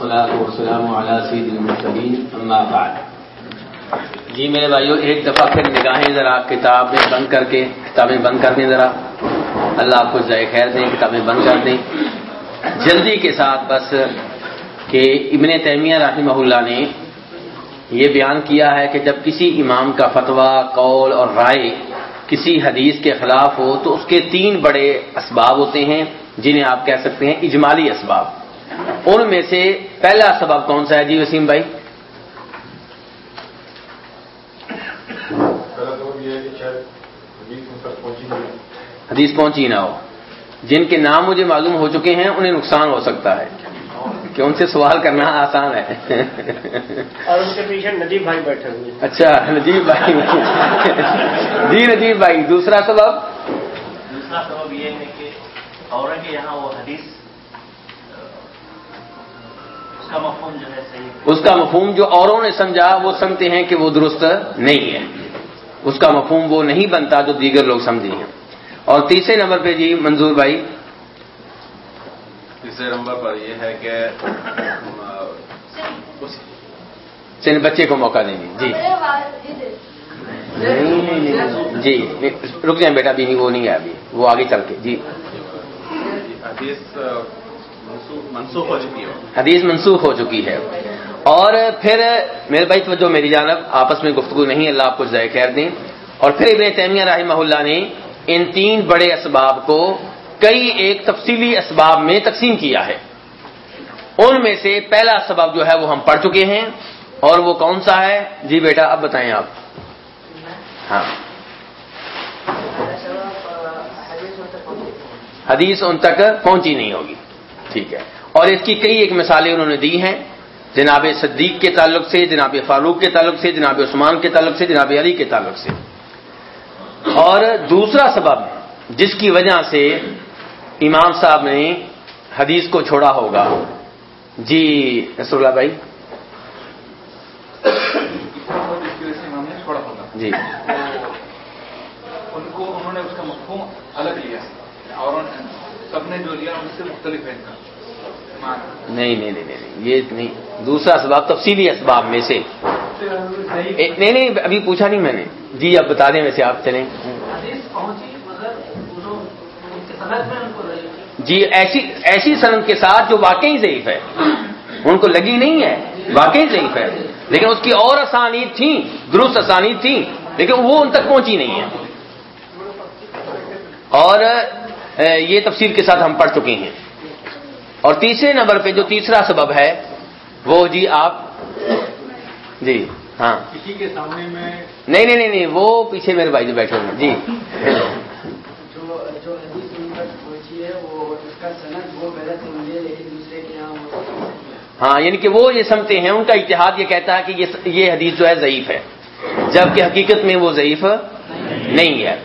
والسلام على سيد المرسلين اما بعد. جی میرے بھائیو، ایک دفعہ پھر نگاہیں ذرا، کتابیں بند کر کے، کتابیں بند کر دیں ذرا۔ اللہ آپ کو ذائقہ خیر دیں، کتابیں بند کر دیں۔ جلدی کے ساتھ بس کہ ابن تیمیہ رحمہ اللہ نے یہ بیان کیا ہے کہ جب کسی امام کا فتویٰ، قول اور رائے کسی حدیث کے خلاف ہو، تو اس کے تین بڑے اسباب ہوتے ہیں جنہیں آپ کہہ سکتے ہیں اجمالی اسباب۔ ان میں سے پہلا سبب کون سا ہے جی وسیم بھائی؟ حدیث پہنچی نہ ہو۔ جن کے نام مجھے معلوم ہو چکے ہیں انہیں نقصان ہو سکتا ہے کہ ان سے سوال کرنا آسان ہے۔ اور ان کے پیچھے ندیب بھائی بیٹھے ہوئے اچھا نجیب بھائی۔ جی نجیب بھائی دوسرا سبب؟ دوسرا سبب یہ ہے کہ عورت کے یہاں وہ حدیث کا مفہوم جو ہے صحیح اس کا مفہوم جو اوروں نے سمجھا وہ سمجھتے ہیں کہ وہ درست نہیں ہے۔ اس کا مفہوم وہ نہیں بنتا جو دیگر لوگ سمجھے ہیں۔ اور تیسرے نمبر پہ جی منظور بھائی۔ تیسرے نمبر پر یہ ہے کہ چلے بچے کو موقع دیں گے۔ جی۔ جی رک جائیں بیٹا بھی نہیں وہ نہیں ہے ابھی وہ آگے چل کے۔ جی۔ حدیث منسوخ ہو چکی ہے حدیث منسوخ ہو چکی ہے۔ اور پھر میرے بھائی، توجہ میری جانب، آپس میں گفتگو نہیں، اللہ آپ کو ذائقہ خیر دیں۔ اور پھر ابن تیمیہ رحمہ اللہ نے ان تین بڑے اسباب کو کئی ایک تفصیلی اسباب میں تقسیم کیا ہے۔ ان میں سے پہلا سبب جو ہے وہ ہم پڑھ چکے ہیں۔ اور وہ کون سا ہے؟ جی بیٹا، اب بتائیں آپ۔ ہاں۔ حدیث ان تک پہنچی نہیں ہوگی۔ ٹھیک ہے۔ اور اس کی کئی ایک مثالیں انہوں نے دی ہیں۔ جناب صدیق کے تعلق سے، جناب فاروق کے تعلق سے، جناب عثمان کے تعلق سے، جناب علی کے تعلق سے۔ اور دوسرا سبب، جس کی وجہ سے امام صاحب نے حدیث کو چھوڑا ہوگا۔ جی رسول اللہ بھائی۔ جی۔ ان کو انہوں نے اس کا مفہوم الگ لیا۔ اور سب نے جو لیا ان سے مختلف ہے۔ نہیں نہیں نہیں نہیں یہ نہیں۔ دوسرا اسباب تفصیلی اسباب میں سے۔ نہیں نہیں ابھی پوچھا نہیں میں نے۔ جی اب بتا دیں ویسے آپ چلیں۔ جی ایسی ایسی صنعت کے ساتھ جو واقعی ضعیف ہے۔ ان کو لگی نہیں ہے واقعی ضعیف ہے۔ لیکن اس کی اور اسانید تھیں درست اسانید تھیں لیکن وہ ان تک پہنچی نہیں ہے۔ اور یہ تفصیل کے ساتھ ہم پڑھ چکے ہیں۔ اور تیسرے نمبر پہ جو تیسرا سبب ہے وہ جی آپ جی ہاں۔ کسی کے سامنے میں نہیں نہیں نہیں وہ پیچھے میرے بھائی جو بیٹھے ہوئے جی۔ جو جو حدیث ان تک پہنچی ہے وہ اس کا صنعت وہ غلط سمجھے لیکن دوسرے کے یہاں وہ صحیح ہے۔ ہاں یعنی کہ وہ یہ سمجھتے ہیں ان کا اتحاد یہ کہتا ہے کہ یہ حدیث جو ہے ضعیف ہے جبکہ حقیقت میں وہ ضعیف نہیں ہے۔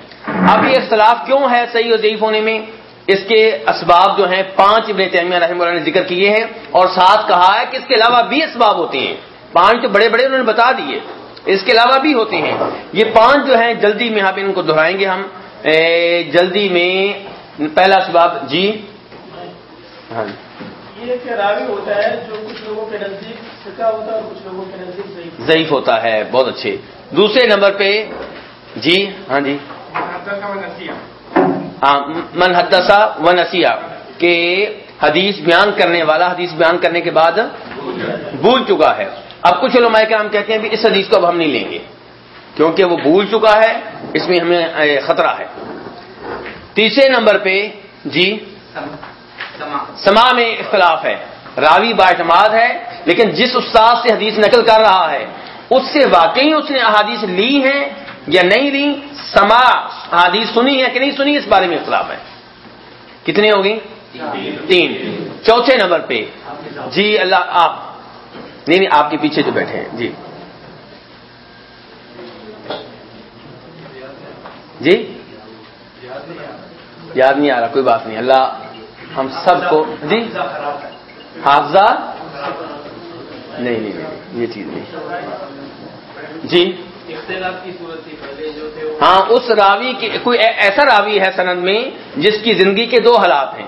اب یہ اختلاف کیوں ہے صحیح اور ضعیف ہونے میں؟ اس کے اسباب جو ہیں پانچ ابن تیمیہ رحمہ اللہ نے ذکر کیے ہیں اور ساتھ کہا ہے کہ اس کے علاوہ بھی اسباب ہوتے ہیں۔ پانچ تو بڑے بڑے انہوں نے بتا دیے۔ اس کے علاوہ بھی ہوتے ہیں۔ یہ پانچ جو ہیں جلدی میں یہاں پہ ان کو دہرائیں گے ہم۔ جلدی میں پہلا اسباب جی؟ ہاں جی۔ یہ کہ راوی ہوتا ہے جو کچھ لوگوں کے نزدیک سکا ہوتا ہے اور کچھ لوگوں کے نزدیک ضعیف ہوتا ہے بہت اچھے۔ دوسرے نمبر پہ جی؟ ہاں جی۔ ہاں من حدثہ و نسیہ کہ حدیث بیان کرنے والا حدیث بیان کرنے کے بعد بھول چکا ہے۔ اب کچھ علماء کرام کہتے ہیں بھی اس حدیث کو اب ہم نہیں لیں گے کیونکہ وہ بھول چکا ہے اس میں ہمیں خطرہ ہے۔ تیسرے نمبر پہ جی؟ سما۔ میں اختلاف ہے۔ راوی باعتماد ہے لیکن جس استاد سے حدیث نقل کر رہا ہے اس سے واقعی اس نے احادیث لی ہیں یا نہیں لی سما، حدیث سنی ہے کہ نہیں سنی، اس بارے میں اختلاف ہے۔ کتنے ہوگی؟ تین۔ چوتھے نمبر پہ۔ جی اللہ، آپ۔ نہیں نہیں، آپ کے پیچھے جو بیٹھے ہیں۔ جی۔ جی؟ یاد نہیں آ رہا، کوئی بات نہیں۔ اللہ ہم سب کو جی؟ حافظہ؟ نہیں نہیں نہیں، یہ چیز نہیں۔ جی؟ ہاں اس راوی کی کوئی ایسا راوی ہے سند میں جس کی زندگی کے دو حالات ہیں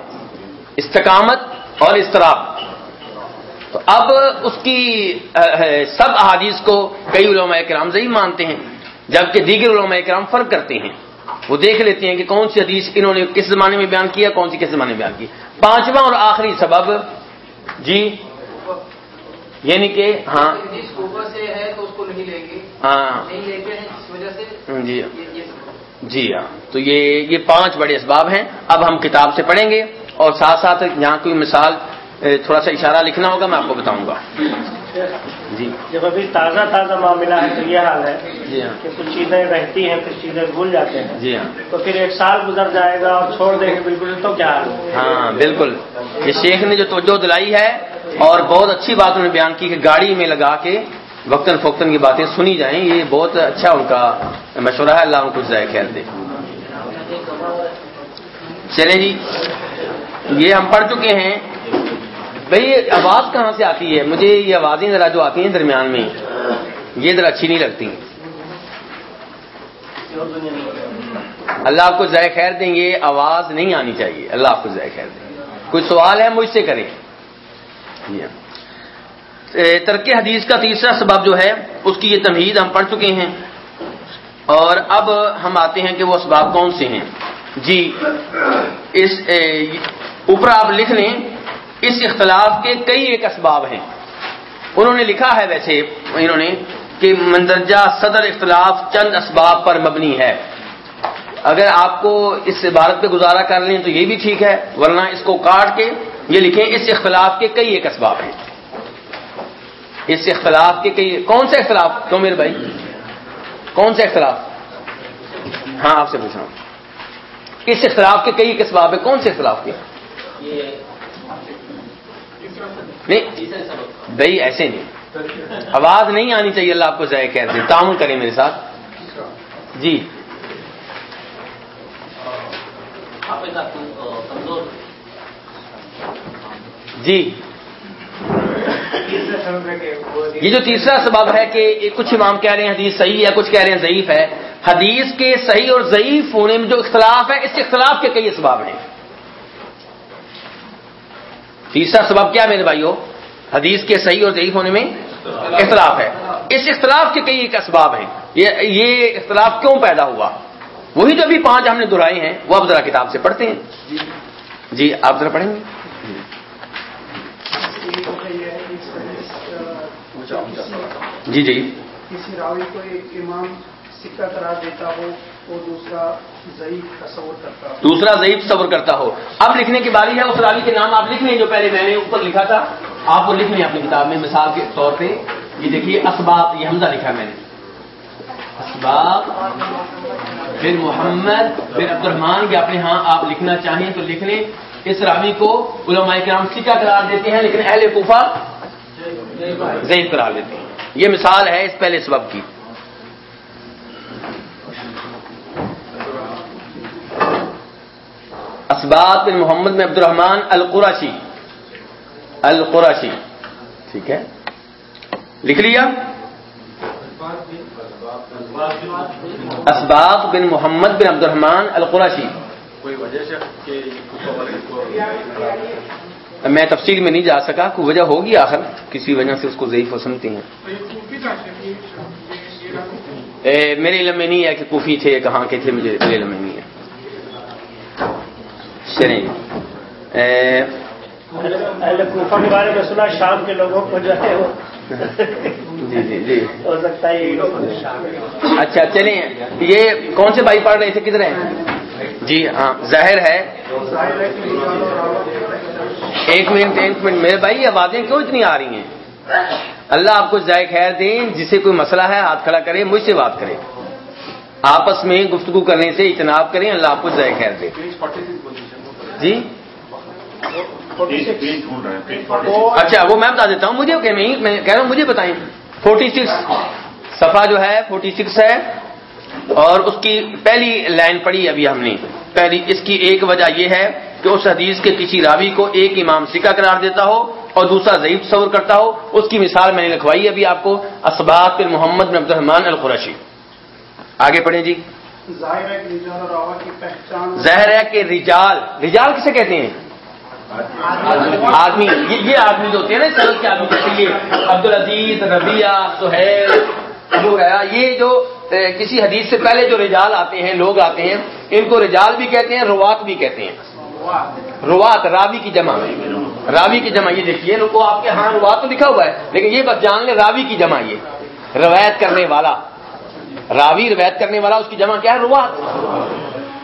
استقامت اور استراب تو اب اس کی سب احادیث کو کئی علماء کرام ضعیف مانتے ہیں جبکہ دیگر علماء کرام فرق کرتے ہیں۔ وہ دیکھ لیتے ہیں کہ کون سی حدیث انہوں نے کس زمانے میں بیان کیا کون سی کس زمانے میں بیان کی۔ پانچواں اور آخری سبب جی یعنی کہ ہاں۔ سے ہے تو اس کو نہیں لیں گے ہاں۔ جی یہ- جی ہاں۔ تو یہ یہ پانچ بڑے اسباب ہیں۔ اب ہم کتاب سے پڑھیں گے اور ساتھ ساتھ یہاں کوئی مثال تھوڑا سا اشارہ لکھنا ہوگا میں آپ کو بتاؤں گا۔ جی۔ جب ابھی تازہ تازہ معاملہ ہے تو یہ حال ہے جی ہاں۔ کہ کچھ چیزیں رہتی ہیں کچھ چیزیں بھول جاتے ہیں۔ جی ہاں۔ تو پھر ایک سال گزر جائے گا اور چھوڑ دیں گے بالکل تو کیا حال ہے؟ ہاں بالکل۔ یہ شیخ نے جو توجہ دلائی ہے اور بہت اچھی بات انہوں نے بیان کی کہ گاڑی میں لگا کے وقتاً فوقتاً کی باتیں سنی جائیں، یہ بہت اچھا ان کا مشورہ ہے۔ اللہ ان کو جائے خیر دے۔ چلیں جی یہ ہم پڑھ چکے ہیں۔ بھائی آواز کہاں سے آتی ہے؟ مجھے یہ آوازیں ذرا جو آتی ہیں درمیان میں، یہ ذرا اچھی نہیں لگتی۔ اللہ آپ کو ذائقہ خیر دیں گے آواز نہیں آنی چاہیے۔ اللہ آپ کو ذائقہ خیر دیں۔ کوئی سوال ہے، مجھ سے کریں۔ جی ہاں۔ ترک حدیث کا تیسرا سبب جو ہے، اس کی یہ تمہید ہم پڑھ چکے ہیں۔ اور اب ہم آتے ہیں کہ وہ اسباب کون سے ہیں۔ جی اس اوپر آپ لکھ لیں، اس اختلاف کے کئی ایک اسباب ہیں۔ انہوں نے لکھا ہے ویسے، انہوں نے، کہ مندرجہ صدر اختلاف چند اسباب پر مبنی ہے۔ اگر آپ کو اس عبارت پہ گزارا کر لیں تو یہ بھی ٹھیک ہے، ورنہ اس کو کاٹ کے یہ لکھیں، اس اختلاف کے کئی ایک اسباب ہیں۔ اس اختلاف کے کئی کون سے اختلاف؟ کیوں میرے بھائی. کون سے اختلاف؟ ہاں آپ سے پوچھ رہا ہوں. اس اختلاف کے کئی اسباب ہیں؟ کون سے اختلاف کے؟ نہیں. بھائی ایسے نہیں. آواز نہیں آنی چاہیے اللہ آپ کو ضائع کہہ دیں تعاون کریں میرے ساتھ. جی. جی. یہ جو تیسرا سبب ہے کہ کچھ امام کہہ رہے ہیں حدیث صحیح ہے، کچھ کہہ رہے ہیں ضعیف ہے۔ حدیث کے صحیح اور ضعیف ہونے میں جو اختلاف ہے، اس اختلاف کے کئی اسباب ہیں۔ تیسرا سبب کیا میرے بھائیو؟ حدیث کے صحیح اور ضعیف ہونے میں اختلاف ہے۔ اس اختلاف کے کئی ایک اسباب ہیں۔ یہ اختلاف کیوں پیدا ہوا؟ وہی جو ابھی پانچ ہم نے دہرائے ہیں، وہ اب ذرا کتاب سے پڑھتے ہیں۔ جی آپ ذرا پڑھیں گے۔ جی جی۔ کسی راوی کو ایک امام سکہ قرار دیتا ہو اور دوسرا ضعیف تصور کرتا ہو۔ دوسرا ضعیف تصور کرتا ہو۔ اب لکھنے کی باری ہے اس راوی کے نام آپ لکھ لیں جو پہلے میں نے اوپر لکھا تھا۔ آپ وہ لکھ لیں اپنی کتاب میں مثال کے طور پہ۔ یہ دیکھیے اسباب یہ حمزہ لکھا میں نے۔ اسباب پھر محمد پھر عبد الرحمان کے اپنے ہاں آپ لکھنا چاہیں تو لکھ لیں۔ اس راوی کو علماء کرام سکہ قرار دیتے ہیں لیکن اہل کوفہ ضعیف قرار دیتے ہیں۔ یہ مثال ہے اس پہلے سبب کی۔ اسباب بن محمد میں عبد الرحمان القرشی القرشی ٹھیک ہے۔ لکھ لیا۔ اسباب بن محمد بن عبد الرحمان القرشی کوئی وجہ میں تفصیل میں نہیں جا سکا کوئی وجہ ہوگی آخر کسی وجہ سے اس کو ضعیف و سمجھتے ہیں۔ میرے علم میں نہیں ہے کہ کوفی تھے کہاں کے تھے مجھے میرے علم میں نہیں ہے۔ چلیں۔ کوفہ کے بارے میں سنا شام کے لوگوں کو جو ہے وہ جی جی جی۔ ہو سکتا ہے اچھا چلیں۔ یہ کون سے بھائی پڑھ رہے تھے؟ کدھر ہیں؟ جی ہاں ظاہر ہے۔ ایک منٹ ایک منٹ، میرے بھائی آوازیں کیوں اتنی آ رہی ہیں؟ اللہ آپ کو ضائع خیر دیں جسے کوئی مسئلہ ہے، ہاتھ کھڑا کرے، مجھ سے بات کرے۔ آپس میں گفتگو کرنے سے اجتناب کریں، اللہ آپ کو ضائع خیر دے۔ جی؟ اچھا وہ میں بتا دیتا ہوں، مجھے میں کہہ رہا ہوں، مجھے بتائیں۔ فورٹی سکس صفحہ جو ہے فورٹی سکس ہے، اور اس کی پہلی لائن پڑھی ابھی ہم نے۔ پہلی، اس کی ایک وجہ یہ ہے کہ اس حدیث کے کسی راوی کو ایک امام سکہ قرار دیتا ہو اور دوسرا ضعیف تصور کرتا ہو اس کی مثال میں نے لکھوائی ابھی آپ کو اسباب بن محمد بن عبد الرحمان القرشی آگے پڑھیں جی۔ ظاہر ہے کہ رجال ظاہر ہے کہ رجال رجال کسے کہتے ہیں؟ آدمی۔ یہ آدمی جو ہوتے ہیں نا سرد کے آدمی جیسے یہ عبد العزیز ربیہ سہیل ابو ریحا یہ جو کسی حدیث سے پہلے جو رجال آتے ہیں لوگ آتے ہیں ان کو رجال بھی کہتے ہیں روات بھی کہتے ہیں۔ روات، راوی کی جمع۔ راوی کی جمع، یہ دیکھیے ان آپ کے ہاں روات تو لکھا ہوا ہے، لیکن یہ بس جان لیں، راوی کی جمع یہ۔ روایت کرنے والا۔ راوی روایت کرنے والا، اس کی جمع کیا ہے؟ روات۔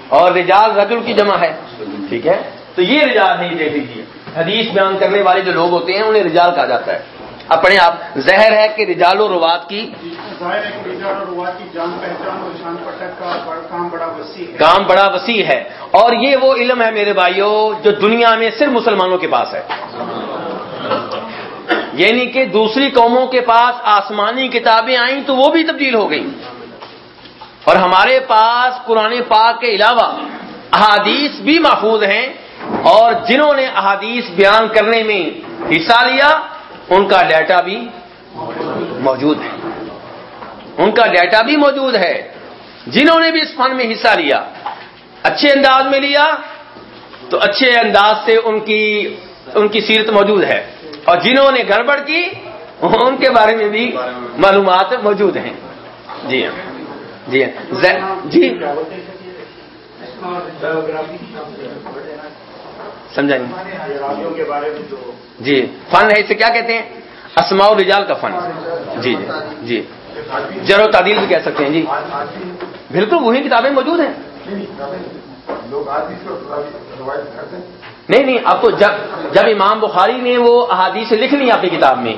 اور رجال رجل کی جمع ہے۔ ٹھیک ہے؟ تو یہ رجال ہے یہ دیکھ لیجیے حدیث بیان کرنے والے جو لوگ ہوتے ہیں، انہیں رجال کہا جاتا ہے۔ اپنے آپ زہر ہے کہ رجال و روات کی کام بڑا وسیع ہے۔ اور یہ وہ علم ہے میرے بھائیوں جو دنیا میں صرف مسلمانوں کے پاس ہے۔ یعنی کہ دوسری قوموں کے پاس آسمانی کتابیں آئیں تو وہ بھی تبدیل ہو گئیں اور ہمارے پاس قرآن پاک کے علاوہ احادیث بھی محفوظ ہیں۔ اور جنہوں نے احادیث بیان کرنے میں حصہ لیا ان کا ڈیٹا بھی موجود ہے۔ ان کا ڈیٹا بھی موجود ہے۔ جنہوں نے بھی اس فن میں حصہ لیا، اچھے انداز میں لیا، تو اچھے انداز سے ان کی ان کی سیرت موجود ہے۔ اور جنہوں نے گڑبڑ کی، ان کے بارے میں بھی معلومات موجود ہیں۔ جی ہاں۔ جی ہاں۔ جی۔ سمجھا نہیں جی فن ہے اسے کیا کہتے ہیں؟ اسماء رجال کا فن۔ جی جی جی۔ جر و تعدیل بھی کہہ سکتے ہیں جی۔ بالکل وہی کتابیں موجود ہیں۔ ہیں نہیں نہیں، اب تو جب جب امام بخاری نے وہ احادیث لکھ لی اپنی کتاب میں،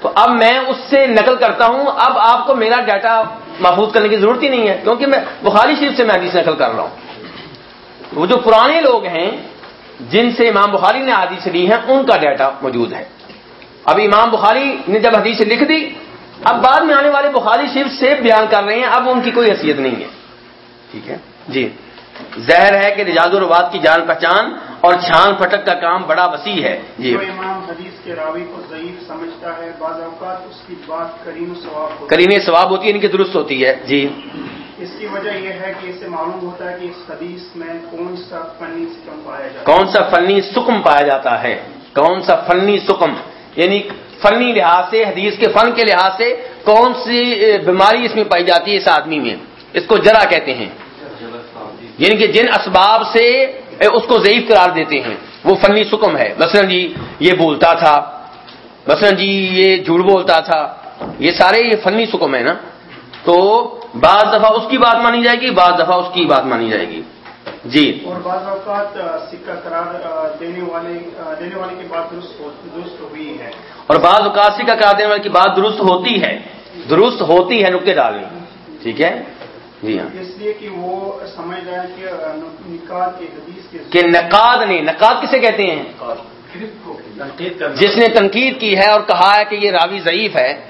تو اب میں اس سے نقل کرتا ہوں، اب آپ کو میرا ڈیٹا محفوظ کرنے کی ضرورت ہی نہیں ہے، کیونکہ میں بخاری شریف سے میں حدیث نقل کر رہا ہوں۔ وہ جو پرانے لوگ ہیں جن سے امام بخاری نے حدیث لی ہے ان کا ڈیٹا موجود ہے۔ اب امام بخاری نے جب حدیث لکھ دی اب بعد میں آنے والے بخاری شریف سے بیان کر رہے ہیں اب ان کی کوئی حیثیت نہیں ہے۔ ٹھیک ہے؟ جی۔ زہر ہے کہ رجاز و روات کی جان پہچان اور چھان پھٹک کا کام بڑا وسیع ہے۔ جی۔ جو امام حدیث کے راوی کو ضعیف سمجھتا ہے بعض اوقات اس کی بات کریم ثواب ہوتی کرینے ثواب ہوتی ہے ان کی درست ہوتی ہے۔ جی۔ اس کی وجہ یہ ہے کہ اس سے معلوم ہوتا ہے کہ اس حدیث میں کون سا فنی سکم پایا جاتا ہے۔ کون سا فنی سکم پایا جاتا ہے؟ کون سا فنی سکم؟ یعنی فنی لحاظ سے، حدیث کے فن کے لحاظ سے کون سی بیماری اس میں پائی جاتی ہے اس آدمی میں؟ اس کو جرا کہتے ہیں۔ یعنی کہ جن اسباب سے اس کو ضعیف قرار دیتے ہیں، وہ فنی سکم ہے۔ مثلا جی یہ بولتا تھا۔ مثلا جی یہ جھوٹ بولتا تھا۔ یہ سارے یہ فنی سکم ہے نا؟ تو بعض دفعہ اس کی بات مانی جائے گی بعض دفعہ اس کی بات مانی جائے گی۔ جی۔ اور بعض اوقات سکہ قرار دینے والے دینے والے کی بات درست درست ہوئی ہے۔ اور بعض اوقات کا قرار دینے والے کی بات درست ہوتی ہے۔ درست ہوتی ہے نقطے ڈالیں ٹھیک ہے؟ جی ہاں۔ اس لیے کہ وہ سمجھ رہا ہے کہ آ، نکاح کی حدیث کے کہ نقاد نے نقاد کسے کہتے ہیں؟ جس نے تنقید کی ہے اور کہا ہے کہ یہ راوی ضعیف ہے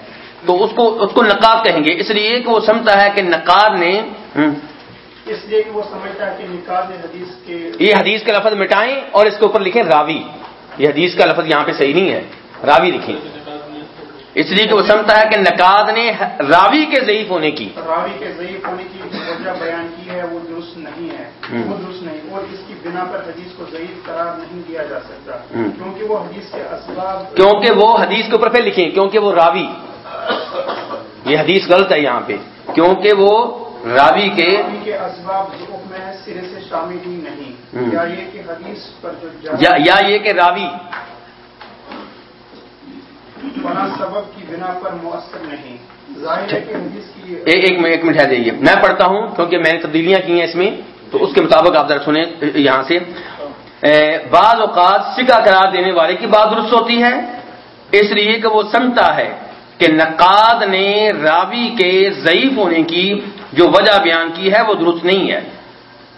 تو اس کو اس کو نقاد کہیں گے۔ اس لیے کہ وہ سمجھتا ہے کہ نقاد نے اس لیے کہ وہ سمجھتا ہے کہ نکاح حدیث کے یہ حدیث کا لفظ مٹائیں اور اس کے اوپر لکھیں راوی۔ یہ حدیث کا لفظ یہاں پہ صحیح نہیں ہے۔ راوی لکھیں۔ اس لیے کہ وہ سمجھتا ہے کہ نقاد نے راوی کے ضعیف ہونے کی۔ راوی کے ضعیف ہونے کی وجہ بیان کی ہے وہ درست نہیں ہے۔ وہ درست نہیں اور اس کی بنا پر حدیث کو ضعیف قرار نہیں دیا جا سکتا۔ کیونکہ وہ حدیث کے اسباب کیونکہ وہ حدیث کے اوپر پھر لکھیں کیونکہ وہ راوی۔ یہ حدیث غلط ہے یہاں پہ کیونکہ وہ راوی کے سرے سے شامل ہی نہیں۔ یا یہ کہ حدیث پر جو یا یہ کہ راوی۔ سبب کی بنا پر مؤثر نہیں۔ ظاہر ہے کہ حدیث کی ایک منٹ ہے جائیے میں پڑھتا ہوں کیونکہ میں نے تبدیلیاں کی ہیں اس میں تو اس کے مطابق آپ ذرا سنیں یہاں سے۔ بعض اوقات سکہ قرار دینے والے کی بات درست ہوتی ہے اس لیے کہ وہ سمجھتا ہے۔ کہ نقاد نے راوی کے ضعیف ہونے کی جو وجہ بیان کی ہے وہ درست نہیں ہے۔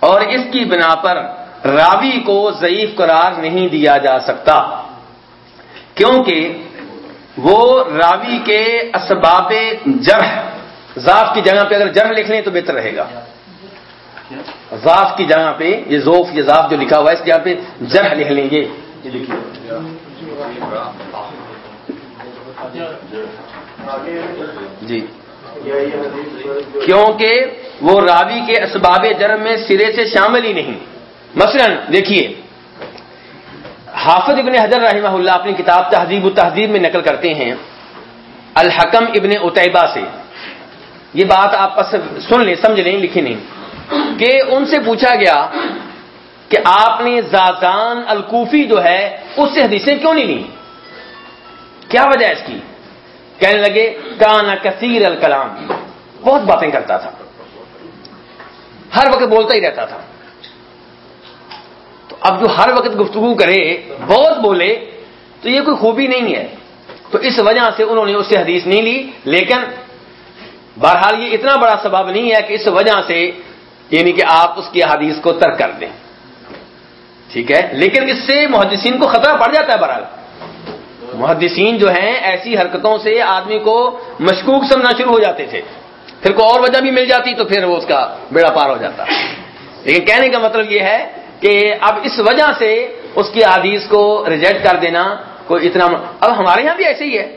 اور اس کی بنا پر راوی کو ضعیف قرار نہیں دیا جا سکتا۔ کیونکہ وہ راوی کے اسباب جرح ضاف کی جگہ پہ اگر جرح لکھ لیں تو بہتر رہے گا۔ ضاف کی جگہ پہ یہ ذوف یہ ضاف جو لکھا ہوا ہے، اس جگہ پہ جرح لکھ لیں گے۔ یہ لکھیے۔ جی۔ کیونکہ وہ راوی کے اسباب جرم میں سرے سے شامل ہی نہیں۔ مثلا دیکھیے، حافظ ابن حجر رحمہ اللہ اپنی کتاب تہذیب و تہذیب میں نقل کرتے ہیں۔ الحکم ابن اتیبہ سے۔ یہ بات آپ سن لیں، سمجھ لیں لکھی نہیں۔ کہ ان سے پوچھا گیا کہ آپ نے زازان الکوفی جو ہے، اس سے حدیثیں کیوں نہیں لی کیا وجہ ہے اس کی؟ کہنے لگے کانا کثیر الکلام. بہت باتیں کرتا تھا۔ ہر وقت بولتا ہی رہتا تھا۔ تو اب جو ہر وقت گفتگو کرے، بہت بولے، تو یہ کوئی خوبی نہیں ہے۔ تو اس وجہ سے انہوں نے اس سے حدیث نہیں لی، لیکن بہرحال یہ اتنا بڑا سبب نہیں ہے کہ اس وجہ سے یعنی کہ آپ اس کی حدیث کو ترک کر دیں۔ ٹھیک ہے؟ لیکن اس سے محدثین کو خطرہ پڑ جاتا ہے بہرحال۔ محدثین جو ہیں، ایسی حرکتوں سے آدمی کو مشکوک سمجھنا شروع ہو جاتے تھے۔ پھر کوئی اور وجہ بھی مل جاتی تو پھر وہ اس کا بیڑا پار ہو جاتا۔ لیکن کہنے کا مطلب یہ ہے کہ اب اس وجہ سے اس کی حدیث کو ریجیکٹ کر دینا کوئی اتنا اب ہمارے یہاں بھی ایسے ہی ہے۔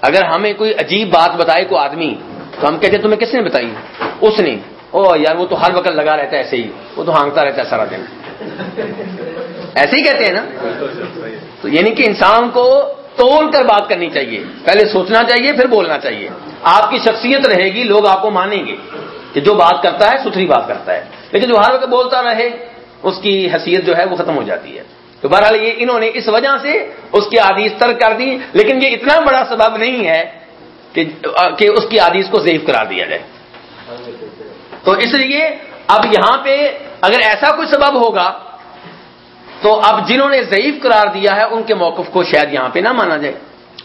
اگر ہمیں کوئی عجیب بات بتائے کوئی آدمی تو ہم کہتے ہیں، تمہیں کس نے بتائی؟ اس نے او یار، وہ تو ہر وقت لگا رہتا ہے ایسے ہی، وہ تو ہانگتا رہتا ہے سارا دن۔ ایسے ہی کہتے ہیں نا؟ تو یعنی کہ انسان کو تول کر بات کرنی چاہیے۔ پہلے سوچنا چاہیے، پھر بولنا چاہیے۔ آپ کی شخصیت رہے گی، لوگ آپ کو مانیں گے۔ کہ جو بات کرتا ہے، ستھری بات کرتا ہے۔ لیکن جو ہر وقت بولتا رہے، اس کی حیثیت جو ہے وہ ختم ہو جاتی ہے۔ تو بہرحال یہ انہوں نے اس وجہ سے اس کی عادیث ترک کر دی۔ لیکن یہ اتنا بڑا سبب نہیں ہے کہ کہ اس کی عادیث کو ضعیف قرار دیا جائے۔ تو اس لیے اب یہاں پہ اگر ایسا کوئی سبب ہوگا تو اب جنہوں نے ضعیف قرار دیا ہے، ان کے موقف کو شاید یہاں پہ نہ مانا جائے۔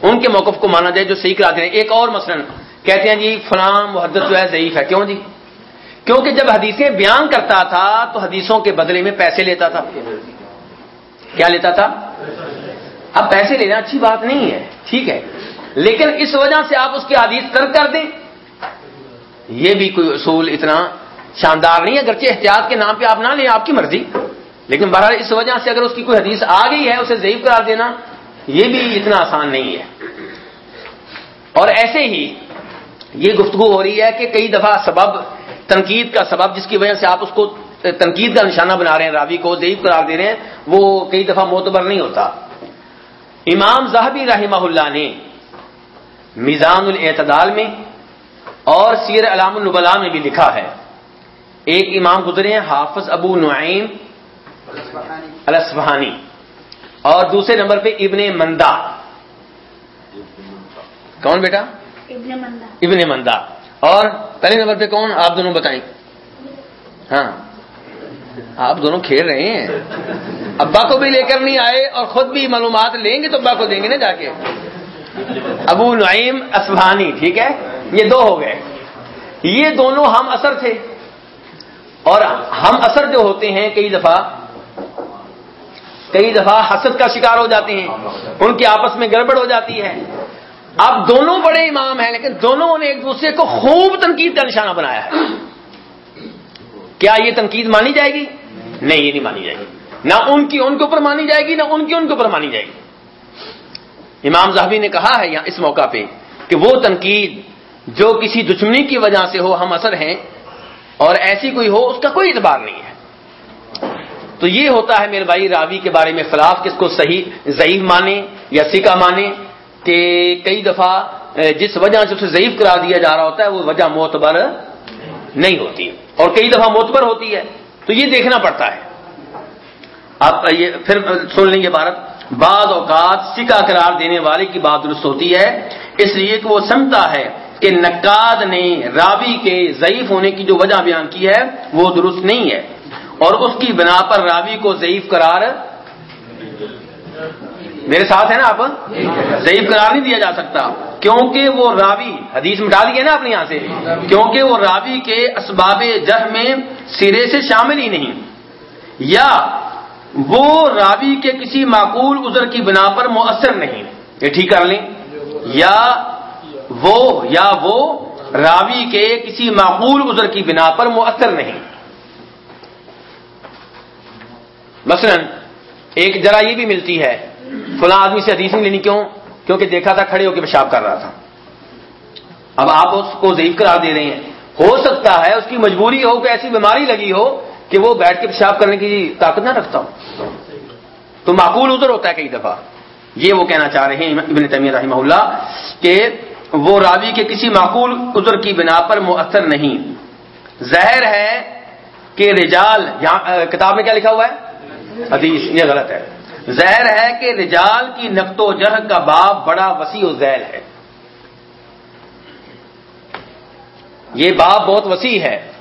ان کے موقف کو مانا جائے جو صحیح قرار دے ہیں۔ ایک اور مثلا کہتے ہیں جی فلاں محدت جو ہے ضعیف ہے۔ کیوں جی؟ کیونکہ جب حدیثیں بیان کرتا تھا تو حدیثوں کے بدلے میں پیسے لیتا تھا۔ کیا لیتا تھا؟ اب پیسے لینا اچھی بات نہیں ہے، ٹھیک ہے۔ لیکن اس وجہ سے آپ اس کی حدیث ترک کر دیں۔ یہ بھی کوئی اصول اتنا شاندار نہیں ہے، اگرچہ احتیاط کے نام پہ آپ نہ لیں، آپ کی مرضی۔ لیکن بہرحال اس وجہ سے اگر اس کی کوئی حدیث آ گئی ہے، اسے ضعیف قرار دینا، یہ بھی اتنا آسان نہیں ہے۔ اور ایسے ہی یہ گفتگو ہو رہی ہے کہ کئی دفعہ سبب، تنقید کا سبب جس کی وجہ سے آپ اس کو، تنقید کا نشانہ بنا رہے ہیں، راوی کو ضعیف قرار دے رہے ہیں، وہ کئی دفعہ معتبر نہیں ہوتا۔ امام زاہبی رحمہ اللہ نے میزان الاعتدال میں اور سیر علام النبلا میں بھی لکھا ہے۔ ایک امام گزرے ہیں، حافظ ابو نعیم الاسفہانی اور دوسرے نمبر پہ ابن مندا. کون بیٹا؟ ابن مندا. ابن مندا. اور پہلے نمبر پہ کون؟ آپ دونوں بتائیں. ہاں. آپ دونوں کھیل رہے ہیں. ابا کو بھی لے کر نہیں آئے اور خود بھی معلومات لیں گے تو ابا کو دیں گے نا جا کے. ابو نعیم اسفہانی ٹھیک ہے؟ یہ دو ہو گئے. یہ دونوں ہم اثر تھے. اور ہم اثر جو ہوتے ہیں کئی دفعہ کئی دفعہ حسد کا شکار ہو جاتے ہیں، ان کی آپس میں گڑبڑ ہو جاتی ہے۔ اب دونوں بڑے امام ہیں، لیکن دونوں نے ایک دوسرے کو خوب تنقید کا نشانہ بنایا ہے۔ کیا یہ تنقید مانی جائے گی؟ نہیں، یہ نہیں مانی جائے گی۔ نہ ان کی ان کے اوپر مانی جائے گی، نہ ان کی ان کے اوپر مانی جائے گی۔ امام زاہبی نے کہا ہے یہاں اس موقع پہ کہ وہ تنقید جو کسی دشمنی کی وجہ سے ہو، ہم اثر ہیں اور ایسی کوئی ہو، اس کا کوئی اعتبار نہیں ہے۔ تو یہ ہوتا ہے میرے بھائی راوی کے بارے میں خلاف کس کو صحیح ضعیف مانے یا سکا مانے کہ کئی دفعہ جس وجہ سے اسے ضعیف کرا دیا جا رہا ہوتا ہے، وہ وجہ معتبر نہیں ہوتی اور کئی دفعہ معتبر ہوتی ہے۔ تو یہ دیکھنا پڑتا ہے۔ آپ یہ پھر سن لیں گے بھارت۔ بعض اوقات سکا قرار دینے والے کی بات درست ہوتی ہے۔ اس لیے کہ وہ سمجھتا ہے کہ نقاد نے راوی کے ضعیف ہونے کی جو وجہ بیان کی ہے، وہ درست نہیں ہے۔ اور اس کی بنا پر راوی کو ضعیف قرار میرے ساتھ ہے نا آپ؟ ضعیف قرار نہیں دیا جا سکتا۔ کیونکہ وہ راوی، حدیث مٹا دیے نا اپنے یہاں سے۔ کیونکہ وہ راوی کے اسباب جہ میں سرے سے شامل ہی نہیں۔ یا وہ راوی کے کسی معقول عذر کی بنا پر مؤثر نہیں۔ یہ ٹھیک کر لیں۔ یا وہ یا وہ راوی کے کسی معقول عذر کی بنا پر مؤثر نہیں۔ مثلا ایک ذرا یہ بھی ملتی ہے، فلاں آدمی سے حدیث نہیں لینی کیوں؟ کیونکہ دیکھا تھا کھڑے ہو کے پیشاب کر رہا تھا۔ اب آپ اس کو ضعیف قرار دے رہے ہیں۔ ہو سکتا ہے اس کی مجبوری ہو کہ ایسی بیماری لگی ہو کہ وہ بیٹھ کے پیشاب کرنے کی طاقت نہ رکھتا ہو۔ تو معقول ادھر ہوتا ہے کئی دفعہ۔ یہ وہ کہنا چاہ رہے ہیں ابن تیمیہ رحمہ اللہ کہ وہ راوی کے کسی معقول ادھر کی بنا پر مؤثر نہیں۔ زہر ہے کہ رجال، یہاں، کتاب میں کیا لکھا ہوا ہے؟ حدیث، یہ غلط ہے۔ زہر ہے کہ رجال کی نقط و جہ کا باب بڑا وسیع و زیل ہے۔ یہ باب بہت وسیع ہے۔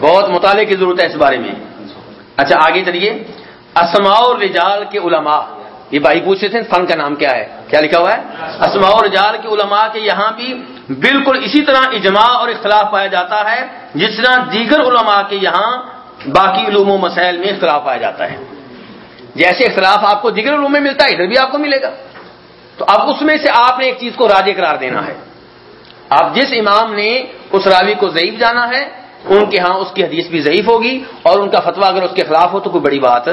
بہت مطالعے کی ضرورت ہے اس بارے میں۔ اچھا آگے چلیے۔ اسماء رجال کے علماء۔ یہ بھائی پوچھ رہے تھے فن کا نام کیا ہے؟ کیا لکھا ہوا ہے؟ اسماء رجال کے علماء کے یہاں بھی بالکل اسی طرح اجماع اور اختلاف پایا جاتا ہے، جس طرح دیگر علماء کے یہاں باقی علوم و مسائل میں اختلاف پایا جاتا ہے۔ جیسے اختلاف آپ کو دیگر علوم میں ملتا ہے، ادھر بھی آپ کو ملے گا۔ تو اب اس میں سے آپ نے ایک چیز کو راج قرار دینا ہے۔ آپ جس امام نے اس راوی کو ضعیف جانا ہے، ان کے ہاں اس کی حدیث بھی ضعیف ہوگی اور ان کا فتویٰ اگر اس کے خلاف ہو تو کوئی بڑی بات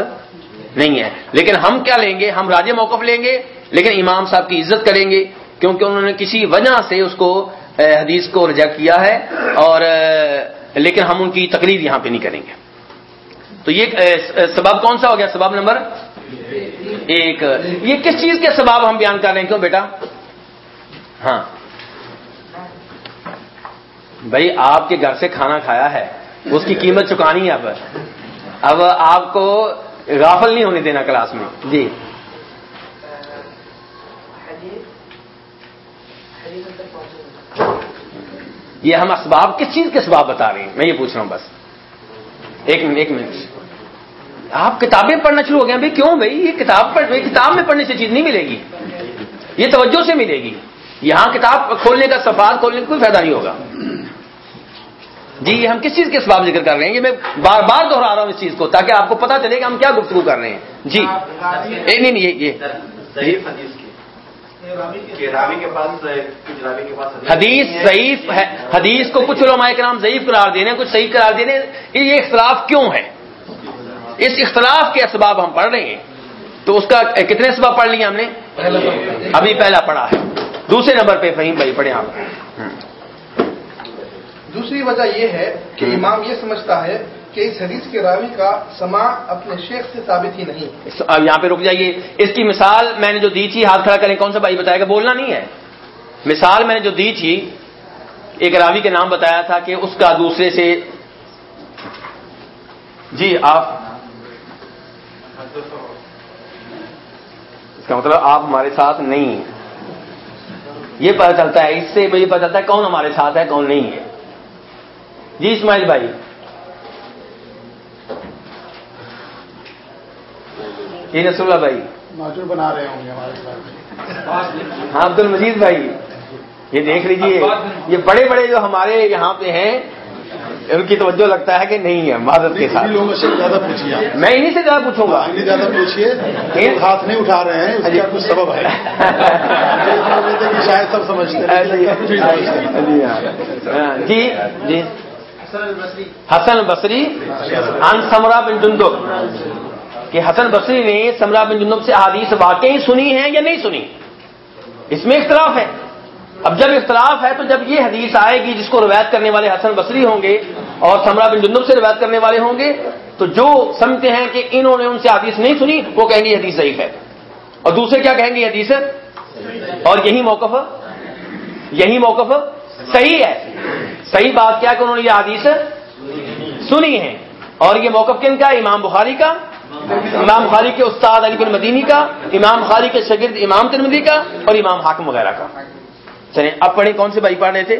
نہیں ہے۔ لیکن ہم کیا لیں گے؟ ہم راج موقف لیں گے، لیکن امام صاحب کی عزت کریں گے، کیونکہ انہوں نے کسی وجہ سے اس کو حدیث کو ریجیکٹ کیا ہے اور لیکن ہم ان کی تقریر یہاں پہ نہیں کریں گے۔ تو یہ سباب کون سا ہو گیا؟ سباب نمبر ایک۔ یہ کس چیز کے سباب ہم بیان کر رہے ہیں؟ کیوں بیٹا؟ ہاں۔ بھائی، آپ کے گھر سے کھانا کھایا ہے، اس کی قیمت چکانی ہے اب اب آپ کو غافل نہیں ہونے دینا کلاس میں۔ جی۔ یہ ہم اسباب، کس چیز کے اسباب بتا رہے ہیں؟ میں یہ پوچھ رہا ہوں بس۔ ایک منٹ ایک منٹ۔ آپ کتابیں پڑھنا شروع ہو گئے بھائی، کیوں بھائی؟ یہ کتاب پڑھ کتاب میں پڑھنے سے چیز نہیں ملے گی۔ یہ توجہ سے ملے گی۔ یہاں کتاب کھولنے کا سفار کھولنے کا کوئی فائدہ نہیں ہوگا۔ جی یہ ہم کس چیز کے اسباب ذکر کر رہے ہیں؟ یہ میں بار بار دہرا رہا ہوں اس چیز کو تاکہ آپ کو پتا چلے کہ ہم کیا گفتگو کر رہے ہیں۔ جی۔ نہیں نہیں، یہ جی۔ حدیث ضعیف ہے۔ حدیث کو کچھ علماء کرام ضعیف قرار دینے کچھ صحیح قرار دینے یہ اختلاف کیوں ہے؟ اس اختلاف کے اسباب ہم پڑھ رہے ہیں۔ تو اس کا کتنے اسباب پڑھ لیے ہم نے؟ ابھی پہلا پڑھا ہے۔ دوسرے نمبر پہ فہیم بھائی پڑھیں آپ۔ دوسری وجہ یہ ہے کہ امام یہ سمجھتا ہے کہ اس حدیث کے راوی کا سماع اپنے شیخ سے ثابت ہی نہیں۔ اب یہاں پہ رک جائیے۔ اس کی مثال میں نے جو دی تھی ہاتھ کھڑا کریں کون سا بھائی بتایا گا بولنا نہیں ہے؟ مثال میں نے جو دی تھی ایک راوی کے نام بتایا تھا کہ اس کا دوسرے سے جی آپ اس کا مطلب آپ ہمارے ساتھ نہیں یہ پتا چلتا ہے اس سے مجھے پتا چلتا ہے کون ہمارے ساتھ ہے کون نہیں ہے۔ جی اسماعیل بھائی۔ جی رسول اللہ بھائی۔ معذور بنا رہے ہوں گے ہمارے ہاں عبد المجید بھائی۔ یہ دیکھ لیجیے یہ بڑے بڑے جو ہمارے یہاں پہ ہیں ان کی توجہ لگتا ہے کہ نہیں ہے معذرت کے ساتھ۔ لوگوں سے زیادہ پوچھیے میں انہیں سے زیادہ پوچھوں گا۔ انہیں زیادہ پوچھیے ہاتھ نہیں اٹھا رہے ہیں اس کا کچھ سبب ہے۔ شاید سب سمجھتے جی۔ جی۔ حسن بصری ان سمرا بن جندب۔ کہ حسن بصری نے سمرا بن جندب سے حادیث واقعی سنی ہے یا نہیں سنی؟ اس میں اختلاف ہے۔ اب جب اختلاف ہے تو جب یہ حدیث آئے گی جس کو روایت کرنے والے حسن بصری ہوں گے اور سمرا بن جندب سے روایت کرنے والے ہوں گے، تو جو سمجھتے ہیں کہ انہوں نے ان سے حدیث نہیں سنی، وہ کہیں گے حدیث صحیح ہے۔ اور دوسرے کیا کہیں گے حدیث؟ اور یہی موقف یہی موقف صحیح ہے۔ صحیح بات کیا کہ انہوں نے یہ حدیث سنی ہے۔ اور یہ موقف کن کا؟ امام بخاری کا، امام بخاری کے استاد علی بن مدینی کا، امام بخاری کے شگرد امام ترمدی کا اور امام حاکم وغیرہ کا۔ چلیں اب پڑھیں کون سے بھائی پڑھ رہے تھے؟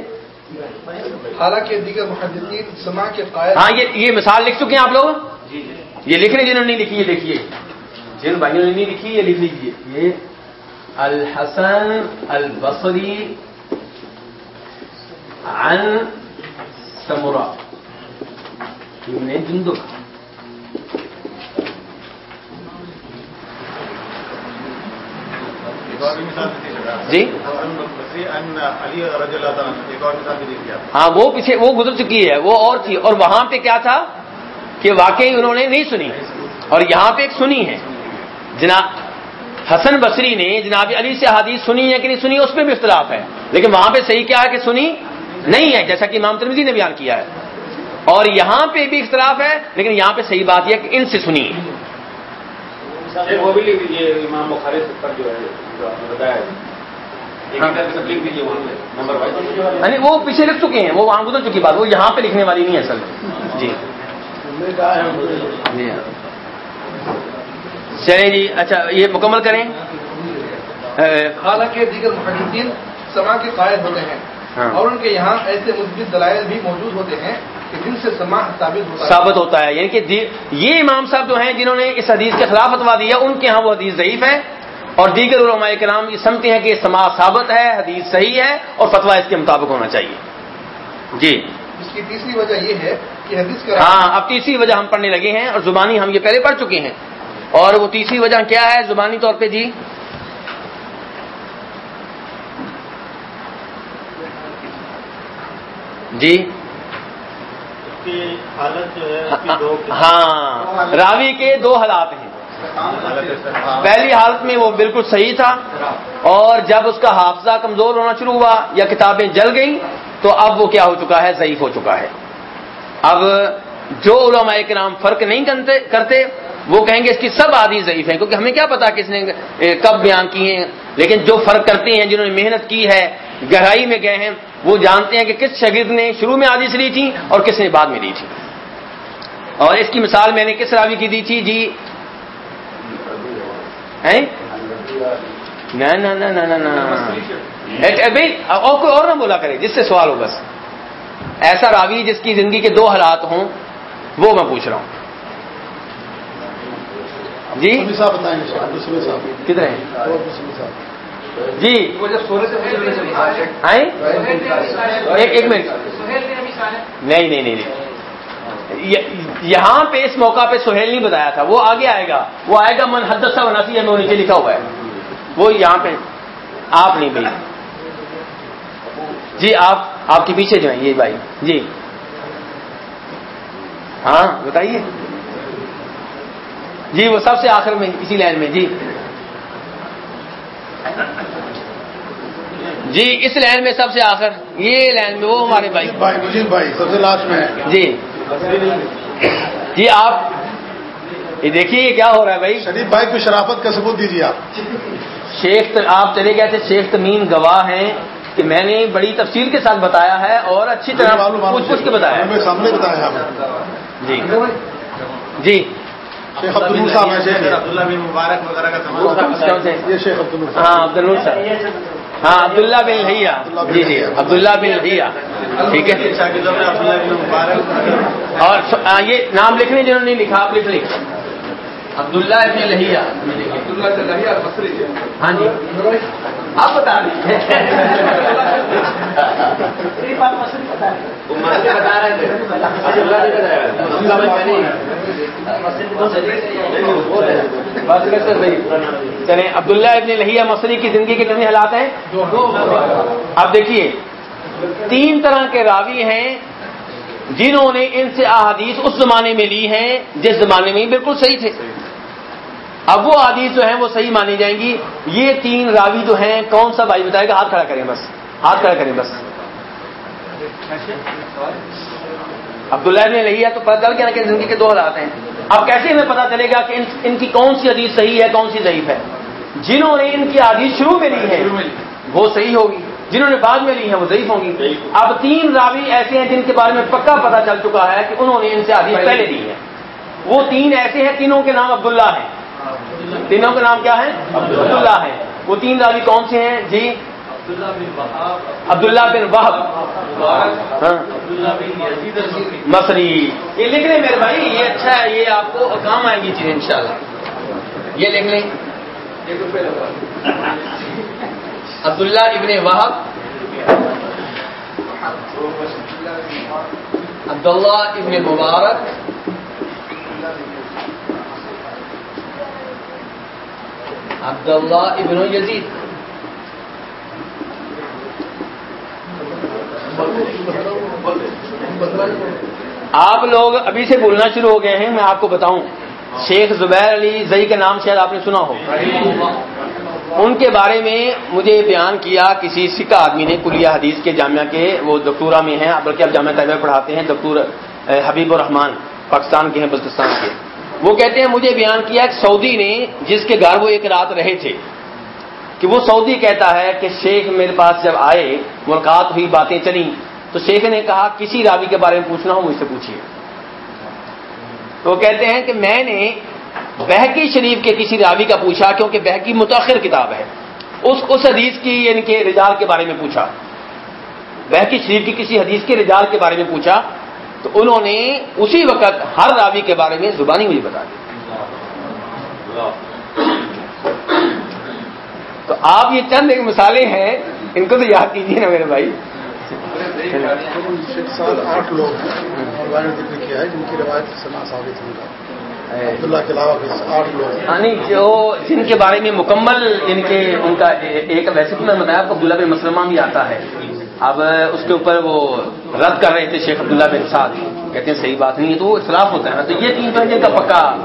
حالانکہ دیگر محدثین سما کے قائل ہاں یہ یہ مثال لکھ چکے ہیں آپ لوگ؟ یہ لکھ رہے جنہوں نے نہیں لکھی یہ دیکھیے۔ جن بھائیوں نے نہیں لکھی یہ لکھ لیجیے۔ یہ الحسن البصری عن سمرا ابن جندب۔ جی؟ ہاں وہ پیچھے وہ گزر چکی ہے، وہ اور تھی۔ اور وہاں پہ کیا تھا کہ واقعی انہوں نے نہیں سنی۔ اور یہاں پہ ایک سنی ہے۔ جناب حسن بصری نے جناب علی سے حادیث سنی ہے کہ نہیں سنی، اس میں بھی اختلاف ہے۔ لیکن وہاں پہ صحیح کیا ہے کہ سنی نہیں ہے، جیسا کہ امام ترمیزی نے بیان کیا ہے۔ اور یہاں پہ بھی اختلاف ہے، لیکن یہاں پہ صحیح بات یہ کہ ان سے سنی۔ ہے ایک وہ بھی لکھ دیجیے امام بخاری پر جو ہے جو آپ نے بتایا ہے ایک ہاں۔ یعنی وہ پیچھے لکھ چکے ہیں وہ وہاں گزر چکی بات وہ یہاں پہ لکھنے والی نہیں ہے اصل میں جی جی۔ چلیں جی اچھا یہ مکمل کریں حالانکہ دیگر محدثین سما کے قائد ہوتے ہیں ہاں۔ اور ان کے یہاں ایسے مثبت دلائل بھی موجود ہوتے ہیں جن سے ثابت ہوتا ہے۔ ثابت ہوتا ہے۔ یعنی کہ یہ امام صاحب جو ہیں جنہوں نے اس حدیث کے خلاف فتوا دیا ان کے ہاں وہ حدیث ضعیف ہے۔ اور دیگر علماء کرام یہ سمجھتے ہیں کہ یہ سما ثابت ہے حدیث صحیح ہے اور فتوا اس کے مطابق ہونا چاہیے۔ جی۔ اس کی تیسری وجہ یہ ہے کہ حدیث کا ہاں اب تیسری وجہ ہم پڑھنے لگے ہیں اور زبانی ہم یہ پہلے پڑھ چکے ہیں۔ اور وہ تیسری وجہ کیا ہے زبانی طور پہ جی؟ جی۔ کی حالت جو ہے اس کی دو ہاں راوی کے دو حالات ہیں۔ پہلی حالت میں وہ بالکل صحیح تھا۔ اور جب اس کا حافظہ کمزور ہونا شروع ہوا یا کتابیں جل گئیں تو اب وہ کیا ہو چکا ہے؟ ضعیف ہو چکا ہے۔ اب جو علماء کرام فرق نہیں کرتے وہ کہیں گے اس کی سب عادی ضعیف ہیں کیونکہ ہمیں کیا پتا کس نے کب بیان کیے ہیں۔ لیکن جو فرق کرتے ہیں جنہوں نے محنت کی ہے گہرائی میں گئے ہیں وہ جانتے ہیں کہ کس شاگرد نے شروع میں عادی لی تھی اور کس نے بعد میں لی تھی۔ اور اس کی مثال میں نے کس راوی کی دی تھی؟ جی۔ نہ کوئی اور نہ بولا کرے جس سے سوال ہو بس۔ ایسا راوی جس کی زندگی کے دو حالات ہوں وہ میں پوچھ رہا ہوں۔ جی؟ کدھر ہیں؟ جی۔ ایک ایک منٹ۔ نہیں نہیں نہیں نہیں۔ یہ- یہاں پہ اس موقع پہ سہیل نہیں بتایا تھا۔ وہ آگے آئے گا۔ وہ آئے گا من حدث و نسی میں نیچے لکھا ہوا ہے۔ وہ یہاں پہ۔ آپ نہیں بھائی۔ جی آپ آپ کے پیچھے جو ہیں یہ بھائی۔ جی۔ ہاں بتائیے۔ جی وہ سب سے آخر میں اسی لائن میں۔ جی۔ جی اس لائن میں سب سے آخر یہ لائن میں وہ ہمارے بھائی۔ بھائی مجید بھائی سب سے لاسٹ میں۔ جی۔ جی آپ۔ یہ دیکھیے کیا ہو رہا ہے بھائی؟ شریف بھائی کو شرافت کا ثبوت دیجیے آپ۔ شیخ آپ چلے گئے تھے شیخ تمیم گواہ ہیں کہ میں نے بڑی تفصیل کے ساتھ بتایا ہے اور اچھی طرح پوچھ پوچھ کے بتایا سامنے بتایا جی۔ جی۔ شیخ عبد النور صاحب عبداللہ بن مبارک وغیرہ کا یہ شیخ عبد النور ہاں عبد النور صاحب۔ ہاں عبداللہ بن لہیا جی جی عبداللہ بن لہیا ٹھیک ہے۔ شاگردوں میں عبداللہ بن مبارک اور یہ نام لکھنے جنہوں نے لکھا آپ لکھ لیں۔ عبداللہ ابن لہیا ہاں جی۔ آپ بتا مسئلے بتا رہے تھے چلیں، عبداللہ ابن لہیا مصری کی زندگی کے کتنے حالات ہیں؟ اب دیکھیے، تین طرح کے راوی ہیں جنہوں نے ان سے احادیث اس زمانے میں لی ہیں جس زمانے میں بالکل صحیح تھے۔ اب وہ حدیث جو ہیں وہ صحیح مانی جائیں گی۔ یہ تین راوی جو ہیں، کون سا بھائی بتائے گا؟ ہاتھ کھڑا کریں بس، ہاتھ کھڑا کریں بس۔ عبداللہ ابن لہیا تو پتہ چل گیا کہ زندگی کے دو حالات ہیں۔ اب کیسے ہمیں پتا چلے گا کہ ان, کی کون سی حدیث صحیح ہے کون سی ضعیف ہے؟ جنہوں نے ان کی حدیث شروع میں لی ہے وہ صحیح ہوگی۔ جنہوں نے بعد میں لی ہے وہ ضعیف ہوں گی۔ اب تین راوی ایسے ہیں جن کے بارے میں پکا پتا چل چکا ہے کہ انہوں نے ان سے حدیث پہلے لی ہے۔ وہ تین ایسے ہیں تینوں کے نام عبداللہ ہیں۔ تینوں کے نام کیا ہیں؟ عبداللہ ہیں۔ وہ تین راوی کون سے ہیں؟ جی عبداللہ بن وہب ہاں. مصری. یہ لکھ لیں میرے بھائی یہ اچھا ہے یہ آپ کو کام آئیں گی چیزیں انشاءاللہ. یہ لکھ لیں. عبداللہ ابن وہب عبداللہ ابن مبارک. عبداللہ ابن یزید. آپ لوگ ابھی سے بولنا شروع ہو گئے ہیں، میں آپ کو بتاؤں۔ شیخ زبیر علی زئی کا نام شاید آپ نے سنا ہو۔ ان کے بارے میں مجھے بیان کیا، کسی سکہ آدمی نے، کلیہ حدیث کے جامعہ کے، وہ دکتورہ میں ہیں۔ بلکہ اب جامعہ طیبہ پڑھاتے ہیں، دکتور حبیب الرحمان پاکستان کے ہیں، بلتستان کے۔ وہ کہتے ہیں، مجھے بیان کیا، ایک سعودی نے، جس کے گھر وہ ایک رات رہے تھے۔ کہ وہ سعودی کہتا ہے کہ شیخ میرے پاس جب آئے، ملاقات ہوئی، باتیں چلی تو شیخ نے کہا، کسی راوی کے بارے میں پوچھنا ہو، مجھ سے پوچھیے۔ تو وہ کہتے ہیں کہ میں نے بہکی شریف کے کسی راوی کا پوچھا، کیونکہ بہکی متاخر کتاب ہے۔ اس اس حدیث کی یعنی کہ رجال کے بارے میں پوچھا۔ بہکی شریف کی کسی حدیث کے رجال کے بارے میں پوچھا، تو انہوں نے اسی وقت ہر راوی کے بارے میں زبانی مجھے بتا دی۔ تو آپ یہ چند ایک مثالیں ہیں ان کو تو یاد کیجیے نا میرے بھائی۔ سات آٹھ لوگ نے ذکر کیا ہے جن کی روایت سے ثابت ہوگا عبداللہ کے علاوہ بھی آٹھ لوگ یعنی جو جن کے بارے میں مکمل ان کے ان کا ایک ویسے تو میں بتایا آپ کو عبداللہ بن مسلمہ بھی آتا ہے۔ اب اس کے اوپر وہ رد کر رہے تھے شیخ عبداللہ بن سعد۔ کہتے ہیں صحیح بات نہیں ہے تو وہ اختلاف ہوتا ہے نا۔ تو یہ تین پہنچے کا پکا۔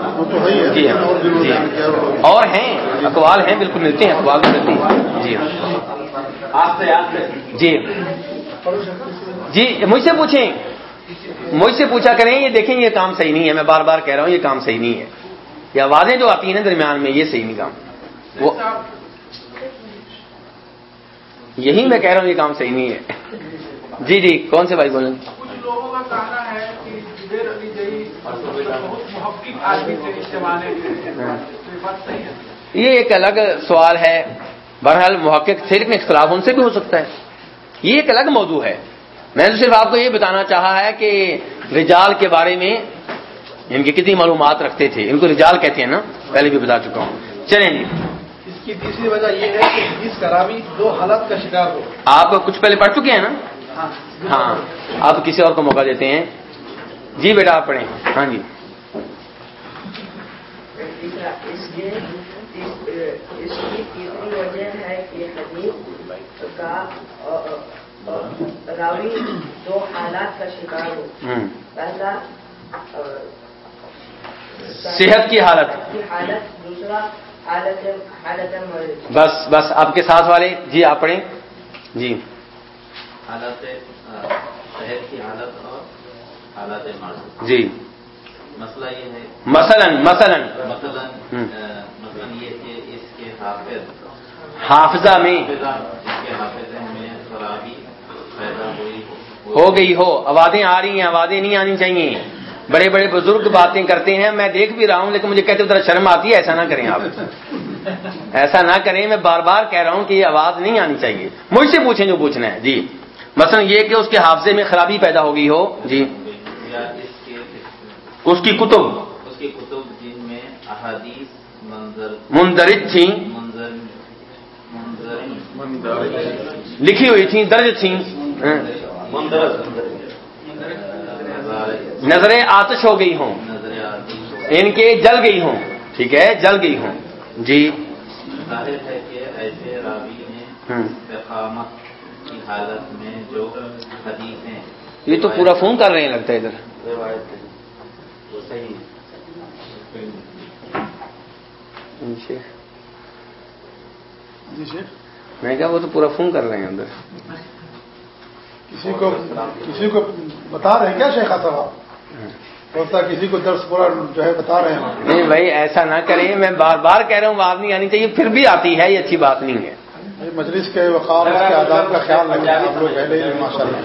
جی ہاں جی وہ- اور ہیں اقوال ہیں بالکل ملتے ہیں اقوال بھی ملتے ہیں۔ جی ہاں۔ جی۔ جی مجھ سے پوچھیں۔ مجھ سے پوچھا کریں یہ دیکھیں یہ کام صحیح نہیں ہے۔ میں بار بار کہہ رہا ہوں یہ کام صحیح نہیں ہے۔ یہ آوازیں جو آتی ہیں نا درمیان میں یہ صحیح نہیں کام۔ وہ یہی میں کہہ رہا ہوں یہ کام صحیح نہیں ہے۔ جی جی کون سے بھائی بولیں؟ کچھ لوگوں کا کہنا ہے کہ زبیر علی جئی بہت محقق آدمی تھے اس زمانے کے تو یہ ہے۔ ایک الگ سوال ہے۔ بہرحال محقق تھے لیکن اختلاف ان سے بھی ہو سکتا ہے۔ یہ ایک الگ موضوع ہے۔ میں نے صرف آپ کو یہ بتانا چاہا ہے کہ رجال کے بارے میں ان کی کتنی معلومات رکھتے تھے۔ ان کو رجال کہتے ہیں نا؟ پہلے بھی بتا چکا ہوں۔ چلیں جی۔ کی تیسری وجہ یہ ہے کہ کا راوی دو حالت کا شکار ہو۔ آپ کچھ پہلے پڑھ چکے ہیں نا؟ ہاں۔ آپ کسی اور کو موقع دیتے ہیں۔ جی بیٹا آپ پڑھیں۔ ہاں جی۔ اس لیے اس اس کی تیسری وجہ ہے کہ حدیث کا راوی دو حالات کا شکار ہو پہلا صحت کی حالت کی حالت دوسرا بس بس آپ کے ساتھ والے جی آپ پڑھیں۔ جی۔ حالت صحت کی حالت اور حالت مرض جی۔ مسئلہ یہ ہے۔ مثلا مثلا۔ مثلا۔ مثلا یہ کہ اس کے حافظ حافظہ میں۔ حافظہ اس کے حافظے میں خرابی پیدا ہوئی ہو گئی ہو۔ آوازیں آ رہی ہیں آوازیں نہیں آنی چاہیے۔ بڑے بڑے بزرگ باتیں کرتے ہیں میں دیکھ بھی رہا ہوں لیکن مجھے کہتے ذرا شرم آتی ہے ایسا نہ کریں آپ۔ ایسا نہ کریں میں بار بار کہہ رہا ہوں کہ یہ آواز نہیں آنی چاہیے۔ مجھ سے پوچھیں جو پوچھنا ہے۔ جی۔ مثلا یہ کہ اس کے حافظے میں خرابی پیدا ہو گئی ہو۔ جی۔ اس کی کتب۔ اس کی کتب جن میں احادیث منظر مندرج تھیں۔ لکھی ہوئی تھیں درج تھیں۔ ہاں۔ نظریں آتش ہو گئی ہوں۔ ان کے جل گئی ہوں۔ ٹھیک ہے جل گئی ہوں۔ جی۔ ظاہر ہے کہ ایسے راوی نے ہوں۔ استقامت کی حالت میں جو حدیثیں یہ تو پورا فون کر رہے ہیں لگتا ہے ادھر۔ روایت ہے۔ وہ صحیح ہے۔ جی شیخ۔ میں کہا وہ تو پورا فون کر رہے ہیں اندر کسی کو کسی کو بتا رہے ہیں کیا شیخ صاحب؟ ہے کسی کو درس پورا جو ہے بتا رہے ہیں۔ نہیں بھائی ایسا نہ کریں میں بار بار کہہ رہا ہوں آواز نہیں آنی چاہیے پھر بھی آتی ہے یہ اچھی بات نہیں ہے۔ مجلس کے وقار اس کے آداب کا خیال رکھیں آپ لوگ پہلے ہی ماشاء اللہ۔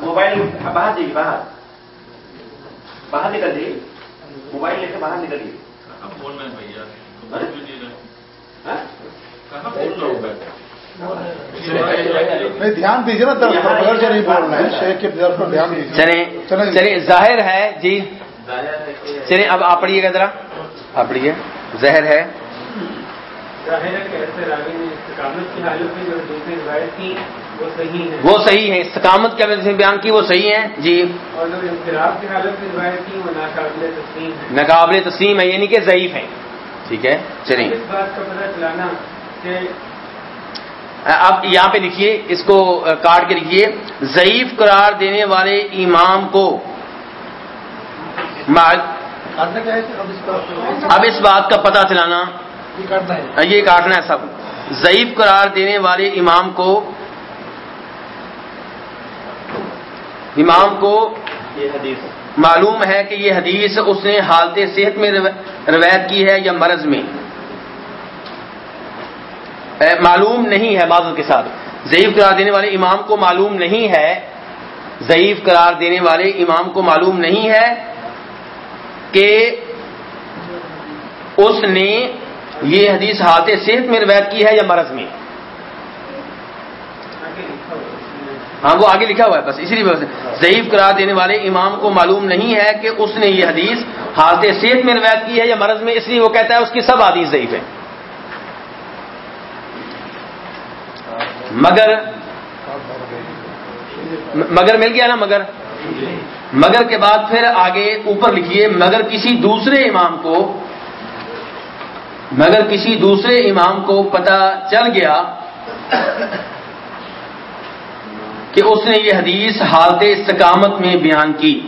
موبائل باہر دیجیے باہر باہر نکل دیجیے موبائل لے کے باہر نکلیے ہاں؟ دھیان دیجیے نا سے نہیں بول رہے ہیں۔ شیخ کے پر دھیان دیجیے چلیں ظاہر ہے جی۔ ظاہر ہے کہ چلیں اب آپ پڑھیے گا ذرا۔ آپ پڑھیے۔ زہر ہے۔ ظاہر ہے کہ ایسے راوی نے استقامت کی حالت میں جو دوسری روایت کی۔ وہ صحیح ہے۔ وہ صحیح ہے۔ استقامت کے وجہ سے بیان کی وہ صحیح ہے جی۔ اور کی حالت میں وہ ناقابل تسلیم ہے۔ ناقابل تسلیم ہے یعنی کہ ضعیف ہیں۔ ٹھیک ہے چلیں۔ اس بات کا پتہ چلانا کہ اب یہاں پہ لکھیے اس کو کاٹ کے لکھیے۔ ضعیف قرار دینے والے امام کو کیا اب اس بات کا پتہ چلانا۔ یہ کاٹنا ہے سب۔ ضعیف قرار دینے والے امام کو امام کو یہ حدیث معلوم ہے کہ یہ حدیث اس نے حالت صحت میں رو- روایت کی ہے یا مرض میں۔ معلوم نہیں ہے معذرت کے ساتھ۔ ضعیف قرار دینے والے امام کو معلوم نہیں ہے۔ ضعیف قرار دینے والے امام کو معلوم نہیں ہے کہ اس نے یہ حدیث حالت صحت میں روایت کی ہے یا مرض میں۔ ہاں وہ آگے لکھا ہوا ہے، بس اسی لیے بس ضعیف قرار دینے والے امام کو معلوم نہیں ہے کہ اس نے یہ حدیث حالت صحت میں روایت کی ہے یا مرض میں، اس لیے وہ کہتا ہے اس کی سب حدیث ضعیف ہے مگر مگر مل گیا نا مگر؟ مگر کے بعد پھر آگے اوپر لکھیے، مگر کسی دوسرے امام کو، مگر کسی دوسرے امام کو پتہ چل گیا کہ اس نے یہ حدیث حالت استقامت میں بیان کی۔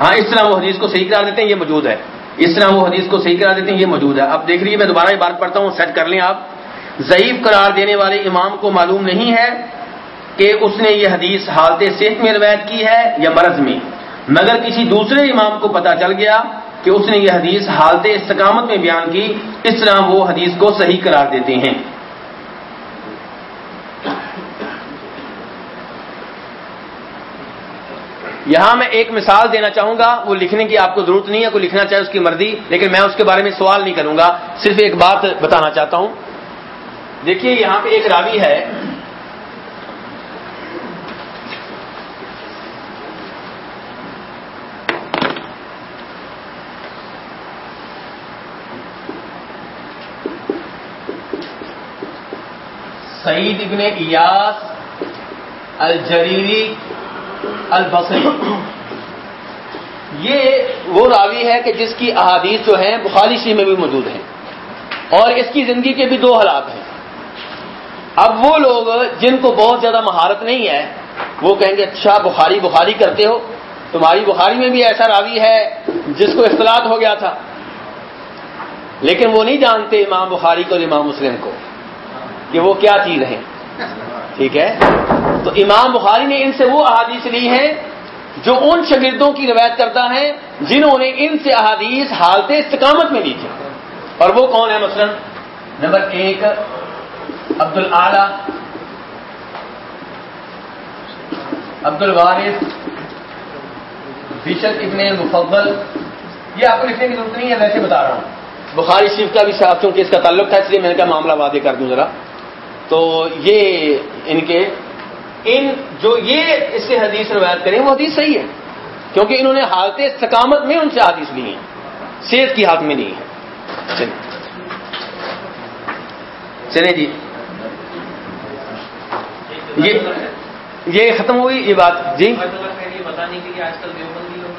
ہاں اس طرح وہ حدیث کو صحیح قرار دیتے ہیں یہ موجود ہے۔ اس طرح وہ حدیث کو صحیح قرار دیتے ہیں یہ موجود ہے۔ اب دیکھ لیجیے میں دوبارہ یہ بات پڑھتا ہوں سیٹ کر لیں آپ۔ ضعیف قرار دینے والے امام کو معلوم نہیں ہے کہ اس نے یہ حدیث حالت صحت میں روایت کی ہے یا مرض میں۔ مگر کسی دوسرے امام کو پتا چل گیا کہ اس نے یہ حدیث حالت استقامت میں بیان کی، اس طرح وہ حدیث کو صحیح قرار دیتے ہیں۔ یہاں میں ایک مثال دینا چاہوں گا، وہ لکھنے کی آپ کو ضرورت نہیں ہے، کوئی لکھنا چاہے اس کی مرضی، لیکن میں اس کے بارے میں سوال نہیں کروں گا، صرف ایک بات بتانا چاہتا ہوں۔ دیکھیے یہاں پہ ایک راوی ہے سعید ابن ایاس الجریری البصری۔ یہ وہ راوی ہے کہ جس کی احادیث جو ہیں بخاری شریف میں بھی موجود ہیں اور اس کی زندگی کے بھی دو حالات ہیں۔ اب وہ لوگ جن کو بہت زیادہ مہارت نہیں ہے، وہ کہیں گے اچھا بخاری بخاری کرتے ہو۔ تمہاری بخاری میں بھی ایسا راوی ہے جس کو اختلاط ہو گیا تھا۔ لیکن وہ نہیں جانتے امام بخاری کو اور امام مسلم کو۔ کہ وہ کیا چیز ہیں؟ ٹھیک ہے؟ تو امام بخاری نے ان سے وہ احادیث لی ہیں جو ان شاگردوں کی روایت کرتا ہے جنہوں نے ان سے احادیث حالت استقامت میں لی تھی۔ اور وہ کون ہے مثلا؟ نمبر ایک عبد العلی عبد الوارث بشر ابن مفضل یہ آپ کو لکھنے کی ضرورت نہیں ہے ویسے بتا رہا ہوں۔ بخاری شریف کا بھی صاحب، چونکہ اس کا تعلق تھا، اس لیے میں نے کہا معاملہ واضح کر دوں ذرا۔ تو یہ ان کے ان جو یہ اس سے حدیث روایت کریں وہ حدیث صحیح ہے۔ کیونکہ انہوں نے حالت استقامت میں ان سے حدیث لی ہیں۔ صحت کی حالت میں نہیں ہے۔ چلیں۔ چلیں جی۔ یہ یہ ختم ہوئی یہ بات۔ جی۔ بتانے کے لیے آج کل دیوبندی لوگ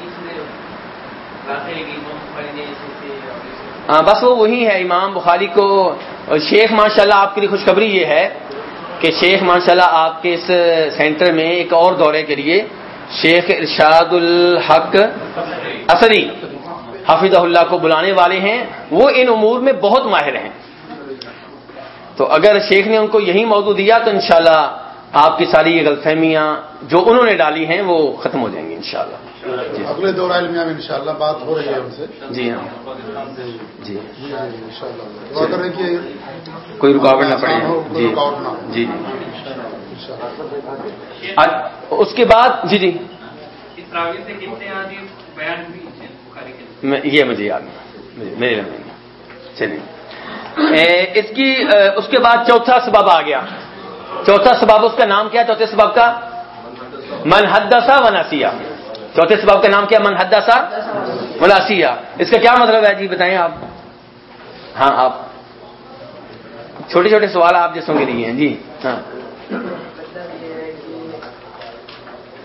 ہاں بس وہ وہی ہے۔ امام بخاری کو اور شیخ ماشاءاللہ آپ کے لیے خوشخبری یہ ہے کہ شیخ ماشاءاللہ آپ کے اس سینٹر میں ایک اور دورے کے لیے شیخ ارشاد الحق اصری حافظ اللہ کو بلانے والے ہیں۔ وہ ان امور میں بہت ماہر ہیں۔ تو اگر شیخ نے ان کو یہی موضوع دیا تو انشاءاللہ آپ کی ساری یہ غلط فہمیاں جو انہوں نے ڈالی ہیں وہ ختم ہو جائیں گی انشاءاللہ۔ اگلے دور علمیہ میں انشاءاللہ بات ہو رہی ہے ان سے۔ جی ہاں۔ جی۔ انشاءاللہ۔ کریں کہ کوئی رکاوٹ نہ پڑے جی۔ جی۔ اس کے بعد جی جی۔ یہ مجھے یاد میرے چلیے۔ اس کی اس کے بعد چوتھا سبب آ گیا۔ چوتھا سبب اس کا نام کیا چوتھے سبب کا؟ من حدثا و نسیہ۔ چوتھے سبب کا نام کیا؟ من حدثا و اس کا کیا مطلب ہے؟ جی بتائیں آپ۔ ہاں آپ۔ چھوٹے چھوٹے سوال آپ جیسوں کے لیے ہیں۔ جی ہاں۔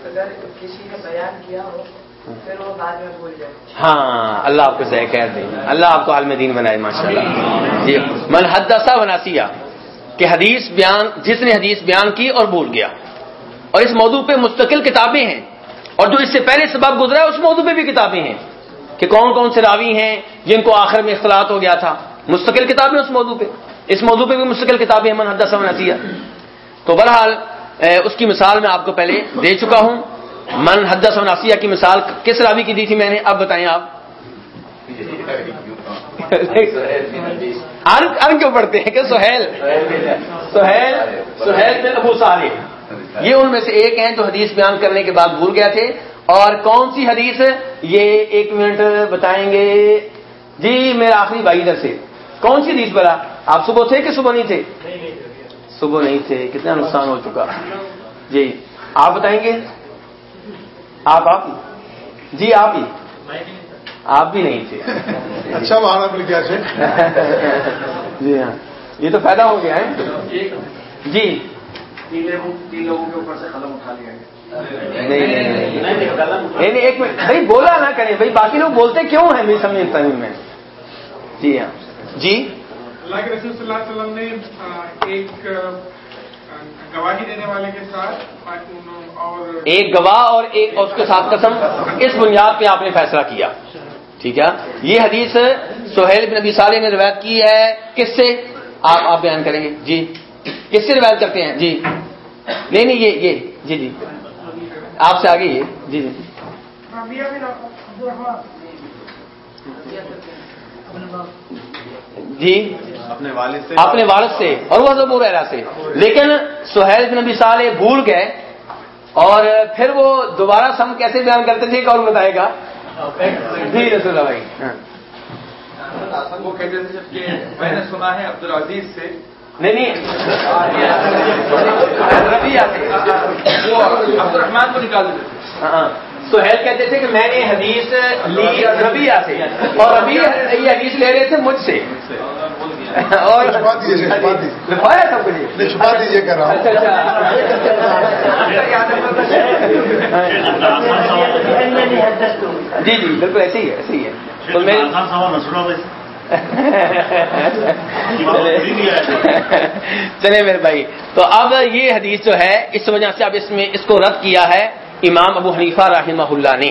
اگر کسی نے بیان کیا ہو ہاں اللہ آپ کو صحیح کہہ دے۔ اللہ آپ کو عالم دین بنائے ماشاء اللہ جی من حدثہ و نسیہ کہ حدیث بیان، جس نے حدیث بیان کی اور بھول گیا۔ اور اس موضوع پہ مستقل کتابیں ہیں۔ اور جو اس سے پہلے سبب گزرا ہے اس موضوع پہ بھی کتابیں ہیں کہ کون کون سے راوی ہیں جن کو آخر میں اختلاط ہو گیا تھا۔ مستقل کتابیں اس موضوع پہ۔ اس موضوع پہ بھی مستقل کتابیں من حدث نسیہ تو بہرحال اس کی مثال میں آپ کو پہلے دے چکا ہوں۔ من و ناسیہ کی مثال کس راوی کی دی تھی میں نے؟ اب بتائیں آپ۔ ارن کیوں پڑھتے ہیں کہ سہیل۔ سہیل سہیل بن ابو صالح۔ یہ ان میں سے ایک ہیں جو حدیث بیان کرنے کے بعد بھول گیا تھے۔ اور کون سی حدیث یہ ایک منٹ بتائیں گے۔ جی میرا آخری بھائی ادھر سے۔ کون سی حدیث بلا؟ آپ صبح تھے کہ صبح نہیں تھے؟ صبح نہیں تھے۔ کتنا نقصان ہو چکا۔ جی آپ بتائیں گے؟ آپ آپ جی آپ ہی۔ آپ بھی نہیں تھے۔ اچھا مہارا مل گیا جی ہاں۔ یہ تو فائدہ ہو گیا ہے۔ جی۔ تین لوگوں کے اوپر سے قلم اٹھا لیا نہیں نہیں ایک منٹ۔ بھائی بولا نہ کریں۔ بھائی باقی لوگ بولتے کیوں ہیں میری سمجھتا ہوں میں؟ جی ہاں۔ جی؟ اللہ کے رسول صلی اللہ علیہ وسلم نے ایک گواہی دینے والے کے ساتھ اور ایک گواہ اور ایک اس کے ساتھ قسم۔ اس بنیاد پہ آپ نے فیصلہ کیا۔ ٹھیک ہے۔ یہ حدیث سہیل بن نبی صالح نے روایت کی ہے۔ کس سے؟ آپ آپ بیان کریں گے۔ جی۔ کس سے روایت کرتے ہیں؟ جی۔ نہیں نہیں یہ یہ جی جی۔ آپ سے آگے یہ جی جی۔ جی۔ اپنے والد سے۔ اپنے والد سے اور وہ زبور سے۔ لیکن سہیل بن نبی صالح بھول گئے اور پھر وہ دوبارہ سم کیسے بیان کرتے تھے کون بتائے گا؟ جی رسول اللہ بھائی۔ وہ کہتے تھے کہ میں نے سنا ہے عبد العزیز سے نہیں وہ عبد الرحمان کو نکال دیتے ہاں سہیل کہتے تھے کہ میں نے حدیث لی ربیہ سے اور ابھی یہ حدیث لے رہے تھے مجھ سے۔ اور لکھوایا چھپا دیجیے رہا ہوں۔ اچھا اچھا۔ جی جی بالکل ایسے ہی ہے ایسے ہی ہے۔ تو میں چلے میرے بھائی، تو اب یہ حدیث جو ہے، اس وجہ سے اب اس میں اس کو رد کیا ہے امام ابو حنیفہ رحمہ اللہ نے۔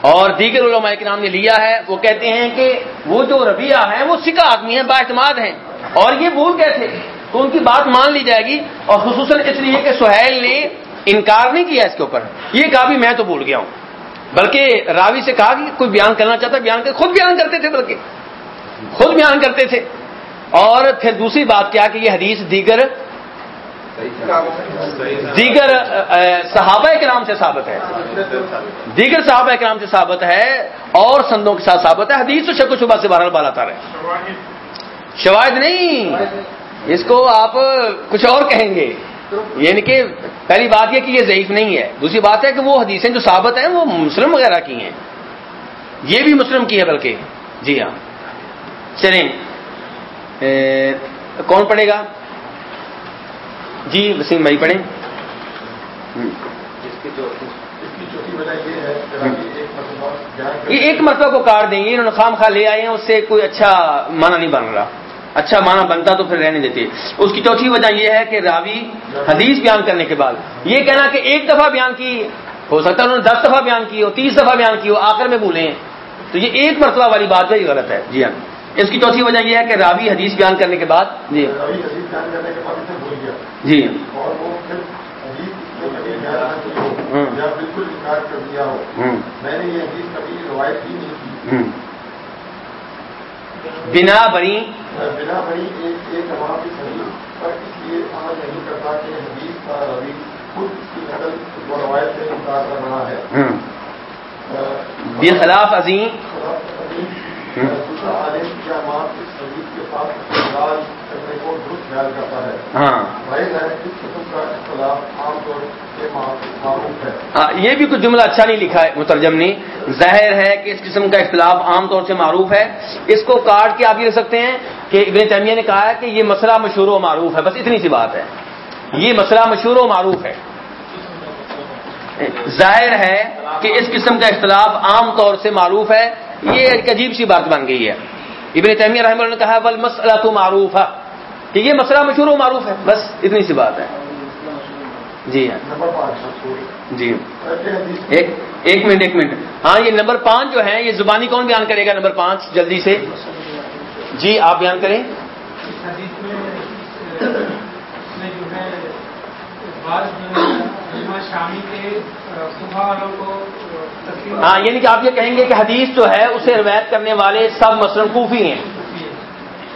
اور دیگر علماء کے نام نے لیا ہے، وہ کہتے ہیں کہ وہ جو ربیہ ہے وہ سکا آدمی ہے با اعتماد ہیں۔ اور یہ بھول گئے تھے تو ان کی بات مان لی جائے گی۔ اور خصوصاً اس لیے کہ سہیل نے انکار نہیں کیا اس کے اوپر۔ یہ کہا بھی میں تو بھول گیا ہوں۔ بلکہ راوی سے کہا کہ کوئی بیان کرنا چاہتا بیان کر خود بیان کرتے تھے بلکہ۔ خود بیان کرتے تھے۔ اور پھر دوسری بات کیا کہ یہ حدیث دیگر دیگر صحابہ کرام سے ثابت ہے۔ دیگر صحابہ کرام سے ثابت ہے اور سندوں کے ساتھ ثابت ہے۔ حدیث تو شک و شبہ سے بہرحال بالا تھا رہے شواہد نہیں۔ اس کو آپ کچھ اور کہیں گے۔ یعنی کہ پہلی بات یہ کہ یہ ضعیف نہیں ہے۔ دوسری بات ہے کہ وہ حدیثیں جو ثابت ہیں وہ مسلم وغیرہ کی ہیں۔ یہ بھی مسلم کی ہے بلکہ۔ جی ہاں۔ چلیں۔ کون پڑھے گا؟ جی وسیم بھائی پڑھیں۔ یہ ایک مرتبہ کو کاٹ دیں گے۔ انہوں نے خام خواہ لے آئے ہیں، اس سے کوئی اچھا معنی نہیں بن رہا۔ اچھا معنی بنتا تو پھر رہنے دیتے اس کی چوتھی وجہ یہ ہے کہ راوی حدیث بیان کرنے کے بعد یہ کہنا کہ ایک دفعہ بیان کی ہو سکتا ہے انہوں نے دس دفعہ بیان کی ہو تیس دفعہ بیان کی ہو آخر میں بھولیں۔ تو یہ ایک مرتبہ والی بات ہے یہ غلط ہے۔ جی ہاں۔ اس کی چوتھی وجہ یہ ہے کہ راوی حدیث بیان کرنے کے بعد جی جی بالکل انکار کر دیا ہو۔ میں نے یہ حدیث کبھی روایت کی نہیں کی۔ بنا بنی بنا بنی ایک ایک جماعت کی صحیح پر اس لیے عمل نہیں کرتا کہ حدیث کا روی خود اس کی نقل وہ روایت سے انکار کر رہا ہے۔ بخلاف عظیم۔ دوسرا عالم کیا ماں اس حدیث کے ساتھ کرنے کو درست ہاں۔ ہاں، یہ بھی کچھ جملہ اچھا نہیں لکھا ہے مترجم نے۔ ظاہر ہے کہ اس قسم کا اختلاف عام طور سے معروف ہے۔ اس کو کاٹ کے آپ یہ رکھ سکتے ہیں کہ ابن تیمیہ نے کہا ہے کہ یہ مسئلہ مشہور و معروف ہے۔ بس اتنی سی بات ہے۔ یہ مسئلہ مشہور و معروف ہے۔ ظاہر ہے کہ اس قسم کا اختلاف عام طور سے معروف ہے۔ یہ ایک عجیب سی بات بن گئی ہے۔ ابن تیمیہ رحمہ اللہ نے کہا بل مسئلہ تو معروف ہے کہ یہ مسئلہ مشہور و معروف ہے بس اتنی سی بات ہے۔ جی ہاں۔ جی۔ ایک ایک منٹ ایک منٹ۔ ہاں یہ نمبر پانچ جو ہے یہ زبانی کون بیان کرے گا نمبر پانچ جلدی سے؟ جی آپ بیان کریں۔ ہاں یعنی کہ آپ یہ کہیں گے کہ حدیث جو ہے اسے روایت کرنے والے سب مثلاً کوفی ہیں۔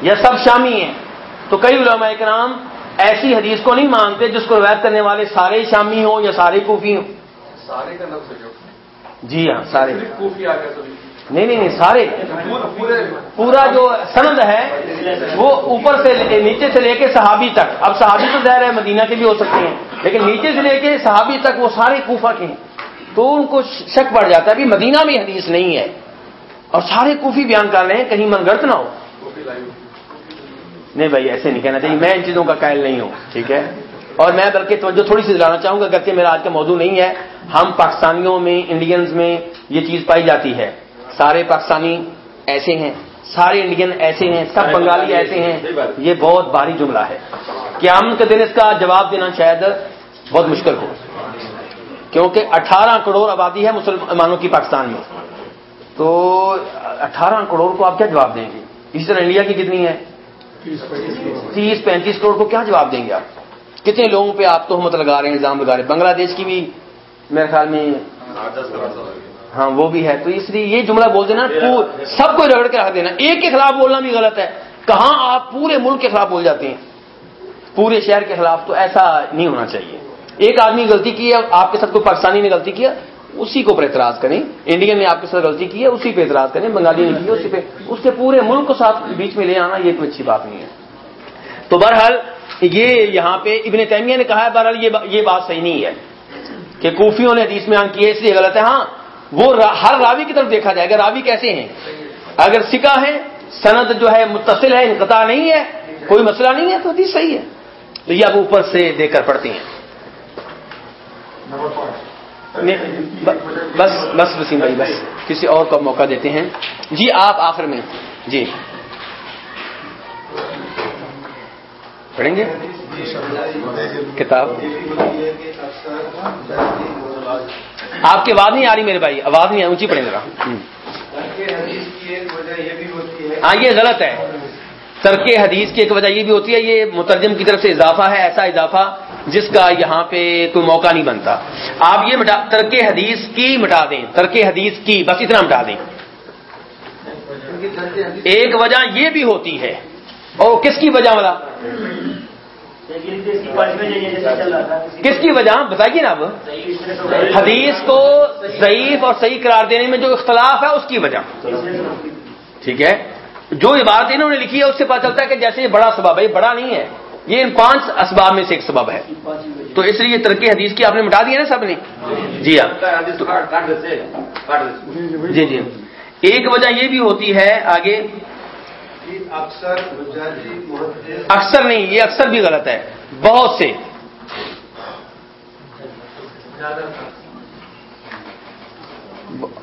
یا سب شامی ہیں۔ تو کئی علماء کرام ایسی حدیث کو نہیں مانتے جس کو روایت کرنے والے سارے شامی ہوں یا سارے کوفی ہوں؟ سارے کا لفظ جی ہاں سارے۔ کوفی آ گیا نہیں نہیں نہیں سارے۔ پورا جو سند ہے وہ اوپر سے نیچے سے لے کے صحابی تک۔ اب صحابی تو ظاہر ہے مدینہ کے بھی ہو سکتے ہیں لیکن نیچے سے لے کے صحابی تک وہ سارے کوفہ کے ہیں۔ تو ان کو شک پڑ جاتا ہے بھی مدینہ میں حدیث نہیں ہے۔ اور سارے کوفی بیان کر رہے ہیں کہیں من گڑت نہ ہو۔ نہیں بھائی ایسے نہیں کہنا چاہیے میں ان چیزوں کا قائل نہیں ہوں ٹھیک ہے؟ اور میں بلکہ توجہ تھوڑی سی دلانا چاہوں گا اگرچہ میرا آج کا موضوع نہیں ہے۔ ہم پاکستانیوں میں انڈینز میں یہ چیز پائی جاتی ہے۔ سارے پاکستانی ایسے ہیں سارے انڈین ایسے ہیں سب بنگالی ایسے ہیں۔ یہ بہت بھاری جملہ ہے۔ قیامت کے دن اس کا جواب دینا شاید بہت مشکل ہو۔ کیونکہ اٹھارہ کروڑ آبادی ہے مسلمانوں کی پاکستان میں۔ تو اٹھارہ کروڑ کو آپ کیا جواب دیں گے؟ اسی طرح انڈیا کی کتنی ہے؟ تیس پینتیس کروڑ کو کیا جواب دیں گے آپ؟ کتنے لوگوں پہ آپ تہمت لگا رہے ہیں، الزام لگا رہے ہیں؟ بنگلہ دیش کی بھی میرے خیال میں ہاں وہ بھی ہے۔ تو اس لیے یہ جملہ بول دینا سب کو رگڑ کے رکھ دینا۔ ایک کے خلاف بولنا بھی غلط ہے۔ کہاں آپ پورے ملک کے خلاف بول جاتے ہیں؟ پورے شہر کے خلاف تو ایسا نہیں ہونا چاہیے۔ ایک آدمی غلطی کی ہے، آپ کے ساتھ کوئی پاکستانی نے غلطی کیا اسی کو پر اعتراض کریں۔ انڈین نے آپ کے ساتھ غلطی کی ہے، اسی پہ اعتراض کریں۔ بنگالی نے کی ہے، اسی پہ۔ اس کے پورے ملک کو ساتھ بیچ میں لے آنا، یہ کوئی اچھی بات نہیں ہے۔ تو بہرحال، یہ یہاں پہ ابن تیمیہ نے کہا ہے، بہرحال یہ بات صحیح نہیں ہے کہ کوفیوں نے حدیث میں کی ہے، اس لیے غلط ہے۔ ہاں وہ ہر راوی کی طرف دیکھا جائے گا، راوی کیسے ہیں؟ اگر سکا ہے سند جو ہے متصل ہے، انقطاع نہیں ہے، کوئی مسئلہ نہیں ہے، تو حدیث صحیح ہے۔ تو یہ آپ اوپر سے دیکھ کر پڑھتی ہیں نمبر پانچ نہیں، ب- بس بس وسیم بھائی، بس۔ کسی اور کو موقع دیتے ہیں۔ جی آپ آخر میں۔ جی۔ پڑھیں گے؟ کتاب۔ آپ کی آواز نہیں آ رہی میرے بھائی۔ آواز نہیں آ اونچی پڑھیں ذرا۔ ہاں یہ غلط ہے۔ ترک حدیث کی ایک وجہ یہ بھی ہوتی ہے، یہ مترجم کی طرف سے اضافہ ہے، ایسا اضافہ۔ جس کا یہاں پہ کوئی موقع نہیں بنتا۔ آپ یہ مٹا ترک حدیث کی مٹا دیں۔ ترک حدیث کی، بس اتنا مٹا دیں۔ ایک وجہ یہ بھی ہوتی ہے۔ اور کس کی وجہ والا؟ کس کی وجہ؟ بتائیے نا اب۔ حدیث کو ضعیف اور صحیح قرار دینے میں جو اختلاف ہے، اس کی وجہ۔ ٹھیک ہے؟ جو عبارت انہوں نے لکھی ہے، اس سے پتا چلتا ہے کہ جیسے یہ بڑا سبب ہے، یہ بڑا نہیں ہے۔ یہ ان پانچ اسباب میں سے ایک سبب ہے۔ تو اس لیے ترقی حدیث کی آپ نے مٹا دیا نا سب نے؟ جی ہاں۔ جی جی۔ ایک وجہ یہ بھی ہوتی ہے آگے۔ اکثر نہیں، یہ اکثر بھی غلط ہے۔ بہت سے۔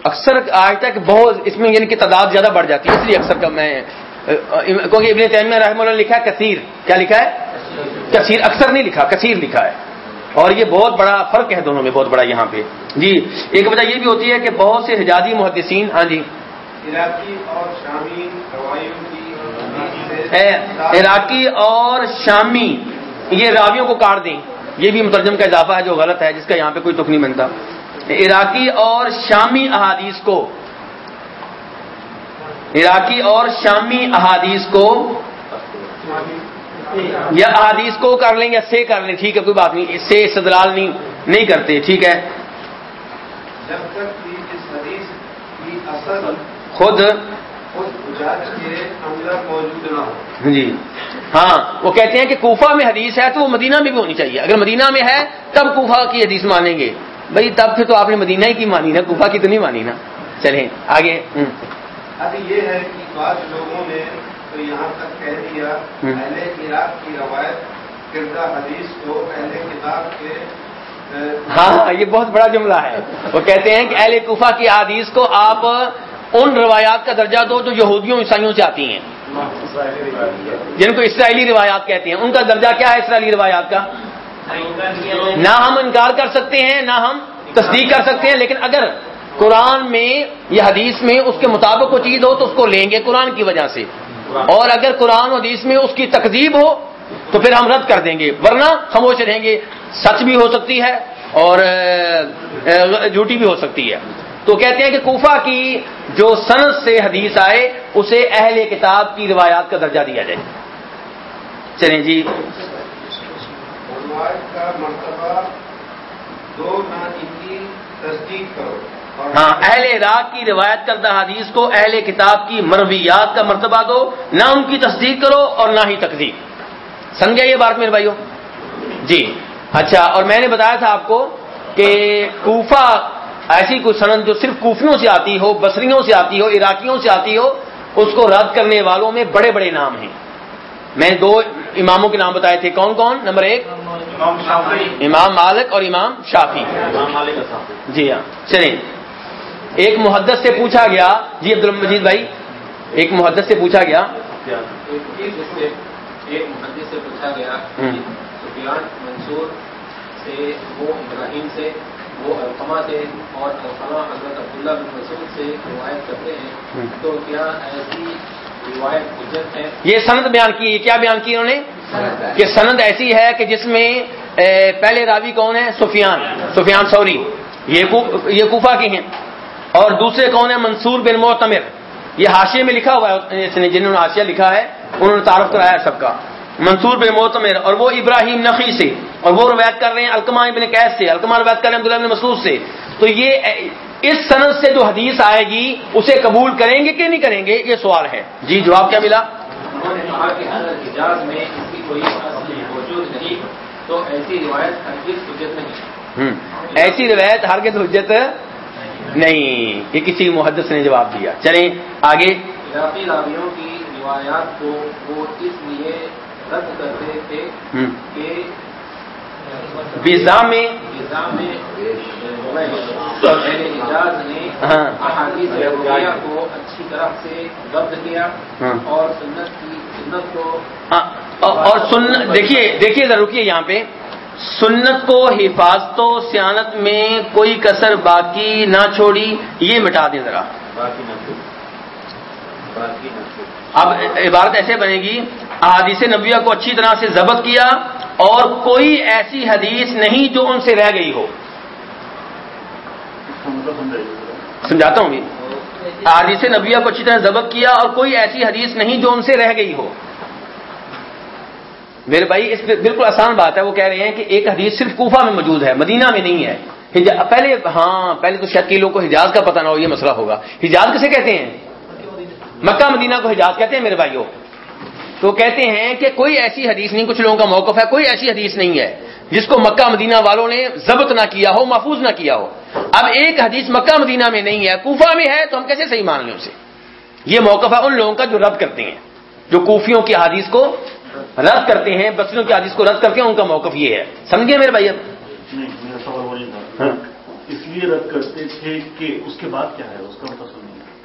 اکثر آج تک بہت اس میں یعنی کہ تعداد زیادہ بڑھ جاتی ہے، اس لیے اکثر کا میں کیونکہ ابن تیمیہ رحمہ اللہ نے لکھا ہے کثیر۔ کیا لکھا ہے؟ کثیر اکثر نہیں لکھا کثیر لکھا ہے۔ اور یہ بہت بڑا فرق ہے دونوں میں بہت بڑا یہاں پہ۔ جی ایک وجہ یہ بھی ہوتی ہے کہ بہت سے حجازی محدثین ہاں جی۔ عراقی اور شامی عراقی اور شامی یہ راویوں کو کاٹ دیں۔ یہ بھی مترجم کا اضافہ ہے جو غلط ہے جس کا یہاں پہ کوئی تک نہیں بنتا۔ عراقی اور شامی احادیث کو عراقی اور شامی احادیث کو یا احادیث کو کر لیں یا سے کر لیں ٹھیک ہے کوئی بات نہیں۔ سے استدلال نہیں نہیں کرتے ٹھیک ہے۔ جب تک کہ اس حدیث کی اصل خود جی۔ ہاں وہ کہتے ہیں کہ کوفہ میں حدیث ہے تو وہ مدینہ میں بھی ہونی چاہیے۔ اگر مدینہ میں ہے تب کوفہ کی حدیث مانیں گے۔ بھائی تب پھر تو آپ نے مدینہ ہی کی مانی نا کوفہ کی تو نہیں مانی نا۔ چلیں آگے۔ اب یہ ہے کہ بعض لوگوں نے تو یہاں تک کہہ دیا۔ اہل عراق کی روایت کردہ حدیث کو اہل کتاب کے ہاں ہاں یہ بہت بڑا جملہ ہے۔ وہ کہتے ہیں کہ اہل کوفہ کی حدیث کو آپ ان روایات کا درجہ دو جو یہودیوں عیسائیوں سے آتی ہیں۔ جن کو اسرائیلی روایات کہتے ہیں۔ ان کا درجہ کیا ہے اسرائیلی روایات کا؟ نہ ہم انکار کر سکتے ہیں نہ ہم تصدیق کر سکتے ہیں لیکن اگر قرآن میں یا حدیث میں اس کے مطابق کوئی چیز ہو تو اس کو لیں گے قرآن کی وجہ سے۔ اور اگر قرآن و حدیث میں اس کی تقزیب ہو، تو پھر ہم رد کر دیں گے، ورنہ خاموش رہیں گے، سچ بھی ہو سکتی ہے اور جھوٹی بھی ہو سکتی ہے۔ تو کہتے ہیں کہ کوفہ کی جو سنت سے حدیث آئے، اسے اہل کتاب کی روایات کا درجہ دیا جائے۔ چلیں جی۔ کا مرتبہ دو نہ کی تصدیق کرو۔ ہاں اہل عراق کی روایت کردہ حدیث کو اہل کتاب کی مرویات کا مرتبہ دو نہ ان کی تصدیق کرو اور نہ ہی تقدیق سمجھا یہ بات میرے بھائیوں؟ جی اچھا اور میں نے بتایا تھا آپ کو کہ کوفہ ایسی کوئی سنن جو صرف کوفیوں سے آتی ہو بصریوں سے آتی ہو عراقیوں سے آتی ہو اس کو رد کرنے والوں میں بڑے بڑے نام ہیں۔ میں دو اماموں کے نام بتائے تھے کون کون؟ نمبر ایک امام مالک اور امام شافی جی ہاں چلیں۔ ایک محدث سے پوچھا گیا جی عبد المجید بھائی ایک محدث سے پوچھا گیا۔ ایک محدث سے پوچھا گیا ہوں۔ سفیان منصور سے وہ ابراہیم سے وہ القمہ سے اور القمہ حضرت عبداللہ بن مسعود سے روایت کرتے ہیں۔ ہوں۔ تو کیا ایسی روایت حجت ہے؟ یہ سند بیان کی کیا بیان کی انہوں نے؟ کہ سند ایسی ہے کہ جس میں پہلے راوی کون ہے؟ سفیان۔ سفیان سوری۔ یہ کوفہ کی ہیں۔ اور دوسرے کون ہیں؟ منصور بن معتمر. یہ حاشیے میں لکھا ہوا ہے اس نے جنہوں نے حاشیہ لکھا ہے انہوں نے تعارف کرایا ہے سب کا. منصور بن معتمر اور وہ ابراہیم نقی سے اور وہ روایت کر رہے ہیں الکما ابن قیس سے الکما روایت کر رہے ہیں عبداللہ بن مسعود سے. تو یہ اس سند سے جو حدیث آئے گی اسے قبول کریں گے کہ نہیں کریں گے؟ یہ سوال ہے. جی جواب کیا ملا؟ انہوں نے کہا کہ اگر حجاز میں اس کی کوئی اصل موجود نہیں تو ایسی روایت ہرگز حجت نہیں ہوں۔ ایسی روایت ہرگز حجت نہیں یہ کسی محدث نے جواب دیا چلیں آگے عراقی راویوں کی روایات کو وہ اس لیے رد کرتے تھے۔ کہ ویزا میں نظام میں اہل اعجاز نے ہاں۔ احادیث کو اچھی طرح سے ضبط کیا ہاں۔ اور سنت کی سنت کو ہاں، اور اور سن دیکھیے دیکھیے ذرا رکیے یہاں پہ سنت کو حفاظت و سیانت میں کوئی کسر باقی نہ چھوڑی یہ مٹا دیں ذرا۔ اب عبارت ایسے بنے گی احادیث نبیہ کو اچھی طرح سے ضبط کیا اور کوئی ایسی حدیث نہیں جو ان سے رہ گئی ہو۔ سمجھاتا ہوں بھی احادیث نبیہ کو اچھی طرح ضبط کیا اور کوئی ایسی حدیث نہیں جو ان سے رہ گئی ہو۔ میرے بھائی، اس پہ بالکل آسان بات ہے، وہ کہہ رہے ہیں کہ ایک حدیث صرف کوفہ میں موجود ہے، مدینہ میں نہیں ہے۔ حجا- پہلے ہاں پہلے تو شاید کئی لوگوں کو حجاز کا پتہ نہ ہو، یہ مسئلہ ہوگا۔ حجاز کسے کہتے ہیں؟ مکہ، مدینہ کو حجاز کہتے ہیں میرے بھائیوں تو کہتے ہیں کہ کوئی ایسی حدیث نہیں، کچھ لوگوں کا موقف ہے، کوئی ایسی حدیث نہیں ہے جس کو مکہ، مدینہ والوں نے ضبط نہ کیا ہو، محفوظ نہ کیا ہو۔ اب ایک حدیث مکہ، مدینہ میں نہیں ہے، کوفہ میں ہے، تو ہم کیسے صحیح مان لیں اسے؟ یہ موقف ہے ان لوگوں کا جو رد کرتے ہیں، جو کوفیوں کی حدیث کو رد کرتے ہیں بسریوں کی حدیث کو رد کرتے ہیں ان کا موقف یہ ہے۔ سمجھے میرے بھائی اب۔ نہیں میرا سوال وہ نہیں تھا اس لیے رد کرتے تھے کہ اس کے بعد کیا ہے؟ اس کا مطلب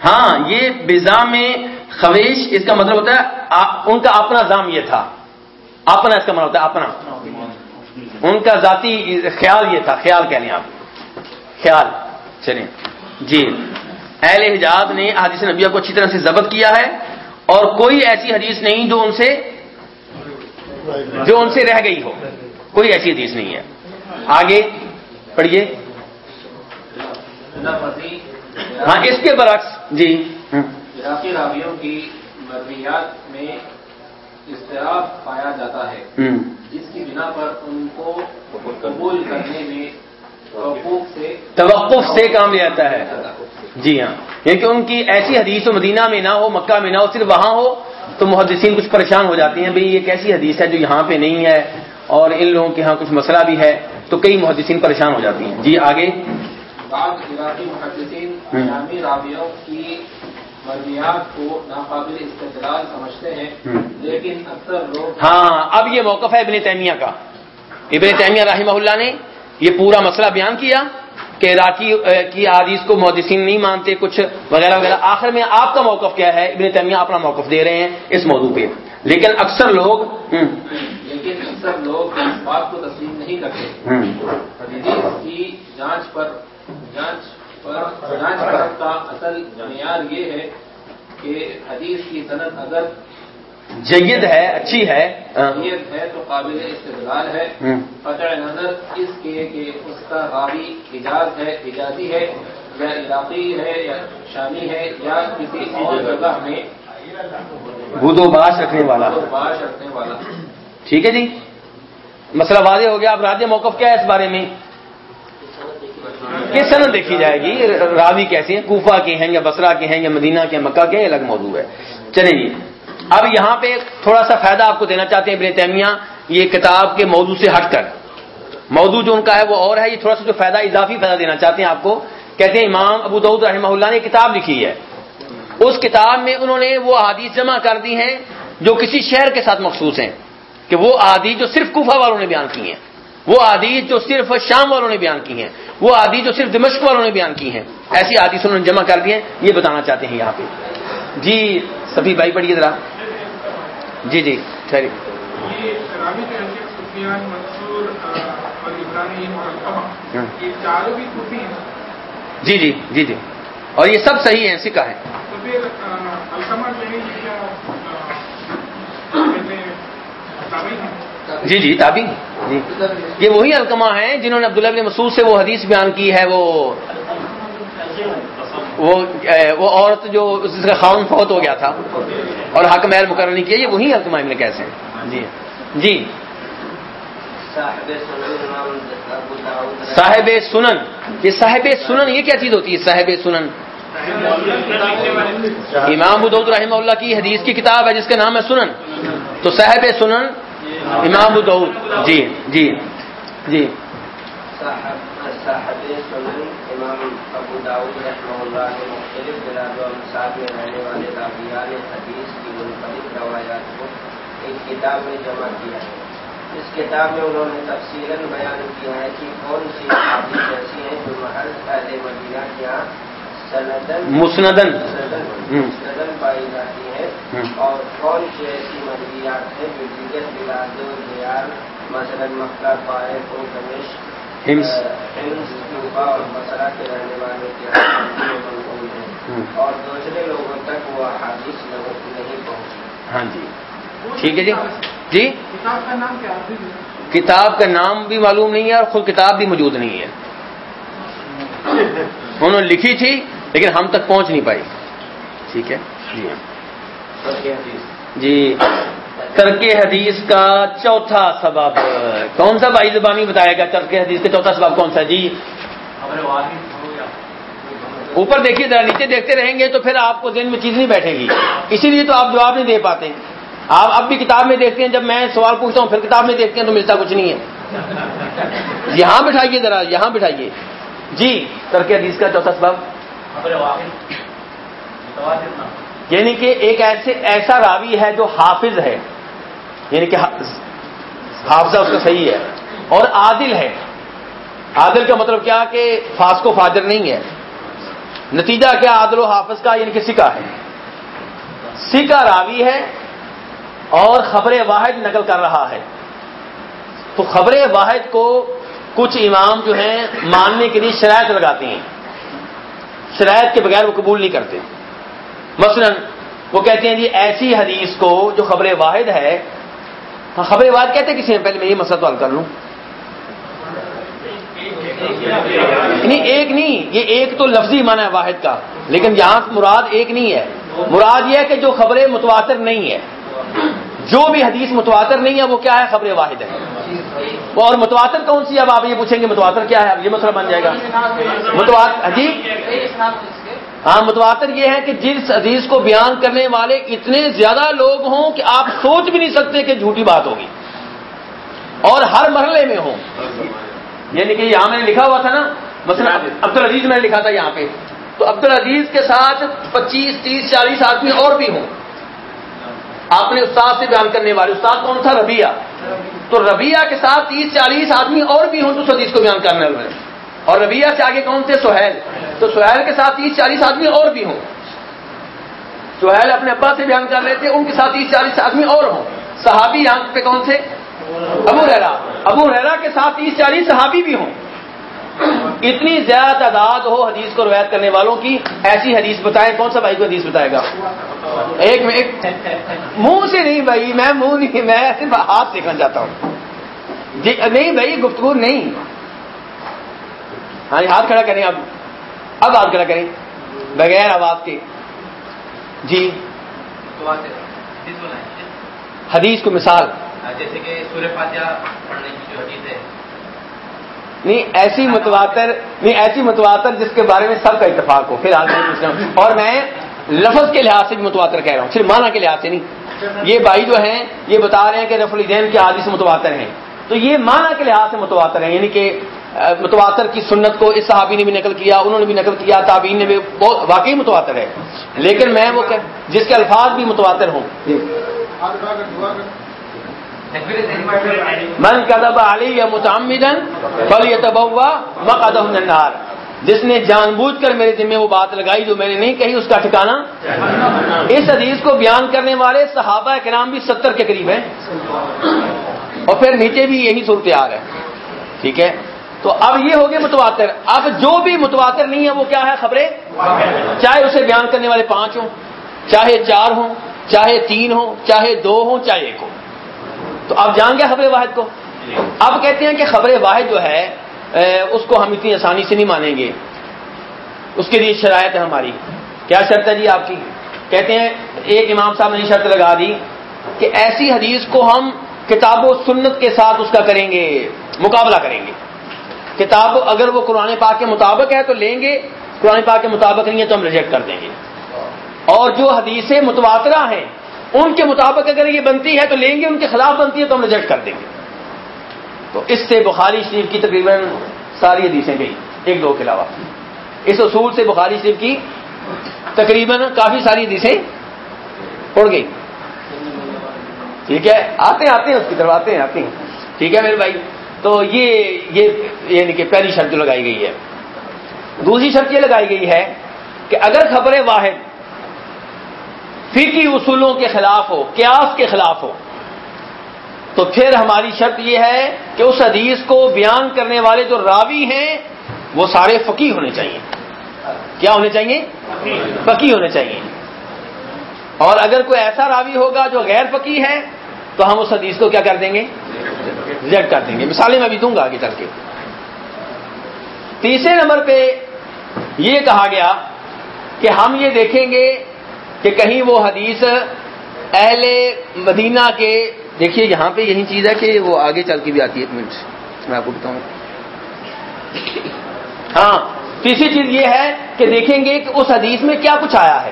ہاں یہ بزا میں خویش اس کا مطلب ہوتا ہے ان کا اپنا زام یہ تھا۔ اپنا اس کا مطلب ہوتا ہے اپنا۔ ان کا ذاتی خیال یہ تھا خیال کہہ لیں آپ۔ خیال چلیں۔ جی۔ اہل حجاز نے حدیث نبیہ کو اچھی طرح سے ضبط کیا ہے اور کوئی ایسی حدیث نہیں جو ان سے جو ان سے رہ گئی ہو۔ کوئی ایسی حدیث نہیں ہے۔ آگے پڑھیے۔ ہاں اس کے برعکس جی۔ عراقی راویوں کی مرویات میں اضطراب پایا جاتا ہے۔ جس کی بنا پر ان کو قبول کرنے میں توقف سے توقف سے کام لیا جاتا ہے۔ جی ہاں۔ یعنی کہ ان کی ایسی حدیث و مدینہ میں نہ ہو مکہ میں نہ ہو صرف وہاں ہو تو محدثین کچھ پریشان ہو جاتے ہیں بھئی یہ کیسی حدیث ہے جو یہاں پہ نہیں ہے اور ان لوگوں کے ہاں کچھ مسئلہ بھی ہے؟ تو کئی محدثین پریشان ہو جاتی ہیں۔ جی آگے۔ کو ناقابل استدلال سمجھتے ہیں۔ لیکن اکثر لوگ ہاں اب یہ موقف ہے ابن تیمیہ کا۔ ابن تیمیہ رحمہ اللہ نے یہ پورا مسئلہ بیان کیا۔ کہ اے، کی حدیث کو محدثین نہیں مانتے کچھ وغیرہ وغیرہ۔ آخر میں آپ کا موقف کیا ہے؟ ابن تیمیہ اپنا موقف دے رہے ہیں اس موضوع پہ۔ لیکن اکثر لوگ لیکن اکثر لوگ اس بات کو تسلیم نہیں کرتے۔ حدیث کی جانچ پر جانچ پر جانچ پر کا اصل معیار یہ ہے کہ حدیث کی صنعت اگر جید ہے اچھی ہے ہاں۔ نیت ہے تو قابل استدلال ہے۔ ہوں۔ قطع نظر اس کے کہ اس کا راوی حجاز ہے حجازی ہے یا علاقی ہے یا شامی ہے یا کسی اور جگہ میں بود و باش رکھنے والا۔ باش رکھنے والا۔ ٹھیک ہے جی؟ مسئلہ واضح ہو گیا۔ اب راج موقف کیا ہے اس بارے میں؟ کہ سند دیکھی جائے گی؟ راوی کیسے ہیں؟ کوفہ کے ہیں یا بسرا کے ہیں یا مدینہ کے مکہ کے الگ موضوع ہے؟ چلیں جی۔ اب یہاں پہ تھوڑا سا فائدہ آپ کو دینا چاہتے ہیں ابن تیمیہ، یہ کتاب کے موضوع سے ہٹ کر۔ موضوع جو ان کا ہے وہ اور ہے، یہ تھوڑا سا جو فائدہ، اضافی فائدہ دینا چاہتے ہیں آپ کو۔ کہتے ہیں امام ابو دعود رحمہ اللہ نے کتاب لکھی ہے۔ اس کتاب میں انہوں نے وہ احادیث جمع کر دی ہیں جو کسی شہر کے ساتھ مخصوص ہیں کہ وہ احادیث جو صرف کوفہ والوں نے بیان کی ہیں۔ وہ حدیث جو صرف شام والوں نے بیان کی ہیں۔ وہ حدیث جو صرف دمشق والوں نے بیان کی ہیں۔ ایسی حدیث انہوں نے جمع کر دی ہیں۔ یہ بتانا چاہتے ہیں یہاں پہ۔ جی سبھی بھائی پڑھیے ذرا۔ جی جی اور ہاں۔ جی جی جی جی۔ اور یہ سب صحیح ہیں سکھا ہے جی جی تابی جی۔ یہ وہی الکما ہیں جنہوں نے عبداللہ بن مسعود سے وہ حدیث بیان کی ہے وہ وہ عورت جو اس کا خاون فوت ہو گیا تھا۔ اور حق محل مقرر نہیں کیا، یہ وہی الکما ابن کیسے ہیں؟ جی۔ جی۔ صاحب سنن۔ یہ صاحب سنن، یہ کیا چیز ہوتی ہے صاحب سنن؟ امام ادود رحمہ اللہ کی حدیث کی کتاب ہے جس کا نام ہے سنن۔ تو صاحب سنن، امام ادود جی جی۔ جی۔ صاحب سنن امام ابو داؤد رحمہ اللہ نے مختلف بلاد و امساد میں رہنے والے راویان حدیث منفرد روایات کو ایک کتاب میں جمع کیا ہے۔ اس کتاب میں انہوں نے تفصیل بیان کیا ہے کہ کون سی حدیث ایسی ہیں جو محض اہل مدینہ یہاں سندن مسندن۔ مسندن پائی جاتی ہے۔ اور کون سی ایسی مدویات ہیں جو دیگر بلاد دیار مثلا مکہ طائف و دمشق ہمس۔ ہمس کوفہ اور بصرہ کے رہنے والوں کے ہیں۔ اور دوسرے لوگوں تک وہ حادث کو نہیں پہنچی ہاں جی۔ ٹھیک ہے جی۔ جی؟ کتاب کا نام کیا کتاب کا نام بھی معلوم نہیں ہے اور خود کتاب بھی موجود نہیں ہے۔ انہوں نے لکھی تھی لیکن ہم تک پہنچ نہیں پائی۔ ٹھیک ہے۔ جی جی۔ ترک حدیث کا چوتھا سبب۔ کون سا بھائی زبانی بتائے گا ترک حدیث کا چوتھا سبب کون سا جی۔ اوپر دیکھیے ذرا نیچے دیکھتے رہیں گے تو پھر آپ کو ذہن میں چیز نہیں بیٹھے گی۔ اسی لیے تو آپ جواب نہیں دے پاتے۔ آپ اب بھی کتاب میں دیکھتے ہیں جب میں سوال پوچھتا ہوں پھر کتاب میں دیکھتے ہیں تو ملتا کچھ نہیں ہے۔ یہاں بٹھائیے ذرا یہاں بٹھائیے۔ جی ترک حدیث کا چوتھا سبب۔ یعنی کہ ایک ایسے ایسا راوی ہے جو حافظ ہے۔ یعنی کہ حافظہ اس کا صحیح ہے۔ اور عادل ہے۔ عادل کا مطلب کیا؟ کہ فاسق و فاجر نہیں ہے۔ نتیجہ کیا عادل و حافظ کا؟ یعنی کہ سکا ہے۔ سکا راوی ہے اور خبر واحد نقل کر رہا ہے۔ تو خبر واحد کو کچھ امام جو ہیں ماننے کے لیے شرائط لگاتے ہیں۔ شرائط کے بغیر وہ قبول نہیں کرتے۔ مثلا وہ کہتے ہیں جی ایسی حدیث کو جو خبر واحد ہے۔ ہاں، خبر واحد کہتے ہیں کسی نے پہلے میں یہ مسئلہ تو حل کر لوں۔ نہیں ایک نہیں، یہ ایک تو لفظی معنی ہے واحد کا۔ لیکن یہاں مراد ایک نہیں ہے۔ مراد یہ ہے کہ جو خبریں متواتر نہیں ہے جو بھی حدیث متواتر نہیں ہے، وہ کیا ہے؟ خبر واحد ہے اور متواتر کون سی اب آپ یہ پوچھیں گے متواتر کیا ہے؟ اب یہ مسئلہ بن جائے گا۔ متواتر ہاں جی؟ ہاں متواتر یہ ہے کہ جس حدیث کو بیان کرنے والے اتنے زیادہ لوگ ہوں کہ آپ سوچ بھی نہیں سکتے کہ جھوٹی بات ہوگی۔ اور ہر مرحلے میں ہوں۔ یعنی کہ یہاں میں نے لکھا ہوا تھا نا مثلا عبد العزیز میں نے لکھا تھا یہاں پہ۔ تو عبد العزیز کے ساتھ پچیس تیس چالیس آدمی اور بھی ہوں۔ آپ نے استاد سے بیان کرنے والے استاد کون تھا؟ ربیہ تو ربیہ کے ساتھ تیس چالیس آدمی اور بھی ہوں تو اس حدیث کو بیان کرنے والے اور ربیہ سے آگے کون تھے؟ سہیل۔ تو سہیل کے ساتھ تیس چالیس آدمی اور بھی ہوں۔ سہیل اپنے ابا سے بیان کر رہے تھے ان کے ساتھ تیس چالیس آدمی اور ہوں۔ صحابی یہاں پہ کون تھے؟ ابو ریرا ابو ریرا کے ساتھ تیس چالیس صحابی بھی ہوں۔ اتنی زیادہ تعداد ہو حدیث کو روایت کرنے والوں کی، ایسی حدیث بتائیں، کون سا بھائی کو حدیث بتائے گا؟ ایک میں ایک، منہ سے نہیں بھائی، میں منہ نہیں، میں صرف ہاتھ دیکھنا چاہتا ہوں۔ جی نہیں بھائی، گفتگو نہیں۔ ہاں جی ہاتھ کھڑا کریں اب۔ اب ہاتھ کھڑا کریں۔ بغیر آواز کے۔ جی۔ حدیث کو مثال۔ جیسے کہ سورہ فاتحہ پڑھنے کی جو حدیث ہے۔ نہیں ایسی متواتر نہیں ایسی متواتر جس کے بارے میں سب کا اتفاق ہو۔ پھر آدمی اور میں لفظ کے لحاظ سے بھی متواتر کہہ رہا ہوں۔ صرف معنی کے لحاظ سے نہیں۔ یہ بھائی جو ہیں یہ بتا رہے ہیں کہ رف الدین کے حادث متواتر ہیں۔ تو یہ معنی کے لحاظ سے متواتر ہیں۔ یعنی کہ متواتر کی سنت کو اس صحابی نے بھی نقل کیا انہوں نے بھی نقل کیا تابعین نے بھی بہت واقعی متواتر ہے۔ لیکن میں وہ کہ جس کے الفاظ بھی متواتر ہوں۔ من کدب علی یا متعمدن فل یتبوا مقدہ النار۔ جس نے جان بوجھ کر میرے ذمہ وہ بات لگائی جو میں نے نہیں کہی، اس کا ٹھکانا اس حدیث کو بیان کرنے والے صحابہ کرام بھی ستر کے قریب ہیں۔ اور پھر نیچے بھی یہی صورتحال ہے۔ ٹھیک ہے؟ تو اب یہ ہو متواتر۔ اب جو بھی متواتر نہیں ہے، وہ کیا ہے خبریں؟ چاہے اسے بیان کرنے والے پانچ ہوں، چاہے چار ہوں، چاہے تین ہوں، چاہے دو ہوں، چاہے ایک ہو تو آپ جان گیا خبر واحد کو؟ اب کہتے ہیں کہ خبر واحد جو ہے اس کو ہم اتنی آسانی سے نہیں مانیں گے۔ اس کے لیے شرائط ہے ہماری۔ کیا شرط ہے جی آپ کی؟ کہتے ہیں، ایک امام صاحب نے شرط لگا دی کہ ایسی حدیث کو ہم کتاب و سنت کے ساتھ اس کا کریں گے، مقابلہ کریں گے۔ کتاب اگر وہ قرآن پاک کے مطابق ہے تو لیں گے، قرآن پاک کے مطابق نہیں ہے تو ہم ریجیکٹ کر دیں گے۔ اور جو حدیثیں متواترہ ہیں ان کے مطابق اگر یہ بنتی ہے تو لیں گے، ان کے خلاف بنتی ہے تو ہم ریجیکٹ کر دیں گے۔ تو اس سے بخاری شریف کی تقریباً ساری حدیثیں گئی ایک دو کے علاوہ۔ اس اصول سے بخاری شریف کی تقریباً کافی ساری حدیثیں اڑ گئی ٹھیک ہے؟ آتے ہیں آتے ہیں، اس کی طرف آتے ہیں آتے ہیں۔ ٹھیک ہے میرے بھائی؟ تو یہ یہ یعنی کہ پہلی شرط جو لگائی گئی ہے۔ دوسری شرط یہ لگائی گئی ہے کہ اگر خبر واحد فکی اصولوں کے خلاف ہو، قیاس کے خلاف ہو۔ تو پھر ہماری شرط یہ ہے کہ اس حدیث کو بیان کرنے والے جو راوی ہیں، وہ سارے فقی ہونے چاہیے۔ کیا ہونے چاہیے؟ فقی ہونے چاہیے۔ اور اگر کوئی ایسا راوی ہوگا جو غیر فقی ہے، تو ہم اس حدیث کو کیا کر دیں گے؟ ریجیکٹ کر دیں گے۔ مثالیں میں بھی دوں گا آگے چل کے۔ تیسرے نمبر پہ یہ کہا گیا کہ ہم یہ دیکھیں گے کہ کہیں وہ حدیث اہل مدینہ کے دیکھیے یہاں پہ یہی چیز ہے کہ وہ آگے چل کے بھی آتی ہے ایک منٹ میں آپ کو بتاؤں۔ ہاں تیسری چیز یہ ہے کہ دیکھیں گے کہ اس حدیث میں کیا کچھ آیا ہے۔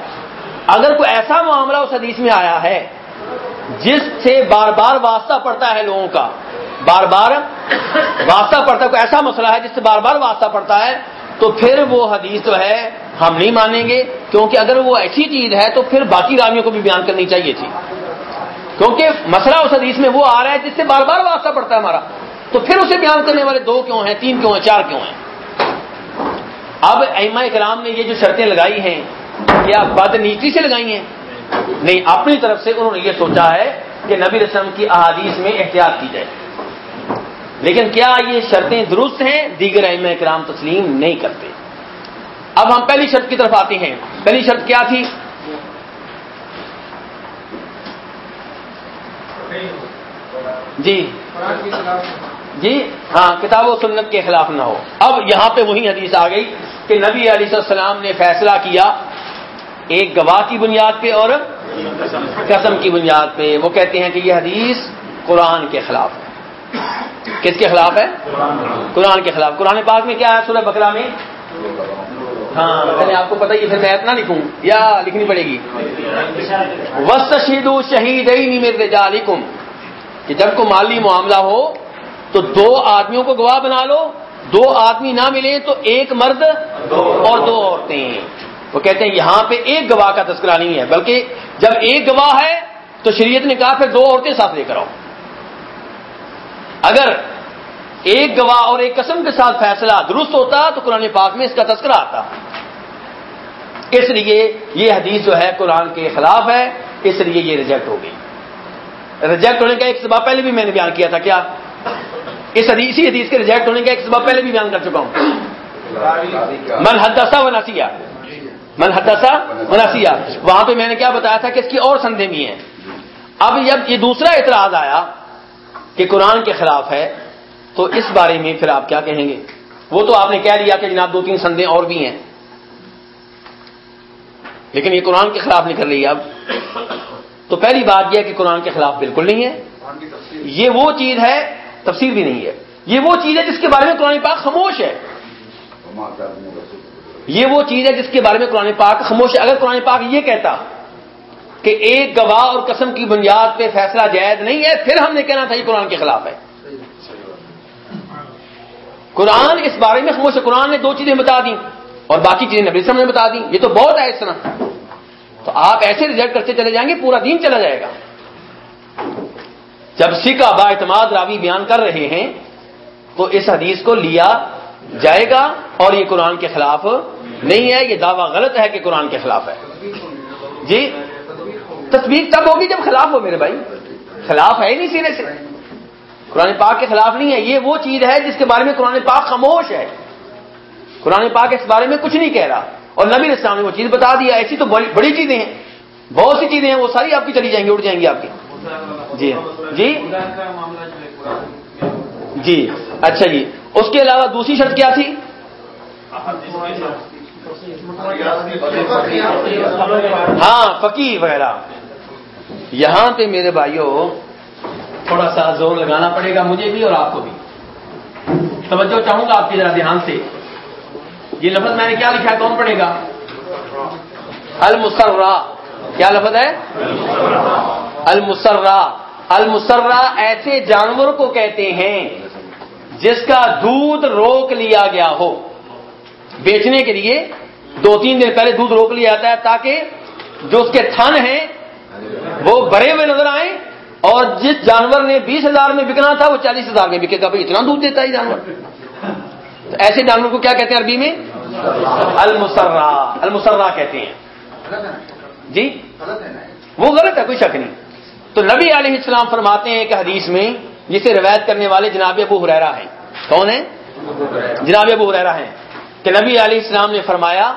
اگر کوئی ایسا معاملہ اس حدیث میں آیا ہے جس سے بار بار واسطہ پڑتا ہے لوگوں کا، بار بار واسطہ پڑتا ہے، کوئی ایسا مسئلہ ہے جس سے بار بار واسطہ پڑتا ہے تو پھر وہ حدیث جو ہے ہم نہیں مانیں گے، کیونکہ اگر وہ ایسی چیز ہے تو پھر باقی رامیوں کو بھی بیان کرنی چاہیے تھی۔ کیونکہ مسئلہ اس حدیث میں وہ آ رہا ہے جس سے بار بار واسطہ پڑتا ہے ہمارا۔ تو پھر اسے بیان کرنے والے دو کیوں ہیں، تین کیوں ہیں، چار کیوں ہیں؟ اب ایما اکرام نے یہ جو شرطیں لگائی ہیں، کیا بد نیتی سے لگائی ہیں؟ نہیں، اپنی طرف سے انہوں نے یہ سوچا ہے کہ نبی رسم کی احادیث میں احتیاط کی جائے۔ لیکن کیا یہ شرطیں درست ہیں؟ دیگر ایم اکرام تسلیم نہیں کرتے۔ اب ہم پہلی شرط کی طرف آتے ہیں۔ پہلی شرط کیا تھی؟ جی۔ جی؟ ہاں کتاب و سنت کے خلاف نہ ہو۔ اب یہاں پہ وہی حدیث آ گئی کہ نبی علیہ السلام نے فیصلہ کیا ایک گواہ کی بنیاد پہ اور قسم کی بنیاد پہ۔ وہ کہتے ہیں کہ یہ حدیث قرآن کے خلاف۔ ہے کس کے خلاف ہے؟ قرآن کے خلاف۔ قرآن پاک میں کیا ہے؟ سورہ بکرا میں؟ ہاں میں آپ کو پتا ہی پھر میں اتنا لکھوں۔ یا لکھنی پڑے گی۔ وسط شہید شہید کہ جب کو مالی معاملہ ہو، تو دو آدمیوں کو گواہ بنا لو۔ دو آدمی نہ ملے تو ایک مرد اور دو عورتیں۔ وہ کہتے ہیں، یہاں پہ ایک گواہ کا تذکرہ نہیں ہے، بلکہ جب ایک گواہ ہے، تو شریعت نے کہا، پھر دو عورتیں ساتھ لے کر آؤ۔ اگر ایک گواہ اور ایک قسم کے ساتھ فیصلہ درست ہوتا تو قرآن پاک میں اس کا تذکرہ آتا۔ اس لیے یہ حدیث جو ہے قرآن کے خلاف ہے، اس لیے یہ ریجیکٹ ہو گئی۔ ریجیکٹ ہونے کا ایک سبب پہلے بھی میں نے بیان کیا تھا، کیا؟ اس حدیث، اسی حدیث کے ریجیکٹ ہونے کا ایک سبب پہلے بھی بیان کر چکا ہوں۔ من حدثہ و نسیہ۔ من حدثہ و نسیہ۔ وہاں پہ میں نے کیا بتایا تھا کہ اس کی اور سندے بھی ہیں۔ اب جب یہ دوسرا اعتراض آیا کہ قرآن کے خلاف ہے، تو اس بارے میں پھر آپ کیا کہیں گے؟ وہ تو آپ نے کہہ لیا کہ جناب دو تین سندیں اور بھی ہیں۔ لیکن یہ قرآن کے خلاف نکل رہی ہے اب۔ تو پہلی بات یہ ہے کہ قرآن کے خلاف بالکل نہیں ہے۔ یہ وہ چیز ہے، تفسیر بھی نہیں ہے۔ یہ وہ چیز ہے جس کے بارے میں قرآن پاک خاموش ہے۔ یہ وہ چیز ہے جس کے بارے میں قرآن پاک خاموش ہے۔ اگر قرآن پاک یہ کہتا کہ ایک گواہ اور قسم کی بنیاد پہ فیصلہ جائز نہیں ہے، پھر ہم نے کہنا تھا یہ قرآن کے خلاف ہے۔ قرآن اس بارے میں خاموش قرآن نے دو چیزیں بتا دی اور باقی چیزیں نبی نے بتا دی یہ تو بہت ہے اس طرح۔ تو آپ ایسے ریزلٹ کرتے چلے جائیں گے، پورا دین چلا جائے گا۔ جب سکھ با اعتماد راوی بیان کر رہے ہیں، تو اس حدیث کو لیا جائے گا اور یہ قرآن کے خلاف نہیں ہے، یہ دعویٰ غلط ہے کہ قرآن کے خلاف ہے۔ جی؟ تصویر تب ہوگی جب خلاف ہو میرے بھائی۔ خلاف ہے ہی نہیں سینے سے۔ قرآن پاک کے خلاف نہیں ہے۔ یہ وہ چیز ہے جس کے بارے میں قرآن پاک خاموش ہے۔ قرآن پاک اس بارے میں کچھ نہیں کہہ رہا۔ اور نبی اسلام نے وہ چیز بتا دیا ایسی تو بڑی چیزیں ہیں۔ بہت سی چیزیں ہیں۔ وہ ساری آپ کی چلی جائیں گی اٹھ جائیں گی آپ کی۔ جی۔ جی؟ جی۔ اچھا جی۔ اس کے علاوہ دوسری شرط کیا تھی؟ ہاں فقی وغیرہ۔ یہاں پہ میرے بھائیوں تھوڑا سا زور لگانا پڑے گا مجھے بھی اور آپ کو بھی۔ توجہ چاہوں گا آپ کی ذرا دھیان سے۔ یہ لفظ میں نے کیا لکھا ہے؟ کون پڑھے گا؟ المسرا کیا لفظ ہے؟ المسرا المسرا ایسے جانور کو کہتے ہیں جس کا دودھ روک لیا گیا ہو۔ بیچنے کے لیے دو تین دن پہلے دودھ روک لیا جاتا ہے تاکہ جو اس کے تھن ہیں وہ بڑے ہوئے نظر آئیں اور جس جانور نے بیس ہزار میں بکنا تھا وہ چالیس ہزار میں بکے گا بھائی اتنا دودھ دیتا ہے جانور۔ تو ایسے جانور کو کیا کہتے ہیں عربی میں؟ المسرا۔ المسرا کہتے ہیں۔ جی؟ وہ غلط ہے، کوئی شک نہیں۔ تو نبی علیہ السلام فرماتے ہیں کہ حدیث میں جسے روایت کرنے والے جناب ابو حریرا ہیں۔ کون ہیں؟ جناب ابو حریرا ہیں۔ کہ نبی علیہ السلام نے فرمایا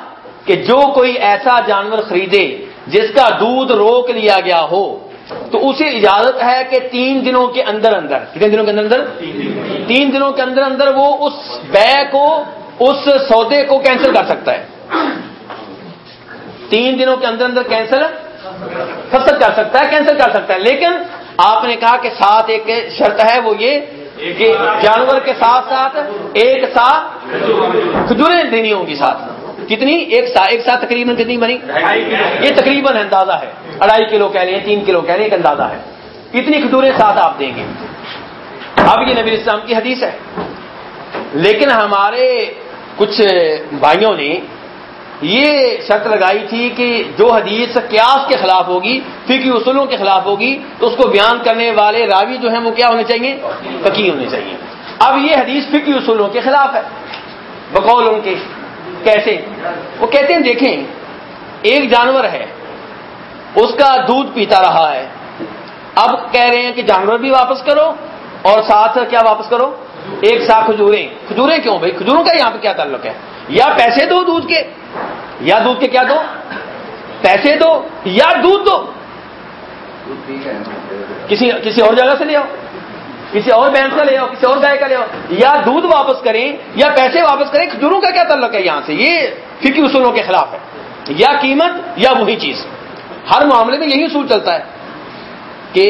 کہ جو کوئی ایسا جانور خریدے جس کا دودھ روک لیا گیا ہو، تو اسے اجازت ہے کہ تین دنوں کے اندر اندر، کتنے دنوں کے اندر اندر؟ تین دنوں کے اندر اندر وہ اس بے کو، اس سودے کو کینسل کر سکتا ہے۔ تین دنوں کے اندر اندر کینسل فصل کر سکتا ہے کینسل کر سکتا ہے۔ لیکن آپ نے کہا کہ ساتھ ایک شرط ہے وہ یہ کہ جانور کے ساتھ ساتھ ایک ساتھ کھجوریں دینی ہوں گی ساتھ۔ کتنی؟ ایک ساتھ ایک ساتھ تقریباً کتنی بنی؟ یہ تقریباً اندازہ ہے۔ اڑائی کلو کہہ لیں، تین کلو کہہ لیں، ایک اندازہ ہے۔ اتنی کھجوریں ساتھ آپ دیں گے۔ اب یہ نبی اسلام کی حدیث ہے۔ لیکن ہمارے کچھ بھائیوں نے یہ شرط لگائی تھی کہ جو حدیث قیاس کے خلاف ہوگی فکی اصولوں کے خلاف ہوگی، تو اس کو بیان کرنے والے راوی جو ہیں وہ کیا ہونے چاہیے؟ فقی ہونے چاہیے۔ اب یہ حدیث فکی اصولوں کے خلاف ہے۔ بقول ان کے۔ کیسے؟ وہ کہتے ہیں، دیکھیں، ایک جانور ہے، اس کا دودھ پیتا رہا ہے۔ اب کہہ رہے ہیں کہ جانور بھی واپس کرو اور ساتھ کیا واپس کرو؟ ایک ساتھ کھجوریں۔ کھجوریں کیوں بھائی؟ کھجوروں کا یہاں پہ کیا تعلق ہے؟ یا پیسے دو دودھ کے۔ یا دودھ کے کیا دو؟ پیسے دو۔ یا دودھ دو۔ کسی کسی اور جگہ سے لے آؤ۔ کسی اور بینس کا لے آؤ، کسی اور گائے کا لے آؤ۔ یا دودھ واپس کریں، یا پیسے واپس کریں کھجوروں کا کیا تعلق ہے یہاں سے؟ یہ فکی اصولوں کے خلاف ہے۔ یا قیمت، یا وہی چیز۔ ہر معاملے میں یہی اصول چلتا ہے کہ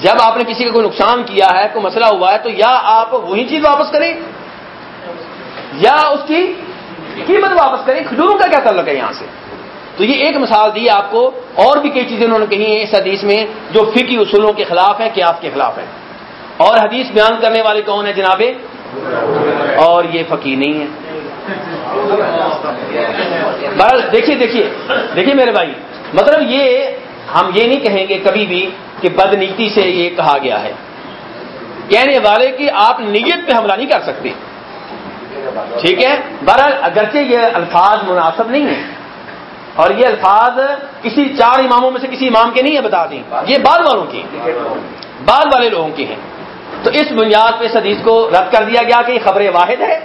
جب آپ نے کسی کا کوئی نقصان کیا ہے، کوئی مسئلہ ہوا ہے، تو یا آپ وہی چیز واپس کریں، یا اس کی قیمت واپس کریں۔ کھجوروں کا کیا تعلق ہے یہاں سے؟ تو یہ ایک مثال دی، آپ کو اور بھی کئی چیزیں انہوں نے کہی ہیں اس حدیث میں جو فکی اصولوں کے خلاف ہے، قیاس کے خلاف ہے۔ اور حدیث بیان کرنے والے کون ہیں جناب؟ اور یہ فقی نہیں ہے بہرحال دیکھیے دیکھیے دیکھیے میرے بھائی مطلب یہ ہم یہ نہیں کہیں گے کبھی بھی کہ بدنیتی سے یہ کہا گیا ہے۔ کہنے والے کہ آپ نیت پہ حملہ نہیں کر سکتے۔ ٹھیک ہے؟ بہرحال اگرچہ یہ الفاظ مناسب نہیں ہے اور یہ الفاظ کسی چار اماموں میں سے کسی امام کے نہیں ہے بتا دیں۔ یہ بعد والوں کی بعد والے لوگوں کی ہیں۔ تو اس بنیاد پہ اس حدیث کو رد کر دیا گیا کہ یہ خبر واحد ہے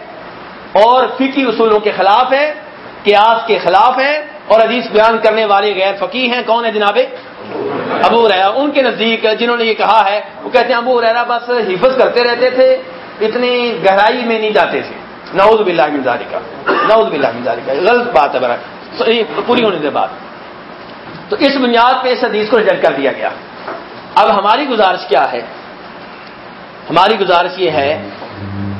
اور فقی اصولوں کے خلاف ہے، قیاس کے خلاف ہے، اور حدیث بیان کرنے والے غیر فقی ہیں، کون ہے جناب؟ ابو ریرا ان کے نزدیک جنہوں نے یہ کہا ہے، وہ کہتے ہیں ابو ریرا بس حفظ کرتے رہتے تھے، اتنی گہرائی میں نہیں جاتے تھے۔ نعوذ باللہ من ذالک نعوذ باللہ من ذالک کا غلط بات ہے برا۔ پوری ہونے کے بعد۔ تو اس بنیاد پہ اس حدیث کو ریجیکٹ کر دیا گیا۔ اب ہماری گزارش کیا ہے؟ ہماری گزارش یہ ہے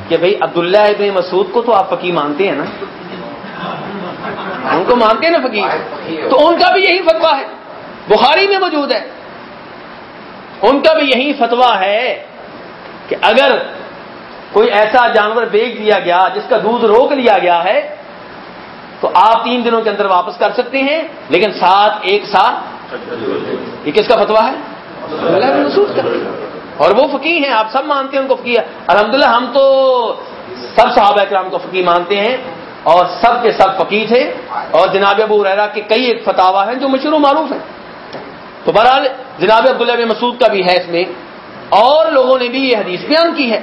کہ بھئی عبداللہ ابن مسعود کو تو آپ فقی مانتے ہیں نا؟ ان کو مانتے ہیں نا فقیر تو ان کا بھی یہی فتوا ہے۔ بخاری میں موجود ہے۔ ان کا بھی یہی فتوا ہے کہ اگر کوئی ایسا جانور بیچ دیا گیا جس کا دودھ روک لیا گیا ہے، تو آپ تین دنوں کے اندر واپس کر سکتے ہیں، لیکن ساتھ ایک ساتھ۔ یہ کس کا فتوا ہے؟ کا۔ اور وہ فقی ہیں، آپ سب مانتے ہیں ان کو فقی الحمدللہ، ہم تو سب صحابہ اکرام کو فقی مانتے ہیں اور سب کے سب فقی تھے۔ اور جناب ابو ریرا کے کئی ایک فتوا ہیں جو مشہور و معروف ہیں۔ تو بہرحال، جناب عبداللہ بن مسعود کا بھی ہے اس میں۔ اور لوگوں نے بھی یہ حدیث بیان کی ہے۔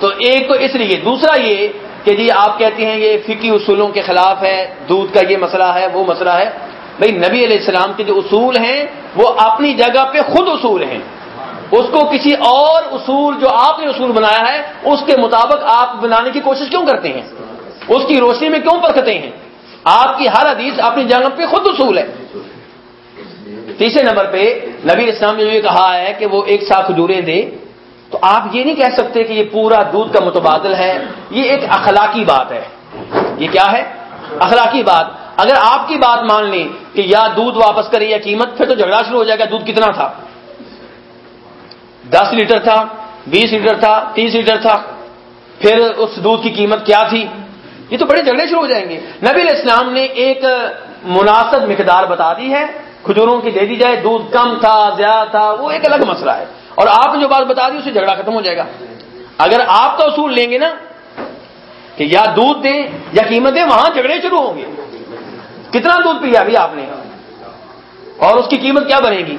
تو ایک تو اس لیے، دوسرا یہ کہ جی آپ کہتے ہیں یہ فقی اصولوں کے خلاف ہے، دودھ کا یہ مسئلہ ہے، وہ مسئلہ ہے۔ بھائی، نبی علیہ السلام کے جو اصول ہیں، وہ اپنی جگہ پہ خود اصول ہیں۔ اس کو کسی اور اصول جو آپ نے اصول بنایا ہے، اس کے مطابق آپ بنانے کی کوشش کیوں کرتے ہیں؟ اس کی روشنی میں کیوں پرکھتے ہیں؟ آپ کی ہر حدیث اپنی جگہ پہ خود اصول ہے۔ تیسرے نمبر پہ نبی اسلام نے یہ کہا ہے کہ وہ ایک ساتھ کھجوریں دے، تو آپ یہ نہیں کہہ سکتے کہ یہ پورا دودھ کا متبادل ہے، یہ ایک اخلاقی بات ہے۔ یہ کیا ہے؟ اخلاقی بات۔ اگر آپ کی بات مان لیں کہ یا دودھ واپس کرے یا قیمت، پھر تو جھگڑا شروع ہو جائے گا، دودھ کتنا تھا؟ دس لیٹر تھا، بیس لیٹر تھا، تیس لیٹر تھا۔ پھر اس دودھ کی قیمت کیا تھی؟ یہ تو بڑے جھگڑے شروع ہو جائیں گے۔ نبی علیہ السلام نے ایک مناسب مقدار بتا دی ہے۔ کھجوروں کی دے دی جائے، دودھ کم تھا، زیادہ تھا، وہ ایک الگ مسئلہ ہے۔ اور آپ نے جو بات بتا دی اسے جھگڑا ختم ہو جائے گا۔ اگر آپ تو اصول لیں گے نا کہ یا دودھ دیں یا قیمت دیں، وہاں جھگڑے شروع ہوں گے۔ کتنا دودھ پیا ابھی آپ نے؟ اور اس کی قیمت کیا بنے گی؟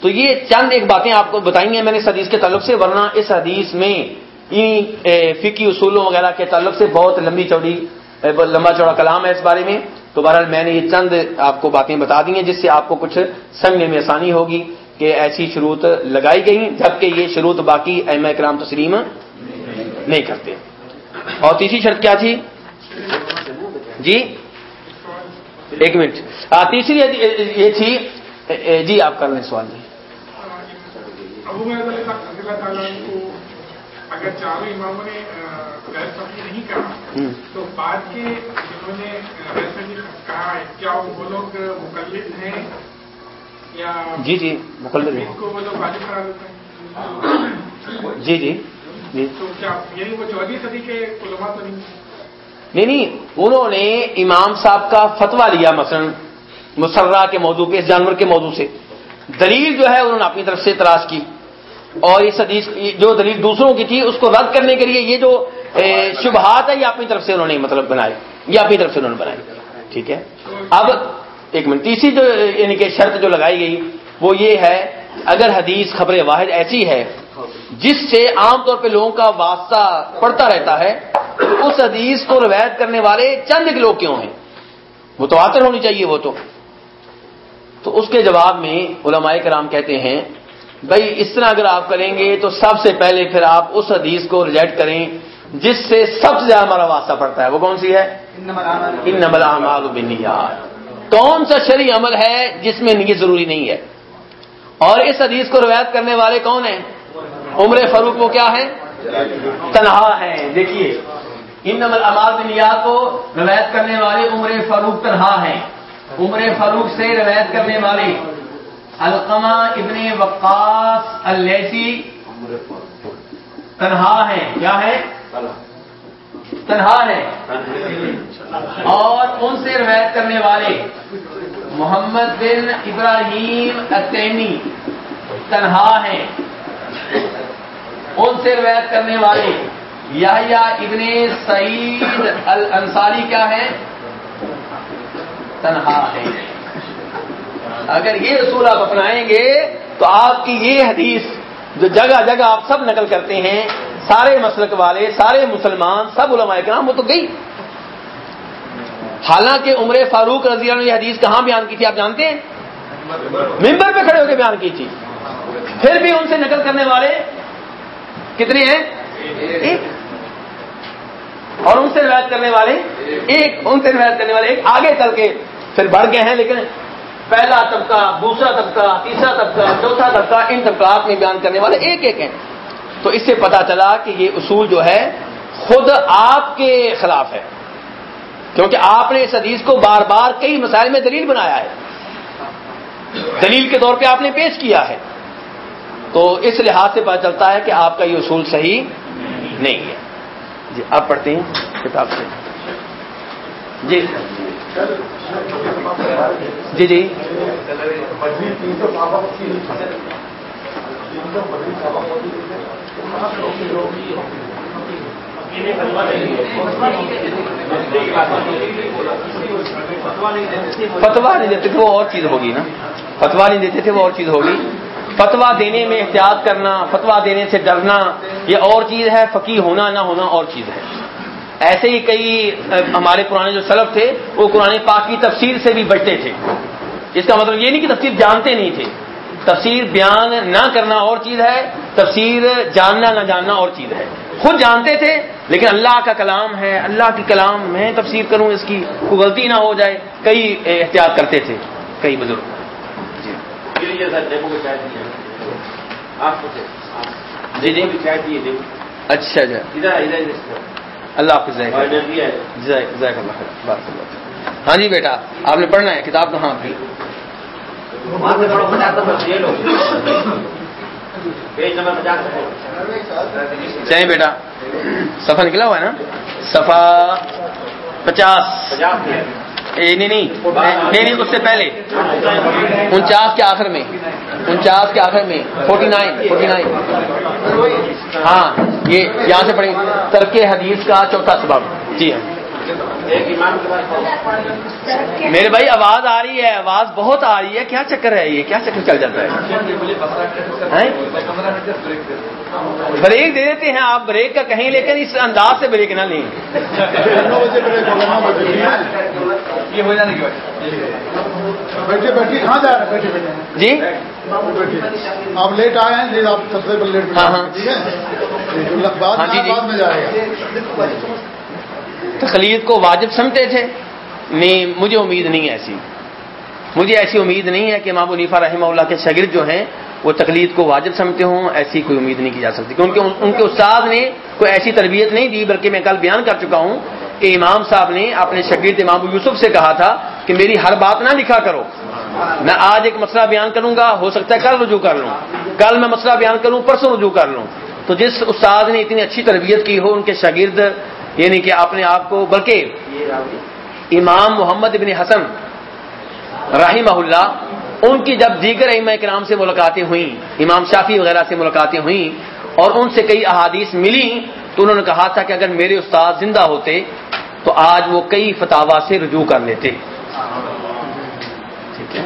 تو یہ چند ایک باتیں آپ کو بتائیں گے میں نے اس حدیث کے تعلق سے، ورنہ اس حدیث میں فکی اصولوں وغیرہ کے تعلق سے بہت لمبی چوڑی لمبا چوڑا کلام ہے اس بارے میں۔ تو بہرحال میں نے یہ چند آپ کو باتیں بتا دی ہیں جس سے آپ کو کچھ سمجھنے میں آسانی ہوگی کہ ایسی شروط لگائی گئی جبکہ یہ شروط باقی ایم کرام تسلیم نہیں کرتے۔ اور تیسری شرط کیا تھی؟ جی؟ ایک منٹ۔ تیسری یہ تھی جی آپ کر لیں سوال۔ جی اگر چاروں اماموں نے غیر نہیں کہا تو بعد کے جنہوں نے غیر کہا ہے کیا وہ لوگ مقلد ہیں؟ یا جی جی مقلد ہیں۔ کو وہ لوگ واجب دیتے ہیں؟ جی جی جی۔ تو کیا یعنی وہ چودہ صدی کے علماء تو نہیں؟ نہیں نہیں انہوں نے امام صاحب کا فتوا لیا مثلا مسرہ کے موضوع پہ اس جانور کے موضوع سے۔ دلیل جو ہے انہوں نے اپنی طرف سے تلاش کی۔ اور اس حدیث جو دلیل دوسروں کی تھی، اس کو رد کرنے کے لیے یہ جو شبہات ہے یہ اپنی طرف سے انہوں نے مطلب بنائے۔ یہ اپنی طرف سے انہوں نے بنائے۔ ٹھیک ہے؟ اب ایک منٹ، تیسری جو یعنی کہ شرط جو لگائی گئی، وہ یہ ہے، اگر حدیث خبر واحد ایسی ہے، جس سے عام طور پہ لوگوں کا واسطہ پڑتا رہتا ہے، تو اس حدیث کو روایت کرنے والے چند ایک لوگ کیوں ہیں؟ وہ تو آتر ہونی چاہیے، وہ تو۔ تو اس کے جواب میں علماء کرام کہتے ہیں بھائی، اس طرح اگر آپ کریں گے تو سب سے پہلے پھر آپ اس حدیث کو ریجیکٹ کریں جس سے سب سے زیادہ ہمارا واسطہ پڑتا ہے۔ وہ کون سی ہے؟ ان نمل اعمال بنیاد کون سا شرعی عمل ہے جس میں نیت ضروری نہیں ہے؟ اور اس حدیث کو روایت کرنے والے کون ہیں؟ عمر فاروق وہ کیا ہے تنہا ہے دیکھیے ان نمل امال بنیاد کو روایت کرنے والے عمر فاروق تنہا ہیں۔ عمر فاروق سے روایت کرنے والے القمہ ابن وقاص اللیسی تنہا ہے، کیا ہے؟ تنہا ہے۔ اور ان سے روایت کرنے والے محمد بن ابراہیم التیمی تنہا ہیں ان سے روایت کرنے والے یا ابن سعید الانصاری کیا ہے؟ تنہا ہے۔ اگر یہ اصول آپ اپنائیں گے تو آپ کی یہ حدیث جو جگہ جگہ آپ سب نقل کرتے ہیں، سارے مسلک والے، سارے مسلمان، سب علماء کرام، وہ تو گئی۔ حالانکہ عمر فاروق رضی اللہ عنہ یہ حدیث کہاں بیان کی تھی؟ آپ جانتے ہیں؟ ممبر پہ کھڑے ہو کے بیان کی تھی۔ پھر بھی ان سے نقل کرنے والے کتنے ہیں؟ ایک۔ اور ان سے روایت کرنے والے؟ ایک۔ ان سے روایت کرنے والے ایک۔ آگے چل کے پھر بڑھ گئے ہیں، لیکن پہلا طبقہ، دوسرا طبقہ، تیسرا طبقہ، چوتھا طبقہ، ان طبقات میں بیان کرنے والے ایک ایک ہیں۔ تو اس سے پتا چلا کہ یہ اصول جو ہے، خود آپ کے خلاف ہے۔ کیونکہ آپ نے اس حدیث کو بار بار کئی مسائل میں دلیل بنایا ہے۔ دلیل کے طور پہ آپ نے پیش کیا ہے۔ تو اس لحاظ سے پتا چلتا ہے کہ آپ کا یہ اصول صحیح نہیں ہے۔ جی آپ پڑھتے ہیں کتاب سے۔ جی۔ جی جی۔ فتوا نہیں دیتے تھے، وہ اور چیز ہوگی نا۔ فتوا نہیں دیتے تھے، وہ اور چیز ہوگی۔ فتوا دینے میں احتیاط کرنا فتوا دینے سے ڈرنا، یہ اور چیز ہے فقی ہونا نہ ہونا اور چیز ہے۔ ایسے ہی کئی ہمارے پرانے جو سلف تھے وہ قرآن پاک کی تفسیر سے بھی بچتے تھے۔ اس کا مطلب یہ نہیں کہ تفسیر جانتے نہیں تھے۔ تفسیر بیان نہ کرنا اور چیز ہے تفسیر جاننا نہ جاننا اور چیز ہے۔ خود جانتے تھے لیکن اللہ کا کلام ہے اللہ کی کلام میں تفسیر کروں اس کی کوئی غلطی نہ ہو جائے۔ کئی احتیاط کرتے تھے کئی بزرگ۔ جی۔ جی اچھا اچھا۔ اللہ حافظ ہاں جی بیٹا آپ نے پڑھنا ہے کتاب کہاں کی چاہیے بیٹا سفا نکلا ہوا ہے نا؟ سفا پچاس۔ نہیں نہیں نہیں، اس سے پہلے۔ انچاس کے آخر میں، انچاس کے آخر میں، فورٹی نائن فورٹی نائن۔ ہاں یہ یہاں سے پڑھیں۔ ترک حدیث کا چوتھا سبب۔ جی ہاں۔ میرے بھائی آواز آ رہی ہے آواز بہت آ رہی ہے۔ کیا چکر ہے یہ؟ کیا چکر چل جاتا ہے؟ بریک دے دیتے ہیں آپ بریک کا کہیں لیکن اس انداز سے بریک نہ لیں۔ یہ ہو جانے بیٹھے بیٹھے کہاں جا رہے ہیں؟ بیٹھے بیٹھے۔ جی؟ آپ لیٹ آئے ہیں جی آپ سب سے پہلے لیٹ ہاں ہاں۔ ٹھیک ہے بعد ہاں جی جی۔ بعد میں جائے گا تقلید کو واجب سمجھتے تھے، نہیں، مجھے امید نہیں ہے ایسی۔ مجھے ایسی امید نہیں ہے کہ امام نیفا رحمہ اللہ کے شاگرد جو ہیں، وہ تقلید کو واجب سمجھتے ہوں، ایسی کوئی امید نہیں کی جا سکتی۔ کیونکہ ان کے استاد نے کوئی ایسی تربیت نہیں دی، بلکہ میں کل بیان کر چکا ہوں کہ امام صاحب نے اپنے شاگرد امام یوسف سے کہا تھا کہ میری ہر بات نہ لکھا کرو۔ میں آج ایک مسئلہ بیان کروں گا، ہو سکتا ہے کل رجوع کر لوں۔ کل میں مسئلہ بیان کروں، پرسوں رجوع کر لوں۔ تو جس استاد نے اتنی اچھی تربیت کی ہو، ان کے شاگرد یعنی کہ اپنے آپ کو بلکہ امام محمد ابن حسن رحمہ اللہ ان کی جب دیگر ام کرام سے ملاقاتیں ہوئیں امام شافی وغیرہ سے ملاقاتیں ہوئیں اور ان سے کئی احادیث ملی تو انہوں نے کہا تھا کہ اگر میرے استاد زندہ ہوتے تو آج وہ کئی فتوا سے رجوع کر لیتے۔ ٹھیک ہے۔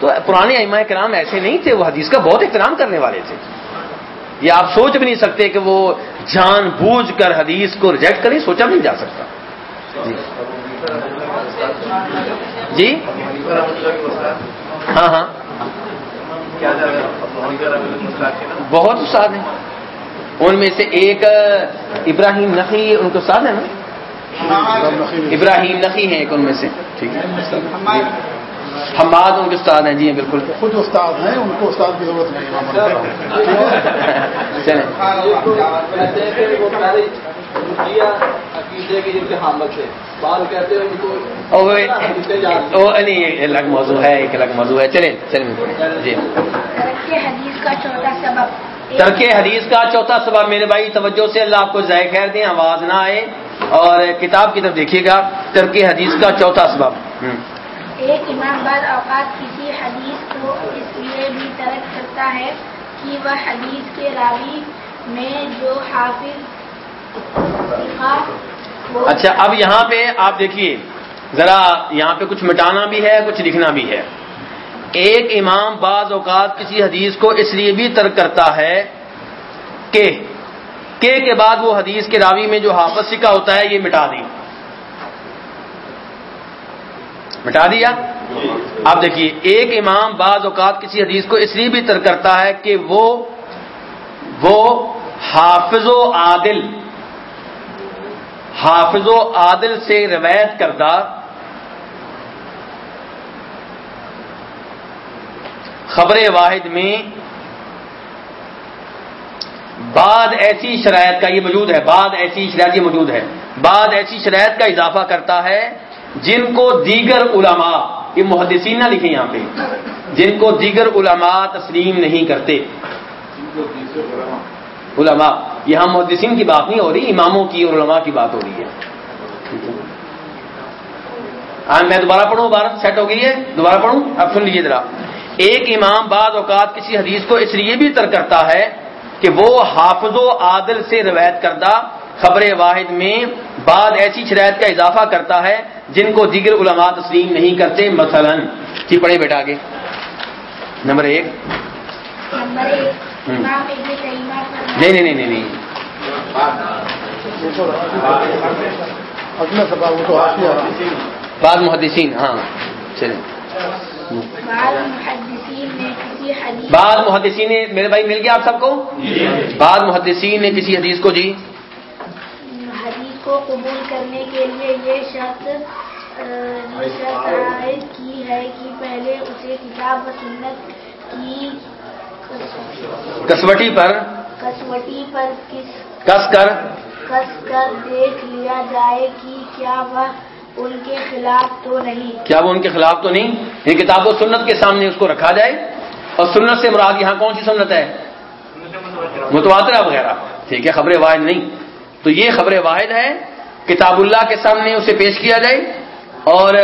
تو پرانے ائمہ کرام ایسے نہیں تھے وہ حدیث کا بہت احترام کرنے والے تھے۔ یہ آپ سوچ بھی نہیں سکتے کہ وہ جان بوجھ کر حدیث کو ریجیکٹ کریں سوچا بھی نہیں جا سکتا۔ جی۔ جی؟ ہاں ہاں۔ بہت استاد ہیں۔ ان میں سے ایک ابراہیم نقی ان کے استاد ہے نا؟ ابراہیم نقی۔ ہیں ایک ان میں سے۔ ٹھیک۔ ہے حماد ان کے استاد ہیں جی بالکل۔ خود استاد ہیں ان کو استاد کی ضرورت نہیں چلیں۔ نہیں الگ موضوع ہے ایک الگ موضوع ہے۔ چلیں چلیں۔ جی۔ حدیث کا چوتھا سبب۔ ترک حدیث کا چوتھا سبب۔ میرے بھائی توجہ سے اللہ آپ کو ضائع خیر دیں آواز نہ آئے۔ اور کتاب کی طرف دیکھیے گا۔ ترک حدیث کا چوتھا سبب۔ ایک امام بعض اوقات کسی حدیث کو اس لیے بھی ترک کرتا ہے کہ وہ حدیث کے راوی میں جو حافظ اچھا اب یہاں پہ آپ دیکھیے، ذرا یہاں پہ کچھ مٹانا بھی ہے، کچھ لکھنا بھی ہے۔ ایک امام بعض اوقات کسی حدیث کو اس لیے بھی ترک کرتا ہے کہ کے بعد وہ حدیث کے راوی میں جو حافظ سکا ہوتا ہے، یہ مٹا دیں۔ مٹا دیا؟ اب دیکھیے، ایک امام بعض اوقات کسی حدیث کو اس لیے بھی ترک کرتا ہے کہ وہ وہ حافظ و عادل، حافظ و عادل سے روایت کردہ خبر واحد میں بعد ایسی شرائط کا یہ موجود ہے، بعد ایسی شرائط یہ موجود ہے، بعد ایسی شرائط کا اضافہ کرتا ہے جن کو دیگر علماء یہ محدثین نہ لکھیں یہاں پہ جن کو دیگر علماء تسلیم نہیں کرتے۔ علماء۔ یہاں محدثین کی بات نہیں ہو رہی اماموں کی اور علماء کی بات ہو رہی ہے۔ میں دوبارہ پڑھوں بارت سیٹ ہو گئی ہے دوبارہ پڑھوں؟ اب سن لیجیے ذرا۔ ایک امام بعض اوقات کسی حدیث کو اس لیے بھی تر کرتا ہے کہ وہ حافظ و عادل سے روایت کردہ خبر واحد میں بعد ایسی شرائط کا اضافہ کرتا ہے جن کو دیگر علماء تسلیم نہیں کرتے مثلا جی پڑھے بیٹا آگے۔ نمبر ایک۔ نہیں نہیں نہیں نہیں بعد محدثین ہاں چلیں۔ بعض محدثین نے میرے بھائی مل گیا آپ سب کو؟ بعض محدثین نے کسی حدیث کو؟ جی۔ کو قبول کرنے کے لیے یہ شرط عائد کی ہے کہ پہلے اسے کتاب و سنت کی کسوٹی پر۔ کسوٹی پر کس کس کر۔ کس کر دیکھ لیا جائے کہ کیا وہ ان کے خلاف تو نہیں۔ کیا وہ ان کے خلاف تو نہیں؟ یہ کتاب و سنت کے سامنے اس کو رکھا جائے۔ اور سنت سے مراد یہاں کون سی سنت ہے؟ متواترہ وغیرہ۔ ٹھیک ہے خبر واحد نہیں۔ تو یہ خبر واحد ہے، کتاب اللہ کے سامنے اسے پیش کیا جائے اور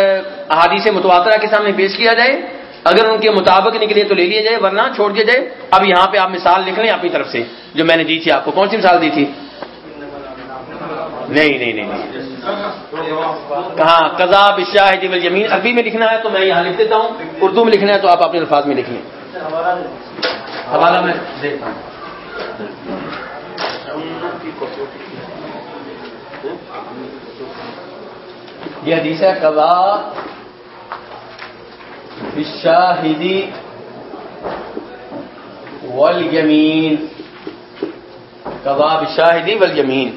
احادیث متواترہ کے سامنے پیش کیا جائے۔ اگر ان کے مطابق نکلے تو لے لیا جائے، ورنہ چھوڑ دیا جائے۔ اب یہاں پہ آپ مثال لکھ لیں اپنی طرف سے، جو میں نے دی تھی آپ کو۔ کون سی مثال دی تھی؟ نہیں نہیں نہیں کہاں؟ کذاب شاہد جمین عربی میں لکھنا ہے تو میں یہاں لکھ دیتا ہوں۔ اردو میں لکھنا ہے تو آپ اپنے الفاظ میں لکھ لیں۔ حوالہ میں دیتا ہوں۔ یہ حدیث ہے کبا شاہدی والیمین۔ کباب شاہدی والیمین۔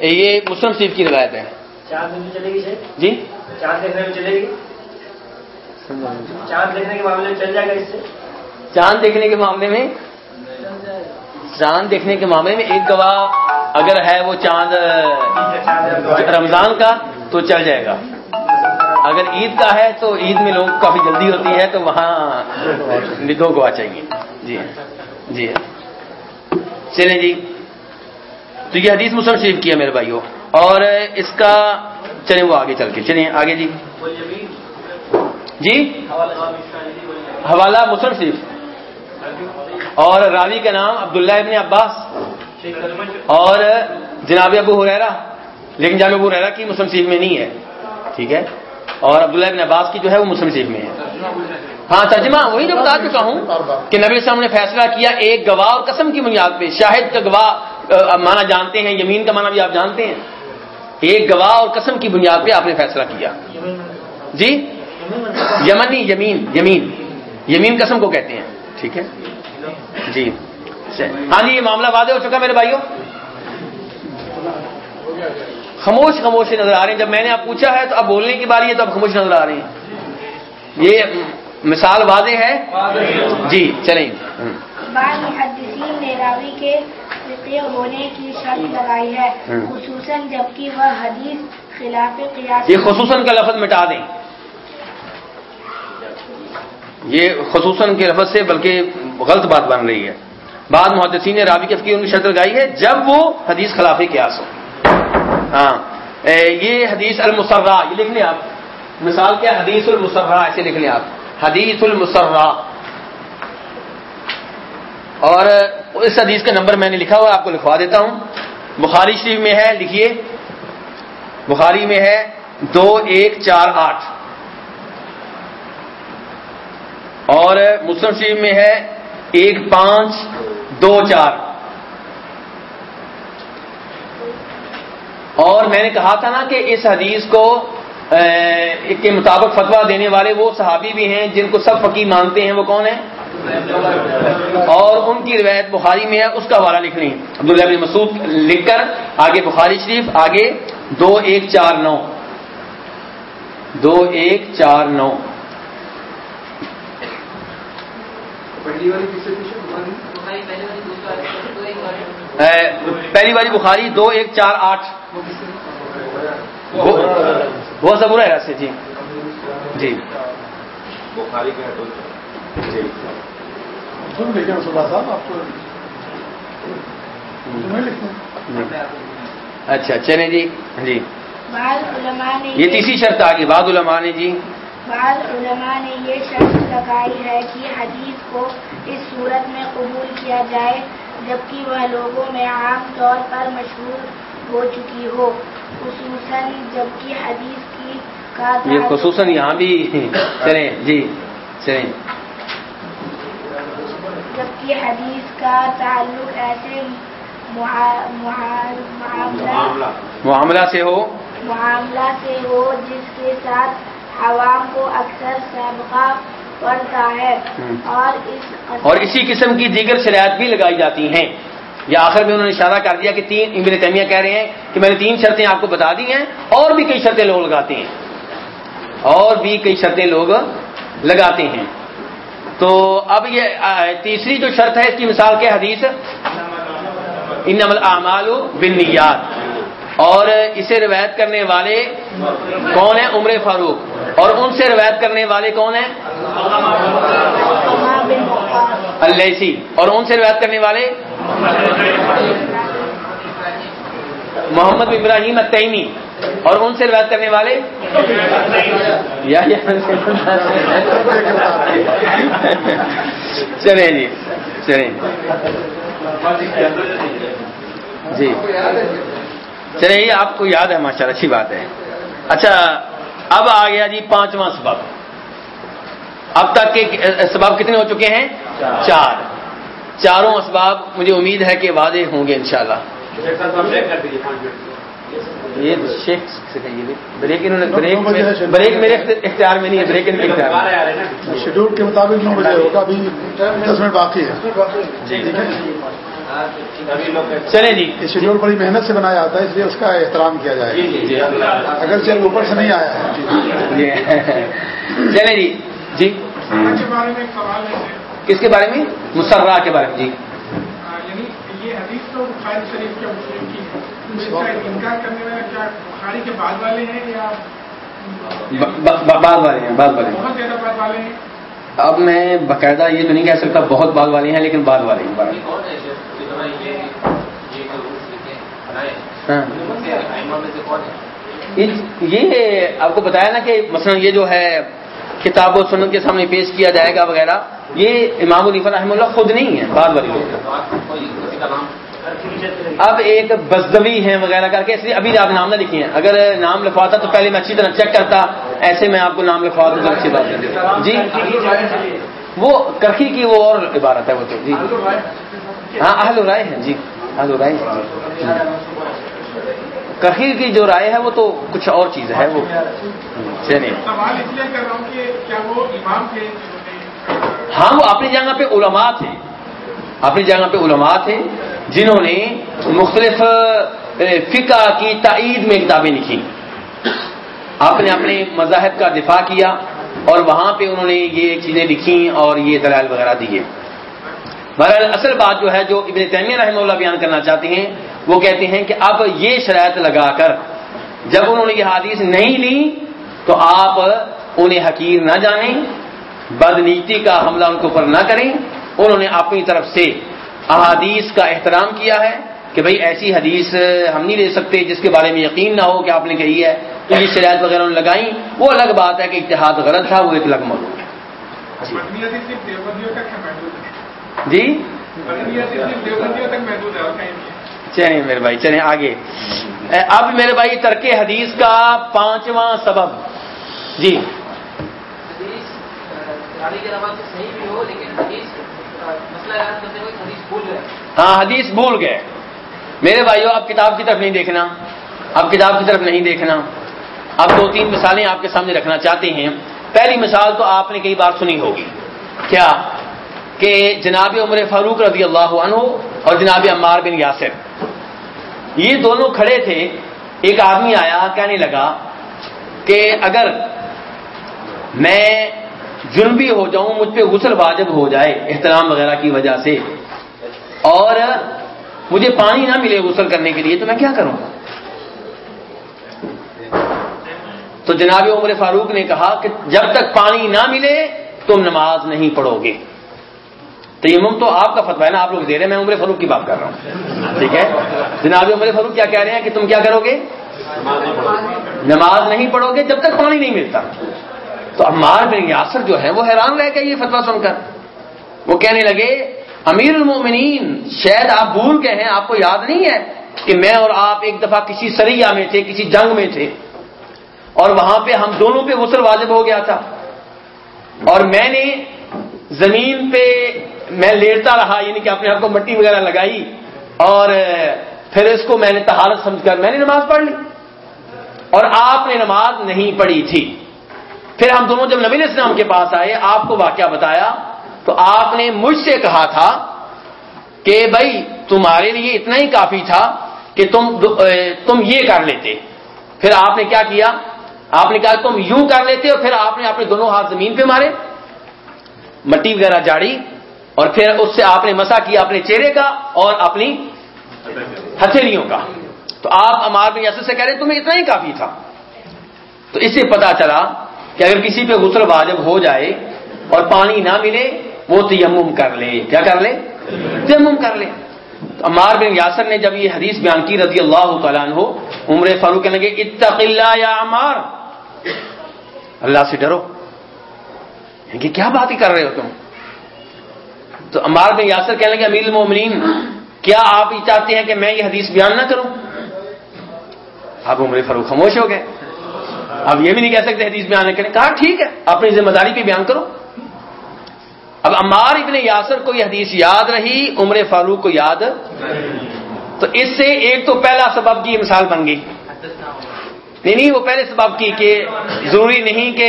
یہ مسلم شریف کی روایت ہے۔ چاند چلے گی جی؟ چاند دیکھنے میں چلے گی؟ چاند دیکھنے کے معاملے میں چل جائے گا اس سے؟ چاند دیکھنے کے معاملے میں؟ چاند دیکھنے کے معاملے میں ایک گواہ اگر ہے وہ چاند رمضان کا۔ تو چل جائے گا۔ اگر عید کا ہے تو عید میں لوگ کافی جلدی ہوتی ہے تو وہاں دو گواہ چاہیے۔ جی ہاں، جی ہاں۔ چلیں جی۔ تو یہ حدیث مسلم شریف کی ہے میرے بھائیوں اور اس کا چلیں وہ آگے چل کے۔ چلیں آگے جی۔ جی؟ حوالہ مسلم شریف۔ اور راوی کا نام عبداللہ ابن عباس۔ اور جناب ابو حریرا لیکن جامع ابو حریرا کی مسلم شریف میں نہیں ہے۔ ٹھیک ہے؟ اور عبداللہ ابن عباس کی جو ہے وہ مسلم شریف میں ہے۔ ہاں ترجمہ، وہی جو بتا چکا ہوں کہ نبی السلام نے فیصلہ کیا ایک گواہ اور قسم کی بنیاد پہ۔ شاہد کا گواہ مانا جانتے ہیں، یمین کا مانا بھی آپ جانتے ہیں۔ ایک گواہ اور قسم کی بنیاد پہ آپ نے فیصلہ کیا۔ جی؟ یمنی، یمین یمین۔ یمین قسم کو کہتے ہیں۔ ٹھیک ہے؟ جی۔ ہاں جی یہ معاملہ واضح ہو چکا میرے بھائیوں؟ خاموش خاموش نظر آ رہے ہیں۔ جب میں نے آپ پوچھا ہے تو اب بولنے کی باری ہے تو اب خاموش نظر آ رہے ہیں۔ یہ مثال واضح ہے؟ جی چلیں۔ بعض محدثین نے راوی کے فقہ ہونے کی شرط لگائی ہے خصوصاً جبکہ وہ حدیث خلاف قیاس یہ خصوصاً کا لفظ مٹا دیں۔ یہ خصوصاً کے لفظ سے بلکہ غلط بات بن رہی ہے۔ بعض محدثین نے راوی کے فقہ ہونے کی شرط لگائی ہے جب وہ حدیث خلاف قیاس ہو۔ ہاں۔ یہ حدیث المسرہ یہ لکھ لیں آپ۔ مثال کیا؟ حدیث المسرہ ایسے لکھ لیں آپ۔ حدیث المسرہ اور اس حدیث کا نمبر میں نے لکھا ہوا، آپ کو لکھوا دیتا ہوں۔ بخاری شریف میں ہے، لکھیے۔ بخاری میں ہے دو ایک چار آٹھ۔ اور مسلم شریف میں ہے ایک پانچ دو چار۔ اور میں نے کہا تھا نا کہ اس حدیث کو کے مطابق فتوا دینے والے وہ صحابی بھی ہیں جن کو سب فقی مانتے ہیں وہ کون ہیں؟ اور ان کی روایت بخاری میں ہے اس کا حوالہ لکھ لیں۔ عبداللہ بن مسعود لکھ کر آگے بخاری شریف آگے دو ایک چار نو۔ دو ایک چار نو۔ پہلی والی بخاری دو ایک چار آٹھ۔ وہ سب برا ہے جی۔ جی جی۔ سن لیجیے صبح صاحب آپ کو اچھا چلیں جی۔ جی۔ بعض علماء نے یہ تیسری شرط آ گئی بعض علماء نے جی۔ بعض علماء نے یہ شرط لگائی ہے کہ حدیث کو اس صورت میں قبول کیا جائے جبکہ وہ لوگوں میں عام طور پر مشہور ہو چکی ہو خصوصاً جبکہ حدیث کی کا یہ خصوصاً یہاں بھی چلیں جی چلیں۔ جبکہ حدیث کا تعلق ایسے معا- معا- معاملہ۔ معاملہ سے ہو۔ معاملہ سے ہو جس کے ساتھ عوام کو اکثر سابقہ پڑتا ہے۔ اور اس اور اسی قسم کی دیگر شرائط بھی لگائی جاتی ہیں۔ یا آخر میں انہوں نے اشارہ کر دیا کہ تین ابن تیمیہ کہہ رہے ہیں کہ میں نے تین شرطیں آپ کو بتا دی ہیں اور بھی کئی شرطیں لوگ لگاتے ہیں۔ اور بھی کئی شرطیں لوگ لگاتے ہیں۔ تو اب یہ تیسری جو شرط ہے اس کی مثال کے حدیث انم الاعمال بالنیات اور اسے روایت کرنے والے کون ہیں؟ عمر فاروق۔ اور ان سے روایت کرنے والے کون ہیں؟ اللیسی اور ان سے روایت کرنے والے محمد ابراہیم التیمی، اور ان سے روایت کرنے والے؟ یا چلیں جی چلیں۔ جی۔ چلیں، یہ آپ کو یاد ہے ماشاء اچھی بات ہے۔ اچھا اب آ گیا جی پانچواں سبب۔ اب تک کے اسباب کتنے ہو چکے ہیں؟ چار۔ چاروں اسباب مجھے امید ہے کہ واضح ہوں گے انشاءاللہ۔ یہ شیخ سے کہیے بریک انہوں نے بریک میں- بریک میرے اختیار میں نہیں ہے بریک ان کے اختیار میں شیڈول کے مطابق نو بجے ہوگا ابھی دس منٹ باقی ہے۔ جی ٹھیک ہے۔ چلیں جی۔ یہ شیڈول بڑی محنت سے بنایا جاتا ہے اس لیے اس کا احترام کیا جائے۔ جی اگر چل اوپر سے نہیں آیا ہے۔ جی چلیں جی۔ جی۔ کے بارے میں ایک سوال ہے۔ کس کے بارے میں؟ مسرہ کے بارے میں جی۔ یعنی یہ حدیث تو بخاری شریف کے مسلم کی ہے۔ اس کا انکار کرنے والا کیا بخاری کے بعد والے ہیں یا بعد والے ہیں بعد والے ہیں۔ بہت زیادہ بعد والے ہیں؟ اب میں باقاعدہ یہ تو نہیں کہہ سکتا بہت بعد والے ہیں لیکن بعد والے ہیں ہاں۔ یہ آپ کو بتایا نا کہ مثلا یہ جو ہے کتاب و سنت کے سامنے پیش کیا جائے گا وغیرہ، یہ امام الفا رحمہ اللہ خود نہیں ہے بعد والی اب ایک بزدوی ہیں وغیرہ کر کے، اس لیے ابھی آپ نام نہ لکھے ہیں اگر نام لکھواتا تو پہلے میں اچھی طرح چیک کرتا، ایسے میں آپ کو نام لکھوا دوں تو اچھی بات جی؟ وہ کرخی کی وہ اور عبارت ہے وہ تو جی۔ ہاں اہل رائے ہیں جی۔ اہل رائے ہیں کرخی کی جو رائے ہے وہ تو کچھ اور چیز ہے، وہ۔ چلیے۔ ہاں وہ اپنی جگہ پہ علماء تھے۔ اپنی جگہ پہ علماء تھے جنہوں نے مختلف یعنی فقہ کی تائید میں کتابیں لکھی۔ آپ نے اپنے مذاہب کا دفاع کیا اور وہاں پہ انہوں نے یہ چیزیں لکھی اور یہ دلائل وغیرہ دیے۔ بہرحال اصل بات جو ہے جو ابن تیمیہ رحمہ اللہ بیان کرنا چاہتے ہیں، وہ کہتے ہیں کہ اب یہ شرائط لگا کر جب انہوں نے یہ حدیث نہیں لی تو آپ انہیں حقیر نہ جانیں، بدنیتی کا حملہ ان کے اوپر نہ کریں۔ انہوں نے اپنی طرف سے احادیث کا احترام کیا ہے کہ بھئی ایسی حدیث ہم نہیں لے سکتے جس کے بارے میں یقین نہ ہو کہ آپ نے کہی ہے۔ تو یہ شرائط وغیرہ انہوں نے لگائیں۔ وہ الگ بات ہے کہ اتحاد غلط تھا، وہ ایک الگ موضوع ہے۔ جی؟ چلیں میرے بھائی چلیں آگے۔ اب میرے بھائی ترک حدیث کا پانچواں سبب۔ جی۔ حدیث راوی کی روایت سے صحیح بھی ہو لیکن حدیث مسئلہ یاد کرتے ہوئے حدیث بھول گئے۔ ہاں حدیث بھول گئے۔ میرے بھائیوں اب کتاب کی طرف نہیں دیکھنا۔ اب کتاب کی طرف نہیں دیکھنا۔ اب دو تین مثالیں آپ کے سامنے رکھنا چاہتے ہیں۔ پہلی مثال تو آپ نے کئی بار سنی ہوگی۔ کیا؟ کہ جناب عمر فاروق رضی اللہ عنہ اور جناب عمار بن یاسر، یہ دونوں کھڑے تھے، ایک آدمی آیا، کہنے لگا کہ اگر میں جنبی ہو جاؤں، مجھ پہ غسل واجب ہو جائے احترام وغیرہ کی وجہ سے، اور مجھے پانی نہ ملے غسل کرنے کے لیے، تو میں کیا کروں؟ تو جناب عمر فاروق نے کہا کہ جب تک پانی نہ ملے، تم نماز نہیں پڑھو گے۔ تیمم تو آپ کا فتوا ہے نا، آپ لوگ دے رہے ہیں، میں عمر فاروق کی بات کر رہا ہوں۔ ٹھیک ہے؟ جناب عمر فاروق کیا کہہ رہے ہیں کہ تم کیا کرو گے؟ نماز نہیں پڑھو گے جب تک پانی نہیں ملتا۔ تو عمار بن یاسر جو ہے وہ حیران رہ گئے یہ فتوا سن کر۔ وہ کہنے لگے، امیر المومنین شاید آپ بھول گئے ہیں، آپ کو یاد نہیں ہے کہ میں اور آپ ایک دفعہ کسی سریا میں تھے، کسی جنگ میں تھے۔ اور وہاں پہ ہم دونوں پہ غسل واجب ہو گیا تھا۔ اور میں نے زمین پہ میں لیٹتا رہا یعنی کہ اپنے آپ کو مٹی وغیرہ لگائی، اور پھر اس کو میں نے تہارت سمجھ کر میں نے نماز پڑھ لی، اور آپ نے نماز نہیں پڑھی تھی۔ پھر ہم دونوں جب نبی اسلام کے پاس آئے، آپ کو واقعہ بتایا، تو آپ نے مجھ سے کہا تھا کہ بھائی، تمہارے لیے اتنا ہی کافی تھا کہ تم تم یہ کر لیتے۔ پھر آپ نے کیا کیا؟ آپ نے کہا، تم یوں کر لیتے، اور پھر آپ نے اپنے دونوں ہاتھ زمین پہ مارے، مٹی وغیرہ جاڑی اور پھر اس سے آپ نے مسا کیا اپنے چہرے کا اور اپنی ہتھیلیوں کا۔ تو آپ امار بن یاسر سے کہہ رہے تمہیں اتنا ہی کافی تھا۔ تو اس سے پتا چلا کہ اگر کسی پہ غسل واجب ہو جائے اور پانی نہ ملے، وہ تیمم کر لے۔ کیا کر لے؟ تیمم کر لے۔ عمار بن یاسر نے جب یہ حدیث بیان کی رضی اللہ تعالیٰ عنہ، عمر فاروق کہنے لگے، اتق اللہ یا عمار۔ اللہ سے ڈرو۔ یعنی کہ کیا بات ہی کر رہے ہو تم؟ تو عمار بن یاسر کہنے لگے، امیر المومنین، کیا آپ یہ چاہتے ہیں کہ میں یہ حدیث بیان نہ کروں؟ اب عمر فاروق خاموش ہو گئے۔ اب یہ بھی نہیں کہہ سکتے حدیث بیان نہ کریں۔ کہا، ٹھیک ہے، اپنی ذمہ داری پہ بیان کرو. اب عمار ابن یاسر کو یہ حدیث یاد رہی، عمر فاروق کو یاد۔ تو اس سے ایک تو پہلا سبب کی مثال بن گئی۔ نہیں نہیں، وہ پہلے سبب کی کہ ضروری نہیں کہ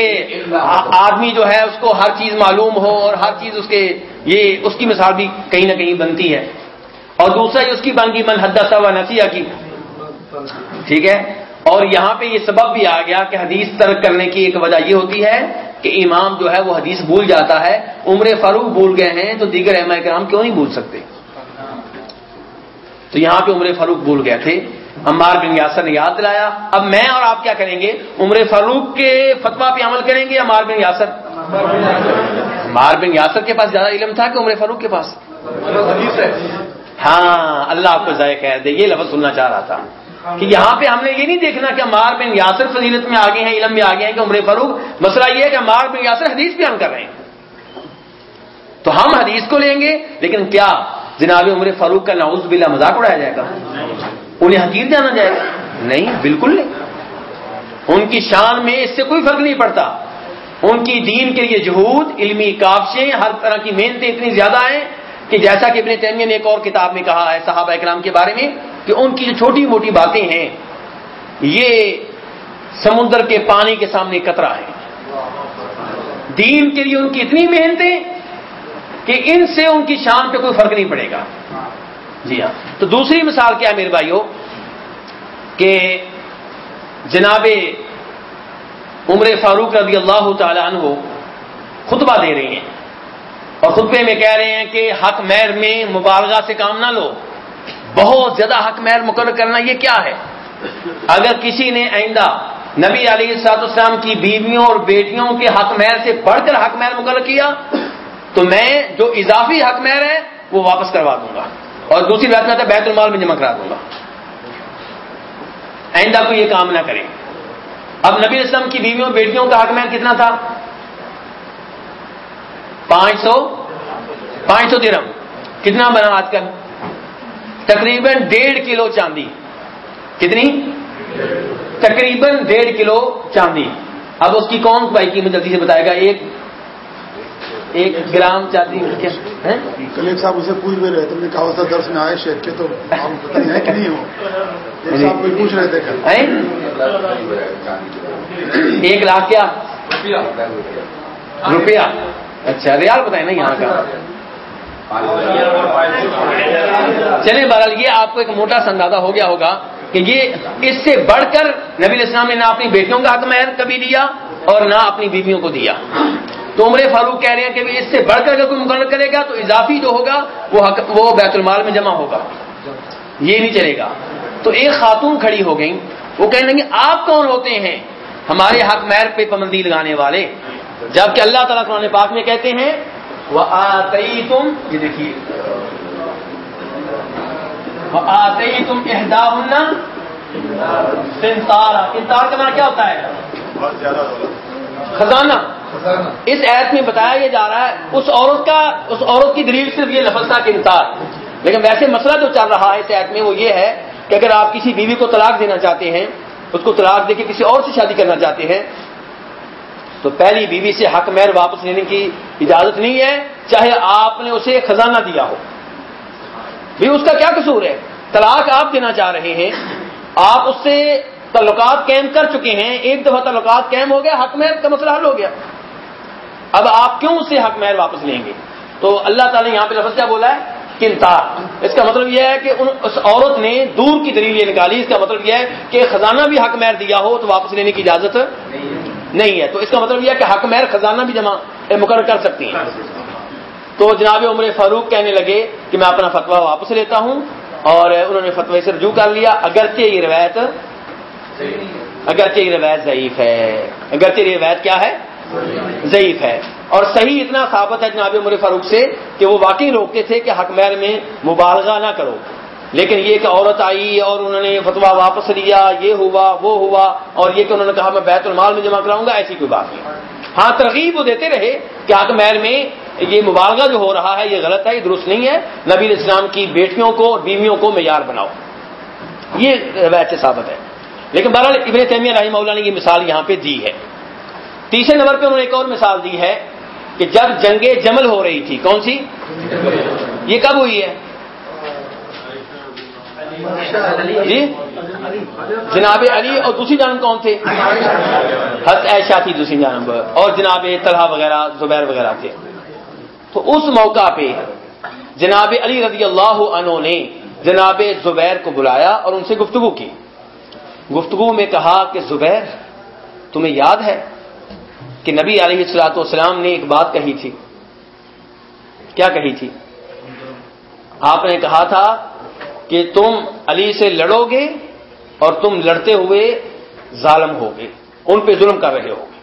آدمی جو ہے اس کو ہر چیز معلوم ہو اور ہر چیز اس کے یہ اس کی مثال بھی کہیں نہ کہیں بنتی ہے۔ اور دوسرا یہ اس کی بن گئی من حدث و نسیہ کی۔ ٹھیک ہے؟ اور یہاں پہ یہ سبب بھی آ گیا کہ حدیث ترک کرنے کی ایک وجہ یہ ہوتی ہے کہ امام جو ہے وہ حدیث بھول جاتا ہے۔ عمر فاروق بھول گئے ہیں تو دیگر احمد کرام کیوں نہیں بھول سکتے؟ تو یہاں پہ عمر فاروق بھول گئے تھے۔ عمار بن یاسر نے یاد دلایا۔ اب میں اور آپ کیا کریں گے؟ عمر فاروق کے فتوا پہ عمل کریں گے عمار بن یاسر؟ عمار بن یاسر کے پاس زیادہ علم تھا کہ عمر فاروق کے پاس؟ ہاں اللہ آپ کو ضائع کہہ دے، یہ لفظ سننا چاہ رہا تھا۔ کہ یہاں پہ ہم نے یہ نہیں دیکھنا کہ عمار بن یاسر فضیلت میں آگے ہیں، علم میں آگے ہیں کہ عمر فاروق۔ مسئلہ یہ ہے کہ عمار بن یاسر حدیث بیان کر رہے ہیں۔ تو ہم حدیث کو لیں گے، لیکن کیا جناب عمر فاروق کا نعوذ بلا مذاق اڑایا جائے گا؟ انہیں حقیر جانا جائے گا؟ نہیں، بالکل نہیں۔ ان کی شان میں اس سے کوئی فرق نہیں پڑتا۔ ان کی دین کے لیے جہود، علمی کاوشیں ہر طرح کی محنتیں اتنی زیادہ ہیں کہ جیسا کہ ابن تیمیہ نے ایک اور کتاب میں کہا ہے صحابہ اکرام کے بارے میں کہ ان کی جو چھوٹی موٹی باتیں ہیں، یہ سمندر کے پانی کے سامنے کترا ہے دین کے لیے ان کی اتنی محنتیں کہ ان سے ان کی شان پہ کوئی فرق نہیں پڑے گا۔ جی ہاں۔ تو دوسری مثال کیا ہے میرے بھائیوں؟ کہ جناب عمر فاروق رضی اللہ تعالی عنہ خطبہ دے رہے ہیں اور خطبے میں کہہ رہے ہیں کہ حق مہر میں مبالغہ سے کام نہ لو۔ بہت زیادہ حق مہر مقرر کرنا یہ کیا ہے؟ اگر کسی نے آئندہ نبی علیہ سات اسلام کی بیویوں اور بیٹیوں کے حق مہر سے بڑھ کر حق مہر مقرر کیا، تو میں جو اضافی حق مہر ہے وہ واپس کروا دوں گا۔ اور دوسری بات میں بیت المال میں جمع کرا دوں گا۔ آئندہ کو یہ کام نہ کرے۔ اب نبی اسلام کی بیویوں بیٹیوں کا حق مہر کتنا تھا؟ پانچ سو پانچ سو درم۔ کتنا بنا آج کل؟ تقریباً ڈیڑھ کلو چاندی۔ کتنی؟ تقریباً ڈیڑھ کلو چاندی۔ اب اس کی کون بھائی قیمت جلدی سے بتائے گا؟ ایک ایک گرام چاندی؟ کلیگ صاحب اسے پوچھ بھی رہے تھے میں کہا درس میں آئے شیخ کے تو پتہ نہیں ہے کہ نہیں ہو ایک صاحب کوئی پوچھ رہے تھے؟ ایک لاکھ کیا؟ روپیہ۔ اچھا ریال بتائیں نا یہاں کا۔ چلے بہرحال یہ آپ کو ایک موٹا سا اندازہ ہو گیا ہوگا کہ یہ اس سے بڑھ کر نبی علیہ السلام نے نہ اپنی بیٹیوں کا حق مہر کبھی دیا اور نہ اپنی بیویوں کو دیا۔ تو عمر فاروق کہہ رہے ہیں کہ بھی اس سے بڑھ کر اگر کوئی مقرر کرے گا تو اضافی جو ہوگا وہ حق وہ بیت المال میں جمع ہوگا۔ یہ نہیں چلے گا۔ تو ایک خاتون کھڑی ہو گئی وہ کہنے لگی آپ کون ہوتے ہیں؟ ہمارے حق مہر پہ پابندی لگانے والے۔ جبکہ اللہ تعالیٰ قرآن پاک میں کہتے ہیں وہ آئی تم یہ دیکھیے۔ وہ آتے تم اہدا کنتارا کنتار کا معنی کیا ہوتا ہے۔ خزانہ۔ اس ایت میں بتایا یہ جا رہا ہے اس عورت کا اس عورت کی دلیل صرف یہ لفظ تھا کنتار لیکن ویسے مسئلہ جو چل رہا ہے اس ایت میں وہ یہ ہے کہ اگر آپ کسی بیوی کو طلاق دینا چاہتے ہیں اس کو طلاق دے کے کسی اور سے شادی کرنا چاہتے ہیں تو پہلی بیوی سے حق مہر واپس لینے کی اجازت نہیں ہے چاہے آپ نے اسے خزانہ دیا ہو۔ بھی اس کا کیا قصور ہے؟ طلاق آپ دینا چاہ رہے ہیں آپ اس سے تعلقات قائم کر چکے ہیں، ایک دفعہ تعلقات قائم ہو گیا حق مہر کا مسئلہ حل ہو گیا۔ اب آپ کیوں اس سے حق مہر واپس لیں گے؟ تو اللہ تعالیٰ نے یہاں پہ لفظ کیا بولا ہے؟ کنتار اس کا مطلب یہ ہے کہ ان اس عورت نے دور کی دلیل یہ نکالی۔ اس کا مطلب یہ ہے کہ خزانہ بھی حق مہر دیا ہو تو واپس لینے کی اجازت نہیں ہے۔ تو اس کا مطلب یہ ہے کہ حق مہر خزانہ بھی جمع مقرر کر سکتی ہیں۔ تو جناب عمر فاروق کہنے لگے کہ میں اپنا فتوا واپس لیتا ہوں اور انہوں نے فتوی سے رجوع کر لیا۔ اگرچہ یہ روایت اگرچہ یہ روایت ضعیف ہے۔ اگرچہ یہ روایت کیا ہے؟ ضعیف ہے۔ اور صحیح اتنا ثابت ہے جناب عمر فاروق سے کہ وہ واقعی روکتے تھے کہ حق مہر میں مبالغہ نہ کرو۔ لیکن یہ کہ عورت آئی اور انہوں نے فتوا واپس لیا، یہ ہوا، وہ ہوا، اور یہ کہ انہوں نے کہا میں بیت المال میں جمع کراؤں گا، ایسی کوئی بات نہیں۔ ہاں ترغیب وہ دیتے رہے کہ حق مہر میں یہ مبالغہ جو ہو رہا ہے، یہ غلط ہے، یہ درست نہیں ہے۔ نبی اسلام کی بیٹیوں کو اور بیویوں کو معیار بناؤ۔ یہ روایت سے ثابت ہے۔ لیکن بہرحال ابن تیمیہ رحمہ اللہ نے یہ مثال یہاں پہ دی ہے۔ تیسرے نمبر پہ انہوں نے ایک اور مثال دی ہے کہ جب جنگ جمل ہو رہی تھی، کون سی؟ یہ کب ہوئی ہے؟ جی؟ جناب علی اور دوسری جانب کون تھے؟ حد ایشا تھی دوسری جانب اور جناب طلحہ وغیرہ، زبیر وغیرہ تھے۔ تو اس موقع پہ جناب علی رضی اللہ عنہ نے جناب زبیر کو بلایا اور ان سے گفتگو کی۔ گفتگو میں کہا کہ زبیر، تمہیں یاد ہے کہ نبی علیہ السلاۃ والسلام نے ایک بات کہی تھی؟ کیا کہی تھی؟ آپ نے کہا تھا کہ تم علی سے لڑو گے اور تم لڑتے ہوئے ظالم ہوگے، ان پہ ظلم کر رہے ہوگے۔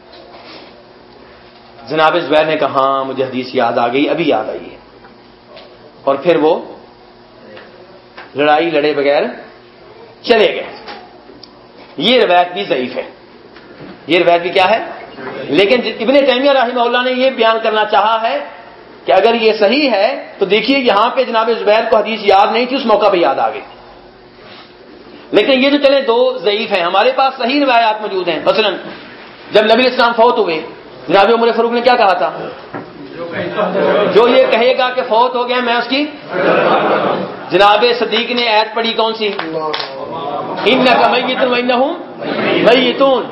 جناب زبیر نے کہا ہاں مجھے حدیث یاد آ گئی، ابھی یاد آئی ہے۔ اور پھر وہ لڑائی لڑے بغیر چلے گئے۔ یہ روایت بھی ضعیف ہے۔ یہ روایت بھی کیا ہے؟ لیکن ابن تیمیہ رحمہ اللہ نے یہ بیان کرنا چاہا ہے کہ اگر یہ صحیح ہے، تو دیکھیے یہاں پہ جناب زبیر کو حدیث یاد نہیں تھی، اس موقع پہ یاد آ گئی۔ لیکن یہ جو چلے دو ضعیف ہیں، ہمارے پاس صحیح روایات موجود ہیں۔ مثلا جب نبی اسلام فوت ہوئے، جناب عمر فاروق نے کیا کہا تھا؟ جو یہ کہے گا کہ فوت ہو گیا میں اس کی جناب صدیق نے ایت پڑھی کون سی؟ ان کا میں ہوں میتون۔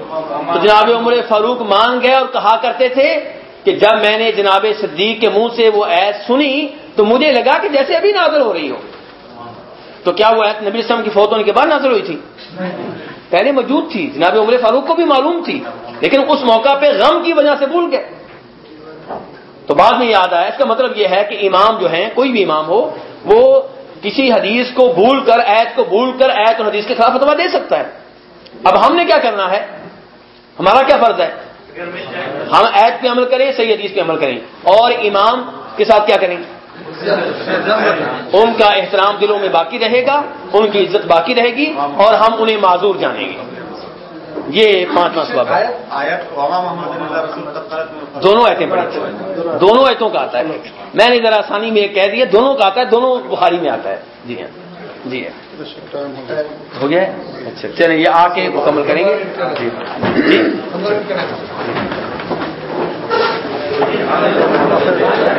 تو جناب عمر فاروق مان گئے اور کہا کرتے تھے کہ جب میں نے جناب صدیق کے منہ سے وہ ایت سنی تو مجھے لگا کہ جیسے ابھی نازل ہو رہی ہو۔ تو کیا وہ ایت نبی السلام کی فوت ہونے کے بعد نازل ہوئی تھی؟ پہلے موجود تھی۔ جناب عمر فاروق کو بھی معلوم تھی، لیکن اس موقع پہ غم کی وجہ سے بھول گئے۔ تو بعد میں یاد آیا، اس کا مطلب یہ ہے کہ امام جو ہیں، کوئی بھی امام ہو، وہ کسی حدیث کو بھول کر، ایت کو بھول کر، ایت اور حدیث کے خلاف فتوا دے سکتا ہے۔ اب ہم نے کیا کرنا ہے؟ ہمارا کیا فرض ہے؟ ہم ایت پہ عمل کریں، صحیح حدیث پہ عمل کریں۔ اور امام کے ساتھ کیا کریں؟ ان کا احترام دلوں میں باقی رہے گا، ان کی عزت باقی رہے گی، اور ہم انہیں معذور جانیں گے۔ یہ پانچواں سبب ہے۔ دونوں ایتیں پڑھی۔ تھی دونوں ایتوں کا آتا ہے۔ میں نے ذرا آسانی میں کہہ دیا دونوں کا آتا ہے دونوں بخاری میں آتا ہے۔ جی ہاں۔ جی ہاں۔ ہو گیا؟ اچھا چلیں یہ آ کے مکمل کریں گے۔ جی۔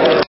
جی۔